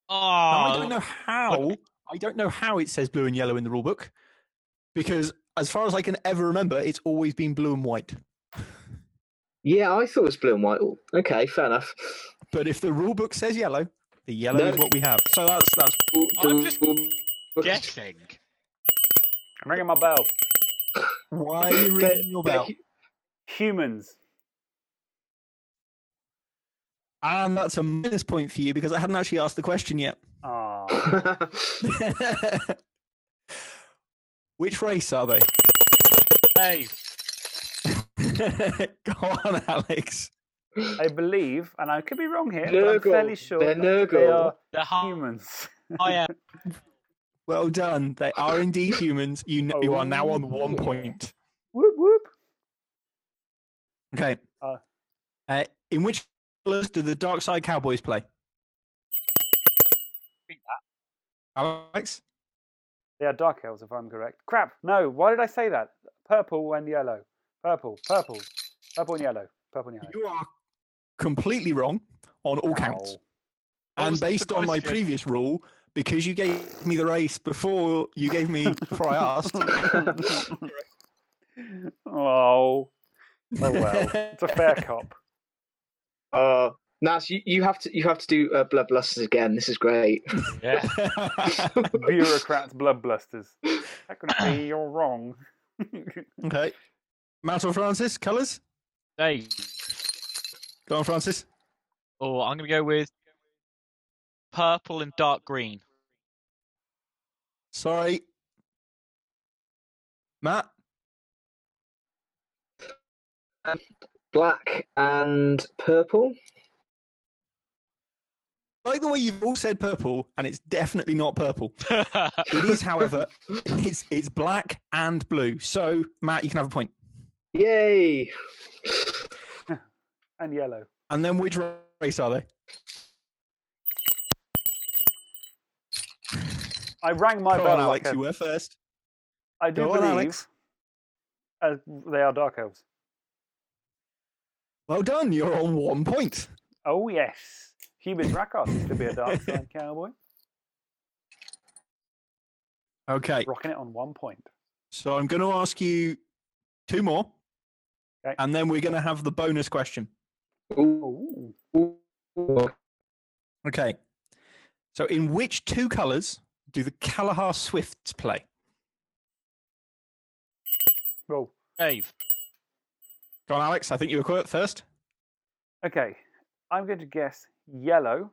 Now, I Oh, don't know how. I don't know how it says blue and yellow in the rule book, because as far as I can ever remember, it's always been blue and white. Yeah, I thought it was blue and white. Oh, Okay, fair enough. But if the rule book says yellow, the yellow No. is what we have. So that's that's I'm just guessing. I'm ringing my bell. why are you ringing your bell. Humans. And that's a minus point for you because I hadn't actually asked the question yet. Which race are they? Hey. Go on, Alex. I believe, and I could be wrong here, but I'm fairly sure They're They are the high humans. I am. Well done. They are indeed humans. You kn- you are now on one point. whoop whoop. Okay. Uh. Uh, in which colours do the Dark Side Cowboys play? Alex? They are dark elves, if I'm correct. Crap! No, why did I say that? Purple and yellow. Purple, purple, purple and yellow. Purple and yellow. You are completely wrong on all counts. Ow. What And based on my question? previous rule, because you gave me the race before you gave me before I asked. oh. Oh well. It's a fair cop. Uh, Nas, you, you have to you have to do uh, blood blusters again. This is great. Yeah. Bureaucrats, blood blusters. That could be you're wrong. okay. Matt or Francis, colours? Dave. Go on, Francis. Oh, I'm going to go with purple and dark green. Sorry. Matt? Black and purple. I like the way you've all said purple, and it's definitely not purple. It is, however, it's it's black and blue. So, Matt, you can have a point. Yay! and yellow. And then which race are they? I rang my Go bell on, like Alex, a- you were first. I do Go on, believe Alex. uh, they are dark elves. Well done. You're on one point. Oh yes. Hubert Rakos used to be a dark side cowboy. Okay. Rocking it on one point. So I'm going to ask you two more, Okay. and then we're going to have the bonus question. Ooh. Ooh. Ooh. Okay. So, in which two colours do the Kalahar Swifts play? Roll. Dave. Go on, Alex. I think you were quick first. Okay. I'm going to guess yellow,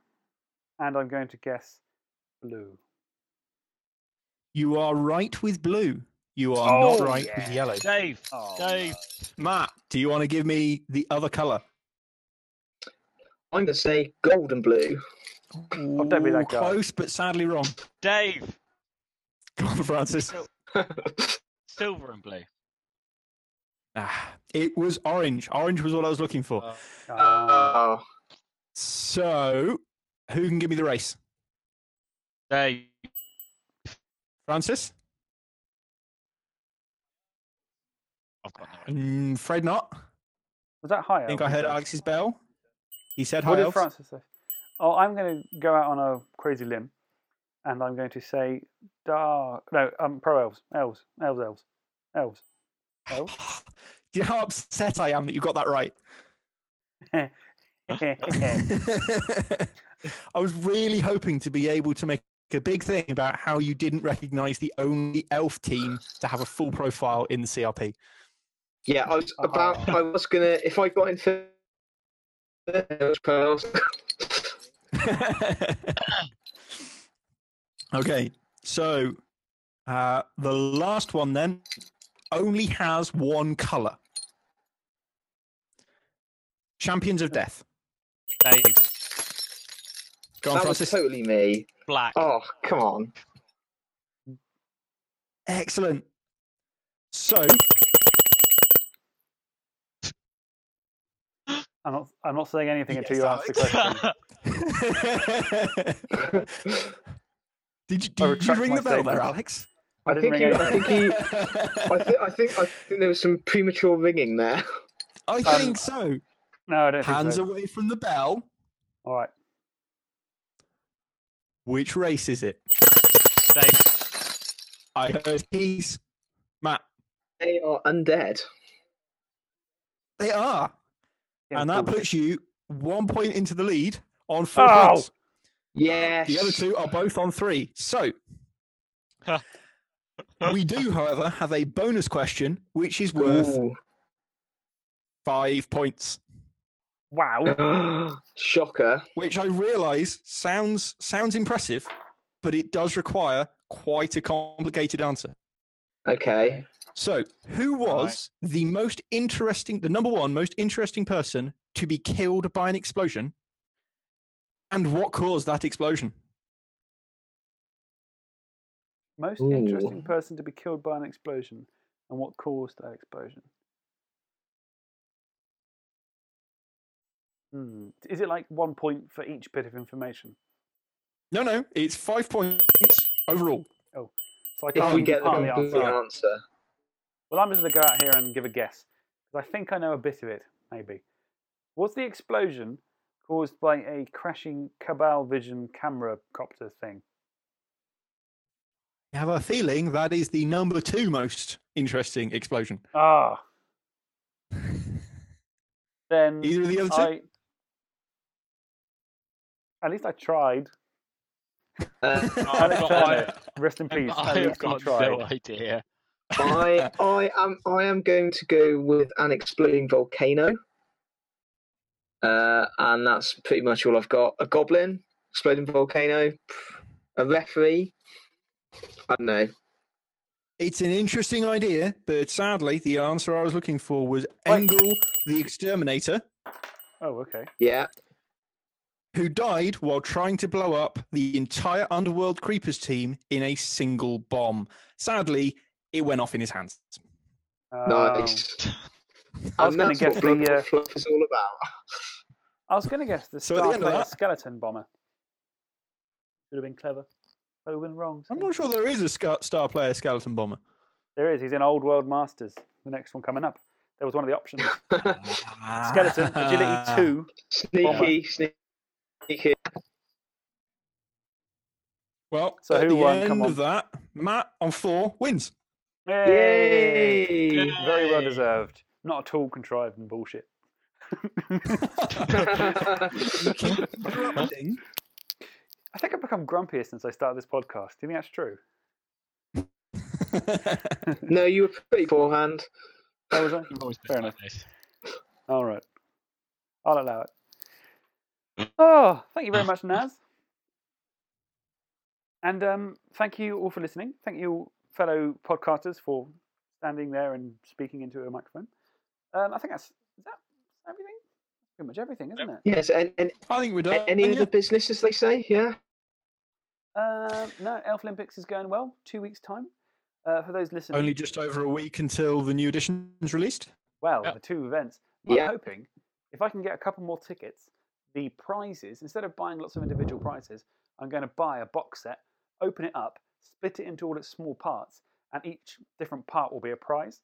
and I'm going to guess blue. You are right with blue. You are Oh, not right with yellow. Dave. Oh, Dave. Matt, do you want to give me the other colour? I'm going to say gold and blue. Oh, don't be that guy. Close, but sadly wrong. Dave. Go on, Francis. Silver and blue. Ah, it was orange. Orange was what I was looking for. Oh, So, who can give me the race? Dave. Francis? I've got no idea. Mm, afraid not. was that high? I think I heard? Alex's bell. He said What did. Francis say? Oh, I'm going to go out on a crazy limb, and I'm going to say dark. No, um, pro elves, elves, elves, elves, elves. Do you know how upset I am that you got that right? I was really hoping to be able to make a big thing about how you didn't recognize the only elf team to have a full profile in the CRP. yeah. I was about. I was gonna. If I got into those pearls. okay, so uh, the last one then only has one color. Champions of Death. Dave. Go on, that was totally me. Black. Oh, come on. Excellent. So, I'm not. I'm not saying anything until Yes, you answer the question. did you, I did you retract ring the bell there. Alex? I I didn't think, ring he, I think he. I, th- I think. I think there was some premature ringing there. I Um, think so. No, I don't think Hands so. away from the bell. All right. Which race is it? Dave. I heard he's Matt. They are undead. They are, Yeah, and that cool. puts you one point into the lead on four Oh! points. Yes. The other two are both on three. So we do, however, have a bonus question, which is worth Ooh. five points. Wow. Shocker. which I realise sounds sounds impressive, but it does require quite a complicated answer. Okay. So, who was the most interesting, the number one most interesting person to be killed by an explosion, and what caused that explosion? Most Ooh. interesting person to be killed by an explosion, and what caused that explosion? Hmm. Is it like one point for each bit of information? No, no, it's five points overall. Oh, so I can't we get the partly answer. answer. Well, I'm just going to go out here and give a guess because I think I know a bit of it. Maybe was the explosion caused by a crashing Cabalvision camera copter thing? I have a feeling that is the number two most interesting explosion. Ah. Then Either of the other two? At least I tried. Uh, I've Alex got, Turner, rest in peace. At I've least he got tried. no idea. I I am I am going to go with an exploding volcano. Uh, and that's pretty much all I've got. A goblin, exploding volcano, a referee. I don't know. It's an interesting idea, but sadly, the answer I was looking for was Wait. Engel the Exterminator, Oh, okay. Yeah. who died while trying to blow up the entire Underworld Creepers team in a single bomb. Sadly, it went off in his hands. Um, Nice. I was gonna that's guess the, Blood uh, Fluff is all about. I was going to guess the So at the end of that- skeleton bomber. Would have been clever. Would have been wrong. I'm not sure there is a scar- star player skeleton bomber. There is. He's in Old World Masters. The next one coming up. There was one of the options. Skeleton, agility ah. two. sneaky, sneaky. Well, So at who the won? end Come on. of that, Matt on four wins. Yay! Yay! Very well deserved. Not at all contrived and bullshit. Interrupting. I think I've become grumpier since I started this podcast. Do you think that's true? no, you were pretty beforehand. Oh, was I? Always Fair enough. this. All right. I'll allow it. Oh, thank you very much, Naz. And um, thank you all for listening. Thank you, fellow podcasters, for standing there and speaking into a microphone. Um, I think that's is that everything. Pretty much everything, isn't it? Yes, and, and I think we're done. any yeah. other business, as they say, yeah. Um, no, Elf Olympics is going well. Two weeks time. Uh, for those listening, Only just over a week until the new edition is released. Well, Yeah. the two events. I'm Yeah. hoping if I can get a couple more tickets, the prizes, instead of buying lots of individual prizes, I'm going to buy a box set, open it up, split it into all its small parts, and each different part will be a prize.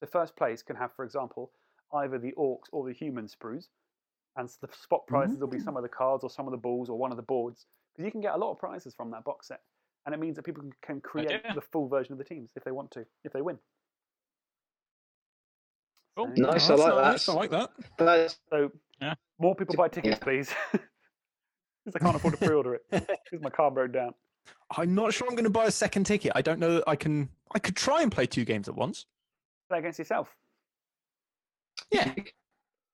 The first place can have, for example, either the orcs or the human sprues, and the spot prizes will be some of the cards or some of the balls or one of the boards, because you can get a lot of prizes from that box set, and it means that people can- can create idea. the full version of the teams if they want to, if they win. Cool. So- Nice, Oh, I that's like that. I like that. That's So Yeah. more people buy tickets, please. Because I can't afford to pre-order it because my car broke down. I'm not sure I'm going to buy a second ticket. I don't know that I can. I could try and play two games at once. Play against yourself. Yeah,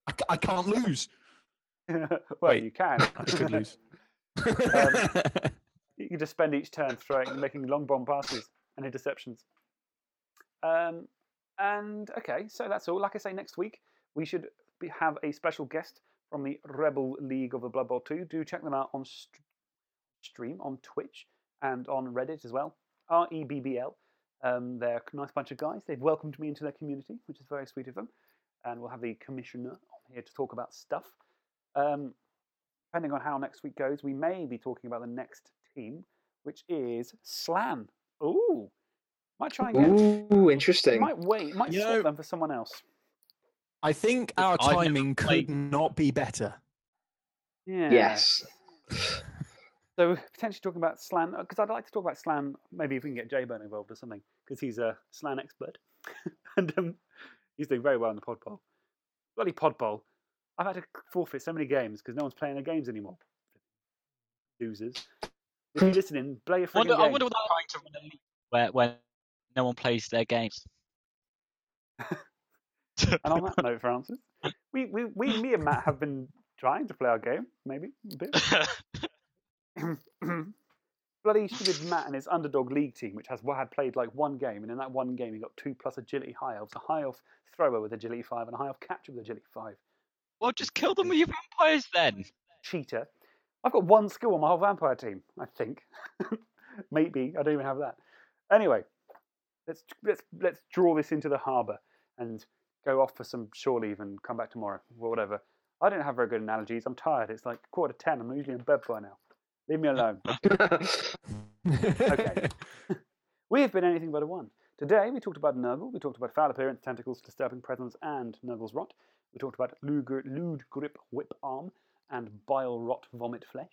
I, I can't lose. well, Wait, you can. I could lose. you can just spend each turn throwing, making long bomb passes and interceptions. Um, and okay, so that's all. Like I say, next week we should be, have a special guest from the Rebel League of the Blood Bowl 2. Do check them out on st- stream on Twitch and on Reddit as well. R E B B L. Um, they're a nice bunch of guys. They've welcomed me into their community, which is very sweet of them. And we'll have the commissioner on here to talk about stuff. Um, depending on how next week goes, we may be talking about the next team, which is Slann. Ooh, might try and get. ooh, interesting. Might wait. Might You swap know- them for someone else. I think our I've timing could not be better. Yeah. Yes. So potentially talking about Slann because I'd like to talk about Slann. Maybe if we can get J-Bone involved or something because he's a Slann expert, and um, he's doing very well in the Pod Bowl. Bloody Pod Bowl! I've had to forfeit so many games because no one's playing their games anymore. Losers. If you're listening, play a freaking Wonder, game. I wonder what they're trying to run a league where where no one plays their games. And on that note, Francis, we, we, we, me and Matt have been trying to play our game, maybe a bit. Bloody stupid Matt and his underdog league team, which has had played like one game, and in that one game he got two plus agility high elves, a high elf thrower with agility five, and a high elf catcher with agility five. Well, just kill them with your vampires then. Cheater. I've got one skill on my whole vampire team, I think. maybe I don't even have that. Anyway, let's let's let's draw this into the harbour and go off for some shore leave and come back tomorrow or whatever. I don't have very good analogies. I'm tired. It's like quarter to ten. I'm usually in bed by now. Leave me alone. Okay. We have been anything but a one. Today we talked about Nurgle, we talked about foul appearance, tentacles, disturbing presence, and Nurgle's rot. We talked about Luger, Lewdgrip whip arm and Bilerot Vomitflesh.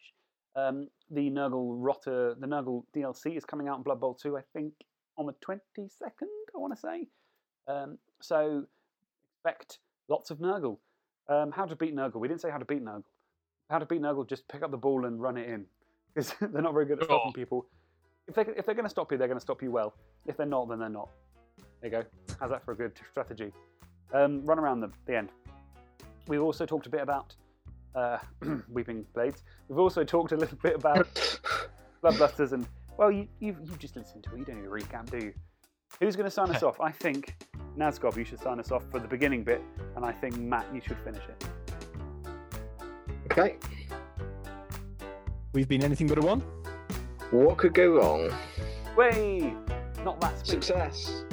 Um, the Nurgle rotter, the Nurgle DLC is coming out in Blood Bowl 2, I think, on the 22nd, I want to say. Um, so expect lots of Nurgle. Um, how to beat Nurgle? We didn't say how to beat Nurgle. How to beat Nurgle, just pick up the ball and run it in. Because they're not very good at stopping Oh. people. If, they, if they're going to stop you, they're going to stop you well. If they're not, then they're not. There you go. How's that for a good strategy? Um, run around them. The end. We've also talked a bit about uh, Weeping Blades. We've also talked a little bit about Bloodbusters and, well, you, you've, you've just listened to it. You don't need a recap, do you? Who's going to sign us off? I think Nazgob, you should sign us off for the beginning bit, and I think Matt, you should finish it. okay. We've been anything but a one. What could go wrong? Way! Not that speech. Success.